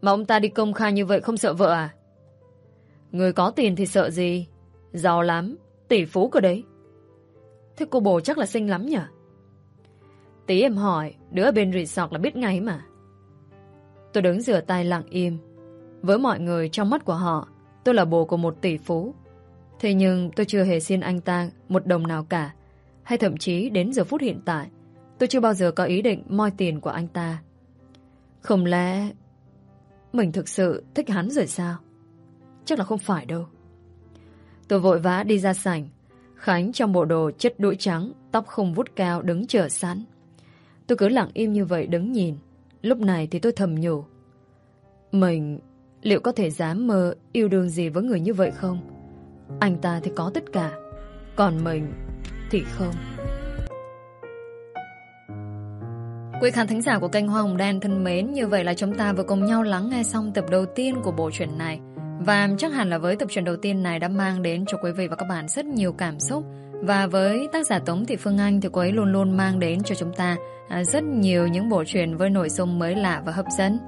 Mà ông ta đi công khai như vậy không sợ vợ à? Người có tiền thì sợ gì? Giàu lắm, Tỷ phú cơ đấy. Thế cô bồ chắc là xinh lắm nhỉ Tí em hỏi, Đứa bên resort là biết ngay mà. Tôi đứng rửa tay lặng im. Với mọi người trong mắt của họ, Tôi là bồ của một tỷ phú. Thế nhưng tôi chưa hề xin anh ta Một đồng nào cả. Hay thậm chí đến giờ phút hiện tại, Tôi chưa bao giờ có ý định moi tiền của anh ta. Không lẽ Mình thực sự thích hắn rồi sao? Chắc là không phải đâu. Tôi vội vã đi ra sảnh Khánh trong bộ đồ chất đũi trắng, Tóc không vút cao đứng chờ sẵn. Tôi cứ lặng im như vậy đứng nhìn. Lúc này thì tôi thầm nhủ. Mình, liệu có thể dám mơ yêu đương gì với người như vậy không? Anh ta thì có tất cả, Còn mình thì không. Quý khán thính giả của kênh Hoa Hồng Đen thân mến, Như vậy là chúng ta vừa cùng nhau lắng nghe xong tập đầu tiên của bộ truyện này. Và chắc hẳn là với tập truyện đầu tiên này đã mang đến cho quý vị và các bạn rất nhiều cảm xúc và với tác giả Tống Thị Phương Anh thì cô ấy luôn luôn mang đến cho chúng ta à, rất nhiều những bộ truyện với nội dung mới lạ và hấp dẫn.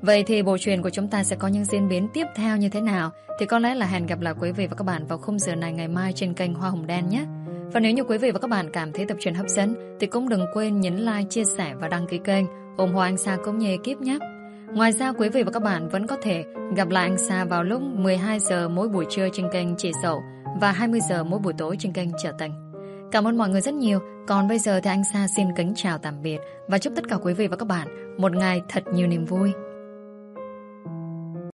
Vậy thì bộ truyện của chúng ta sẽ có những diễn biến tiếp theo như thế nào thì có lẽ là hẹn gặp lại quý vị và các bạn vào khung giờ này ngày mai trên kênh Hoa Hồng Đen nhé. Và nếu như quý vị và các bạn cảm thấy tập truyện hấp dẫn thì cũng đừng quên nhấn like, chia sẻ và đăng ký kênh ủng hộ anh Sa cũng như ekip nhé. Ngoài ra, quý vị và các bạn vẫn có thể gặp lại anh Sa vào lúc 12 giờ mỗi buổi trưa trên kênh Chị Sậu và 20 giờ mỗi buổi tối trên kênh Trở thành Cảm ơn mọi người rất nhiều. Còn bây giờ thì anh Sa xin kính chào tạm biệt và chúc tất cả quý vị và các bạn một ngày thật nhiều niềm vui.